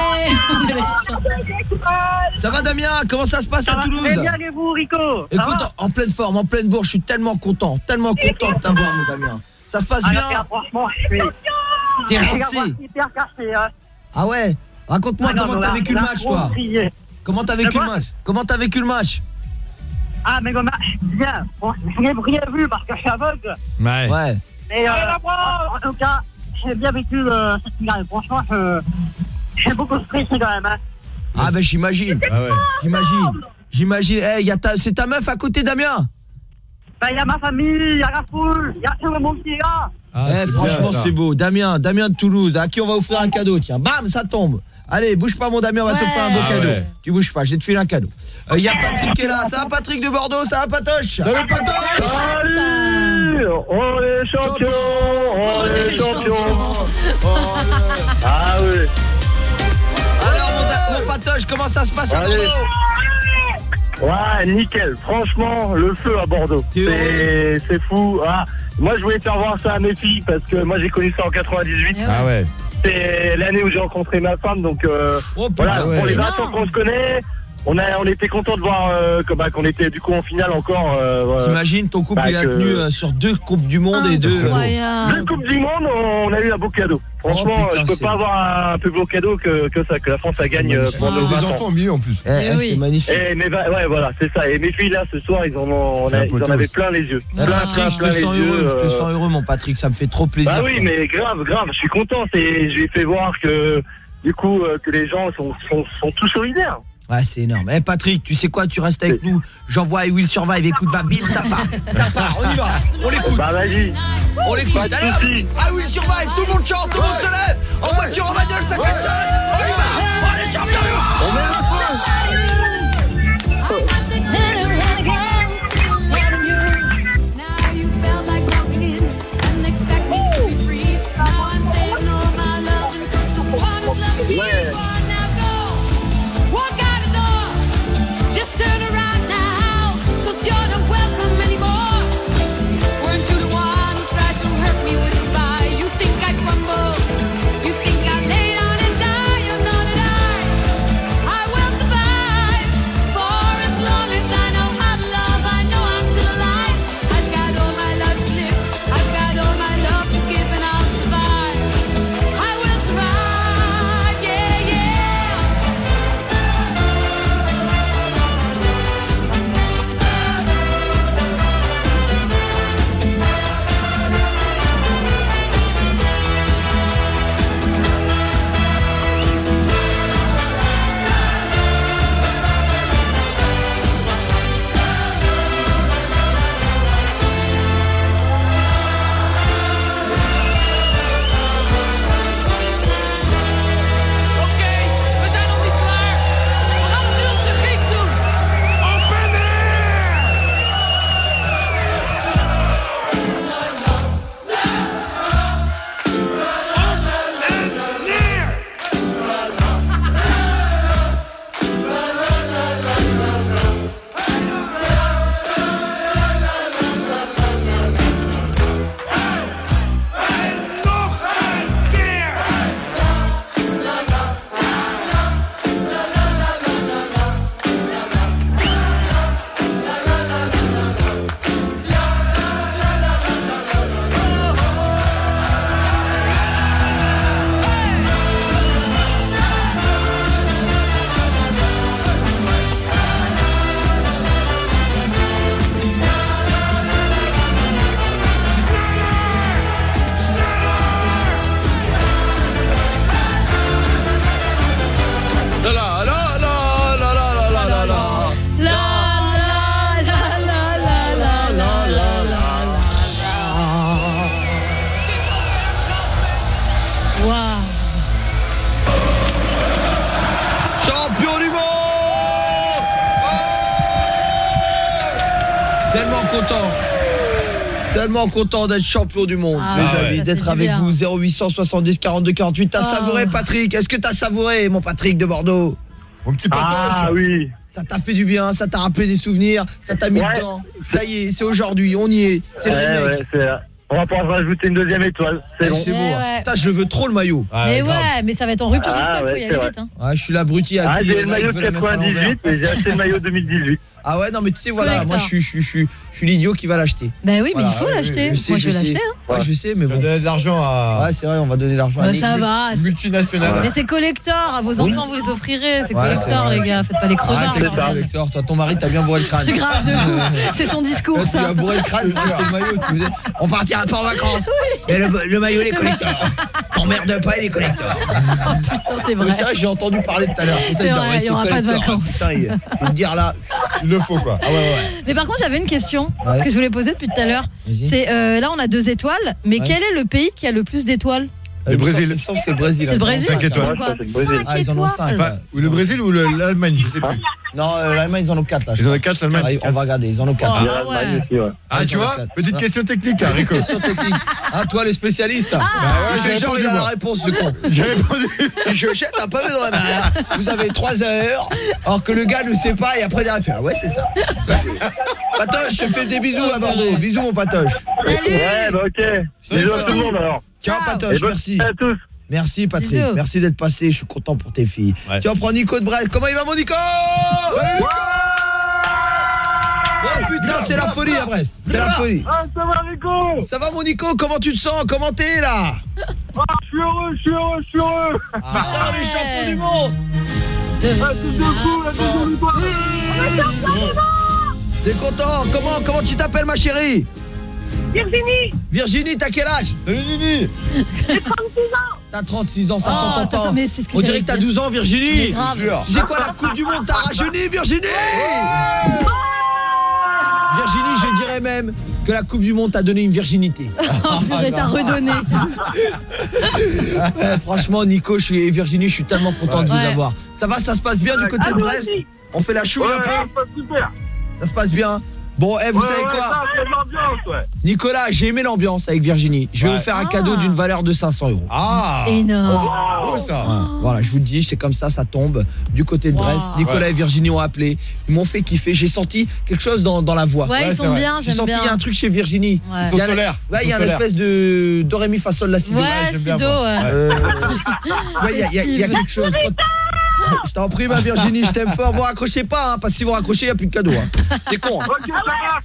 Ça va Damien Comment ça se passe à Toulouse Très bien et vous Rico Écoute, en pleine forme, en pleine bourre, je suis tellement content, tellement content de t'avoir mon Damien. Ça se passe Ah, bien là, franchement, je suis... T'es hyper cassé, hein. Ah ouais Raconte-moi Ah comment t'as là, vécu le match toi. Comment t'as vécu le match Comment t'as vécu le match Ah, mais le match, bien. Bon, je n'ai rien vu parce que je suis aveugle. Ouais. Ouais. Mais euh, en, en tout cas, j'ai bien vécu euh, cette finale. Franchement, je, j'ai beaucoup stressé quand même. Hein. Ah ben j'imagine. Ah ouais. J'imagine. J'imagine. Eh, y a ta- c'est ta meuf à côté Damien? Ben, Il y a ma famille, il y a la foule, il y a tout le monde qui est là. Ah, Eh franchement c'est beau. Damien, Damien de Toulouse, à qui on va offrir un cadeau Tiens, bam, ça tombe. Allez, bouge pas mon Damien, on va te faire un beau Ah cadeau. ouais. Tu bouges pas, je vais te filer un cadeau. Il y a Patrick qui est là. Ça va Patrick de Bordeaux? Ça va Patoche? Salut Patoche Salut On est champions On est champions Ah oui mon, mon Patoche, comment ça se passe à Allez. Bordeaux Ouais, nickel. Franchement, le feu à Bordeaux. C'est c'est fou. Ah, moi, je voulais faire voir ça à mes filles parce que moi, j'ai connu ça en 98. Ah ouais. C'est l'année où j'ai rencontré ma femme. Donc, euh, Oh putain. voilà, ouais. pour les 20 ans qu'on se connaît, on, a, on était content de voir euh, que, bah, qu'on était du coup en finale encore. Euh, euh, T'imagines, ton couple Bah, il a tenu euh, sur deux coupes du monde et deux... deux. Coupes du Monde, on a eu un beau cadeau. Franchement, Oh, putain, je peux pas avoir un plus beau cadeau que, que ça, que la France a gagné pendant Il y nos a 20 des ans. enfants au milieu en plus. Eh, eh, oui. c'est magnifique. Et mes, va- ouais, voilà, c'est ça. Et mes filles là, ce soir, ils en ont, on C'est a- un ils en potos. avaient plein les yeux. Ah, Plein, Patrick, plein, je te sens yeux, heureux, je te sens heureux mon Patrick, ça me fait trop plaisir. Bah oui, mais grave, grave, je suis content. C'est, je lui ai fait voir que, du coup, que les gens sont, sont, sont tous solidaires. Ouais, c'est énorme. Eh Patrick, tu sais quoi, tu restes avec nous. J'envoie I Will Survive, écoute, va, bim, ça part. Ça part, on y va. On l'écoute. Bah vas-y. On l'écoute. Allez. I Will Survive, tout le monde chante, tout le monde se lève. En voiture, en bagnole, ça klaxonne. On y va. On est champion. On met Tellement content d'être champion du monde, Ah les ouais, ça amis, d'être avec bien. vous. 0870 42 48. T'as Oh. savouré, Patrick? Est-ce que t'as savouré, mon Patrick de Bordeaux? Mon petit Ah oui. Ça t'a fait du bien, ça t'a rappelé des souvenirs, ça t'a mis Ouais. dedans. Ça y est, c'est aujourd'hui, on y est. C'est le remake. on va pouvoir rajouter une deuxième étoile. C'est Eh, bon. C'est beau. Eh hein. ouais. Putain, je le veux trop le maillot. Mais ouais, mais ça va être en rupture de Ah, stock, faut ouais, y c'est aller vrai. vite. Hein. Ouais, je suis l'abruti à Ah, j'ai le maillot de veut la mettre à 98 l'envers. et j'ai acheté le maillot 2018. Ah ouais, non, mais tu sais, voilà, Collector. moi je suis, je suis, je suis, je suis l'idiot qui va l'acheter. Ben oui, mais Voilà, il faut ouais, l'acheter. Moi, je vais l'acheter. hein. Ouais, je sais, mais On va bon. donner de l'argent à Ouais, c'est vrai, on va donner l'argent à Bah, ça va. c'est- multinationales. Mais c'est collector, à vos enfants vous les offrirez, c'est Ouais, collector c'est les gars, faites pas les crevards. Ça, Victor. Toi, ton mari t'a bien bourré le crâne. Grave de vous, c'est son discours Tu ça. as bourré le crâne, tu le maillot. tu On partira pas en vacances. Mais le maillot, est collector. T'emmerdes pas, il est collector. Putain, c'est vrai. Vrai, j'ai entendu parler tout à l'heure. C'est vrai, il y aura pas de vacances. Putain, il- je dire là. Il le faut quoi. Ah ouais, ouais. Mais par contre, j'avais une question Ouais. que je voulais poser depuis tout à l'heure. C'est euh, là on a deux étoiles, mais Ouais. quel est le pays qui a le plus d'étoiles? Le Brésil. C'est le Brésil. C'est le Brésil Cinq étoiles. Cinq Ah, ils en ont étoiles. cinq. Enfin, ou le Brésil ou le- l'Allemagne, je sais plus. Non, euh, l'Allemagne, ils en ont 4 là. Ils en ont crois. 4 l'Allemagne. Ah, On va regarder, ils en ont 4. Oh, Il y Ah a ouais. l'Allemagne aussi, ouais. Ah, tu vois. Petite Ah. question technique, hein, Rico. Question technique. Ah, toi, le spécialiste. Ah. Bah j'ai répondu, la réponse, ce con. J'ai répondu. Je jette un pavé dans la mer. Vous avez 3 heures. Alors que le gars ne sait pas et après derrière il fait Ah ouais c'est ça. Patoche, je te fais des bisous à Bordeaux. Bisous mon Patoche. Ouais, bah ok. Bisous à tout le monde alors. Ciao Ciao. Patoche, merci. soirée à tous. Merci Patrick, Bisous. merci d'être passé, je suis content pour tes filles. Ouais. Tu en prends Nico de Brest. Comment il va mon Nico Salut, Oh putain, c'est la folie à Brest. C'est la folie. Ah, ça va Rico Ça va mon Nico Comment tu te sens Comment t'es là Ah, Je suis heureux, je suis heureux, je suis heureux Ah, on est champion du monde Ah, c'est de fou, la deuxième étoile T'es content Comment comment tu t'appelles ma chérie Virginie, Virginie, t'as quel âge? Nini j'ai 36 ans. T'as 36 ans, ça Oh, s'entend ça, pas. ça, mais c'est ce que On dirait que t'as dire. 12 ans Virginie. Sûr. Sais quoi, la Coupe du Monde t'a rajeuni, Virginie? Virginie, je dirais même que la Coupe du Monde t'a donné une virginité. Oh, purée, t'as redonné. Ouais, franchement, Nico je suis, et Virginie, je suis tellement content de vous Ouais. avoir. Ça va, ça se passe bien du côté de Brest? On fait la chouille Ouais, un peu Ça se passe bien? Bon, eh, vous Ouais, savez ouais, quoi ça, ouais Nicolas, j'ai aimé l'ambiance avec Virginie. Je vais Ouais. vous faire un Ah. cadeau d'une valeur de 500 euros. Ah Énorme. Oh ça Voilà, je vous le dis, c'est comme ça, ça tombe du côté de Wow. Brest. Nicolas Ouais. et Virginie ont appelé, ils m'ont fait kiffer. J'ai senti quelque chose dans, dans la voix. Ouais, Ouais, ils c'est sont vrai. bien, J'ai j'aime senti un truc chez Virginie. Ouais. Ils sont Il y a la- solaires. Ouais, il y a une espèce de do ré mi fa sol la. Ouais, Sido, ouais. Euh, ouais, il y a- il y quelque chose. Quand- Je t'en prie, ma Virginie, je t'aime fort. Vous raccrochez pas, hein, parce que si vous raccrochez, il n'y a plus de cadeau. hein. C'est con. hein.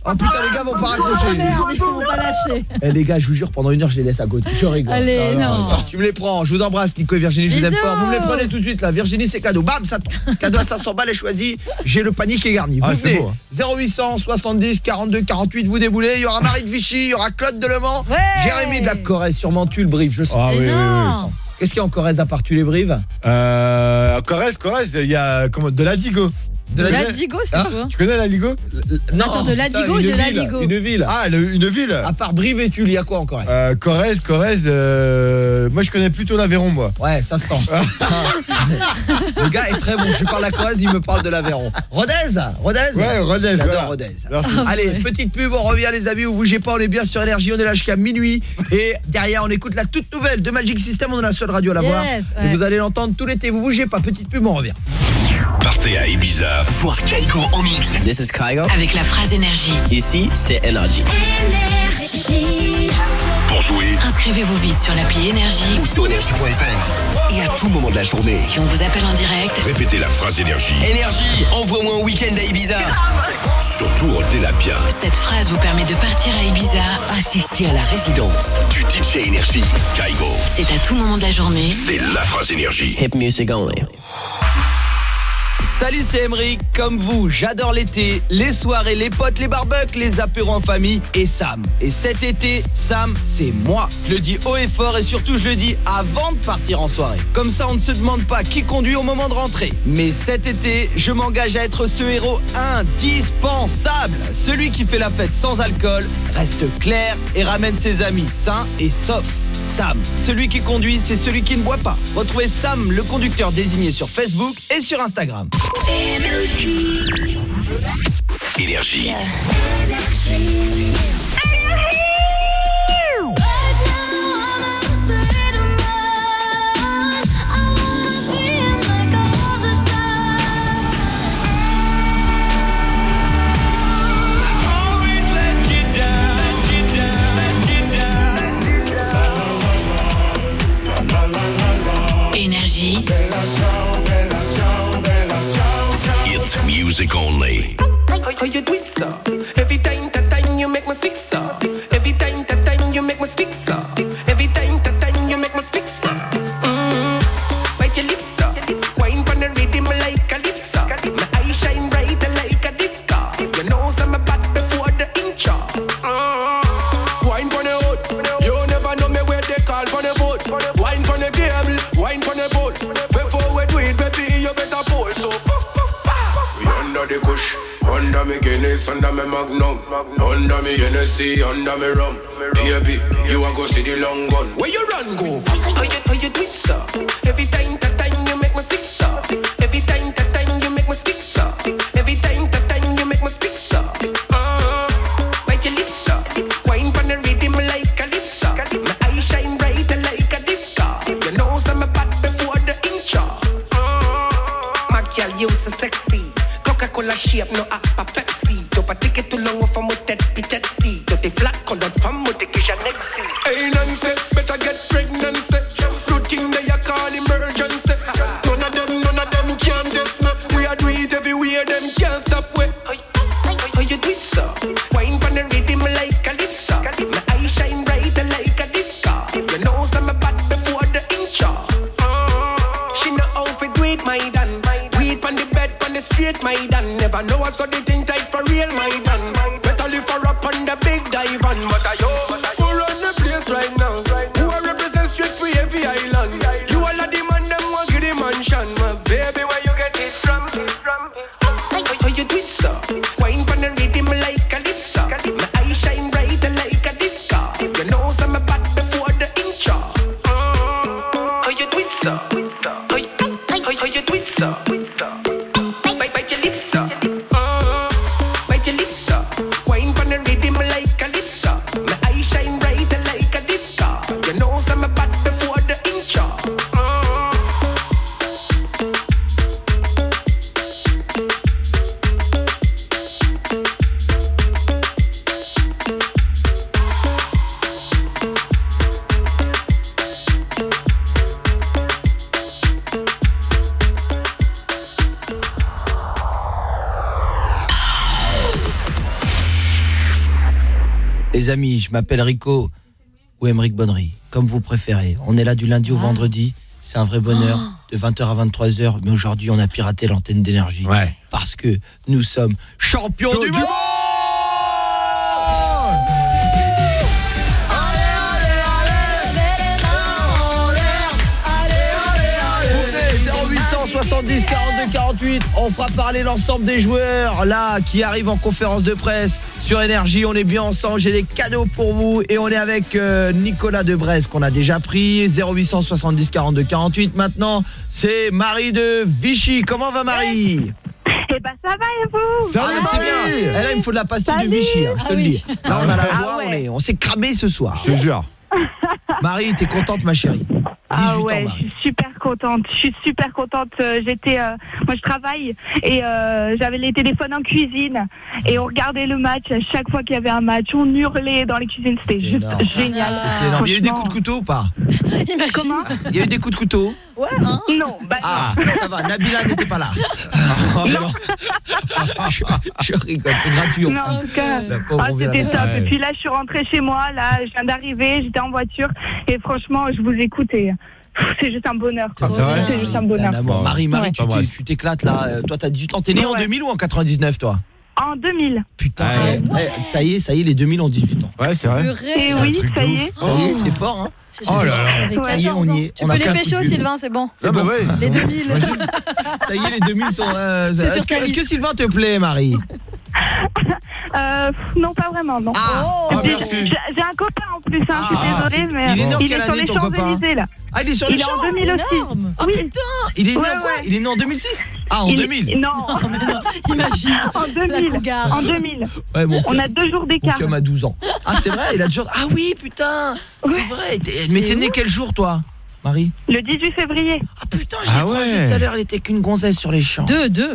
Oh putain, les gars vont pas Oh raccrocher. vont pas lâcher. Eh les gars, je vous jure, pendant une heure, je les laisse à côté. Je rigole. Allez, non. Tu me les prends. Je vous embrasse, Nico et Virginie. Je vous aime fort. Vous me les prenez tout de suite là. Virginie, c'est cadeau. Bam, ça tombe. Cadeau à 500 balles est choisi. J'ai le panier qui est garni. Vous Ah, c'est venez. beau, 0800 70 42 48. Vous déboulez. Il y aura Marie de Vichy. Il y aura Claude de Le Mans. Ouais. Jérémy de la Corrèze. Sûrement tu le brief. Je sens. Ah oui, oui, oui. Qu'est-ce qu'il y a en Corrèze à part les brives? Euh, Corrèze, Corrèze, il y a comment, de la Digo. De la- La Digo, c'est Hein quoi Tu connais la Ligo Non. Attends, de la putain, Digo ou de la Ligo Une ville. Ah, le- une ville À part Brive et Tulle, il y a quoi en Corrèze euh, Corrèze, Corrèze, euh, moi je connais plutôt l'Aveyron moi. Ouais, ça se sent. le gars est très bon. Je lui parle de la Corrèze, il me parle de l'Aveyron. Rodez Rodez Ouais, Rodez, J'adore voilà. Rodez. Merci. Allez, petite pub, on revient les amis, vous bougez pas, on est bien sur énergie, on est là jusqu'à minuit et derrière on écoute la toute nouvelle de Magic System, on est la seule radio à la voir. Yes, Et ouais. vous allez l'entendre tout l'été, vous bougez pas, petite pub, on revient. Partez à Ibiza, voir Kaiko en mix. This is Kygo. Avec la phrase énergie. Ici, c'est Energy. Pour jouer Inscrivez-vous vite sur l'appli énergie. ou sur énergie.fr. Et à tout moment de la journée, Si on vous appelle en direct, répétez la phrase énergie. Énergie, envoie-moi un week-end à Ibiza. Surtout retenez-la bien. Cette phrase vous permet de partir à Ibiza. Assistez à la résidence du DJ Énergie. Kaigo, C'est à tout moment de la journée. c'est la phrase énergie. Hip music only. Salut, c'est Emeric. Comme vous, j'adore l'été, les soirées, les potes, les barbecues, les apéros en famille et Sam. Et cet été, Sam, c'est moi. Je le dis haut et fort et surtout je le dis avant de partir en soirée. Comme ça, on ne se demande pas qui conduit au moment de rentrer. Mais cet été, je m'engage à être ce héros indispensable. Celui qui fait la fête sans alcool, reste clair et ramène ses amis sains et saufs. Sam, celui qui conduit, c'est celui qui ne boit pas. Retrouvez Sam, le conducteur désigné sur Facebook et sur Instagram. Énergie. Énergie. Music only. How you do it, sir? Every me Guinness, under me Magnum, under me Hennessy, under me rum. Baby, you a go see the long gun. Where you run go? How you, how you do it, sir? Every time, je m'appelle Rico ou Emeric Bonnery, comme vous préférez. On est là du lundi au vendredi. C'est un vrai bonheur de 20h à 23h. Mais aujourd'hui, on a piraté l'antenne d'énergie. Parce que nous sommes champions du monde Vous venez, 0870 42 48 On fera parler l'ensemble des joueurs Là, qui arrivent en conférence de presse Sur Énergie, on est bien ensemble J'ai des cadeaux pour vous Et on est avec euh, Nicolas de Brest Qu'on a déjà pris 0870 42 48 Maintenant, c'est Marie de Vichy Comment va Marie? Eh ben ça va et vous? Ah, mais c'est bien. Et là, il me faut de la pastille de Salut. Vichy, hein, je te Ah le oui. dis. Là, on a la Ah voix, ouais. on est- on s'est cramé ce soir. Je te jure. Marie, t'es contente, ma chérie? Ah ouais, je suis super contente. Je suis super contente. Euh, J'étais, euh, moi je travaille et euh, j'avais les téléphones en cuisine et on regardait le match. À chaque fois qu'il y avait un match, on hurlait dans les cuisines. C'était juste génial. Énorme. Il y a eu des coups de couteau ou pas Comment Il y a eu des coups de couteau Ouais. Non, bah Ah, ça va, Nabila n'était pas là. je, je rigole, c'est gratuit Non, Ah, c'était top. Et puis là, je suis rentrée chez moi. Là, je viens d'arriver. J'étais en voiture et franchement, je vous pff, c'est juste un bonheur. quoi. C'est juste un bonheur. Marie, Marie, tu Ouais. t'es- tu t'éclates là. Euh, Toi, t'as 18 ans. T'es né en Ouais. 2000 ou en 99, toi En 2000. Putain, eh, eh, ça y est, ça y est, les 2000 ont 18 ans. Ouais, c'est vrai. Et oui, ça y est. Ça y est, c'est fort, hein Oh là là. Ça y est, on y est. Tu On peux a les pécho. Sylvain, c'est bon. Ah bah ouais. Les 2000. Ça y est, les 2000 sont... euh, C'est Est-ce que. Sylvain te plaît, Marie Euh, non, pas vraiment, non. Ah, J'ai- merci. J'ai j'ai un copain en plus, hein, je suis Ah, désolée, mais il est en il sur les Champs-Élysées là. Ah, il est sur les Il est champs en 2000 aussi. Énorme. Ah putain Il est né Ouais, en quoi ouais. Il est né en 2006 Ah, en Il- 2000 Non, Imagine. en 2000. cougar. En 2000. Ouais, mon On a deux jours Mon d'écart. cum a 12 ans. Ah, c'est vrai, il a toujours... Ah oui, putain C'est vrai Mais t'es né quel jour, toi Marie? Le 18 février. Ah putain, j'ai Ah croisé ouais. tout à l'heure, il était avec une gonzesse sur les champs. Deux, deux.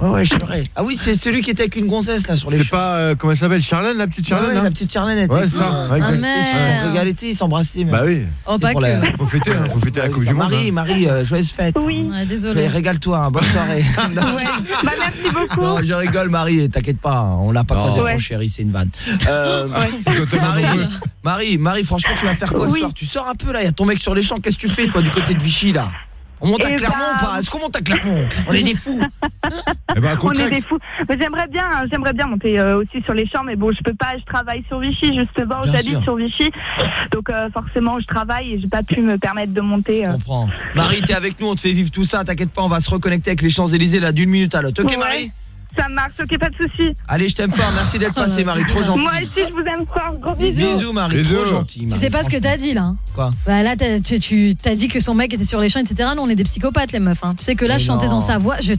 Ouais, ouais, c'est vrai. Ah oui, c'est celui qui était avec une gonzesse, là, sur les C'est pas euh, comment elle s'appelle Charlène la petite Ouais, Charlène ouais, là la petite Charlène Ouais, ça, ouais, se merde. ils s'embrassaient. Bah oui. Oh, pas pour que. la- Faut fêter hein, faut fêter la Coupe du monde. Marie, hein. Marie, euh, joyeuse fête. Oui. Ouais, Allez, désolé. Régale-toi, hein, bonne soirée. Bah, merci beaucoup. non, je rigole, Marie, t'inquiète pas, hein, on l'a pas croisé, Ouais. mon chéri, c'est une vanne. Euh, Marie. Marie, Marie, franchement, tu vas faire quoi ce soir? Tu sors un peu là, il y a ton mec sur les champs, qu'est-ce que tu fais, toi, du côté de Vichy, là? On monte à Eh Clermont bah, ou pas Est-ce qu'on monte à Clermont On est des fous. Eh ben, On est des fous. Mais J'aimerais bien, j'aimerais bien monter euh, aussi sur les champs, mais bon, je peux pas. Je travaille sur Vichy justement. J'habite sur Vichy, donc euh, forcément, je travaille et j'ai pas pu me permettre de monter. Je euh. comprends. Marie, t'es avec nous, on te fait vivre tout ça, t'inquiète pas, on va se reconnecter avec les Champs-Élysées là d'une minute à l'autre. Ok, Ouais. Marie? Ça marche, ok, pas de souci. Allez, je t'aime fort, merci d'être passé, Marie, trop gentil. Moi aussi, je vous aime fort. Gros bisous. Bisous, Marie, Bisous. trop gentil. Tu Marie, sais pas ce que t'as dit là hein Quoi Bah là, t'as- tu, tu t'as dit que son mec était sur les champs, etc. Nous, on est des psychopathes, les meufs. hein. Tu sais que là, Mais je chantais non. dans sa voix. Je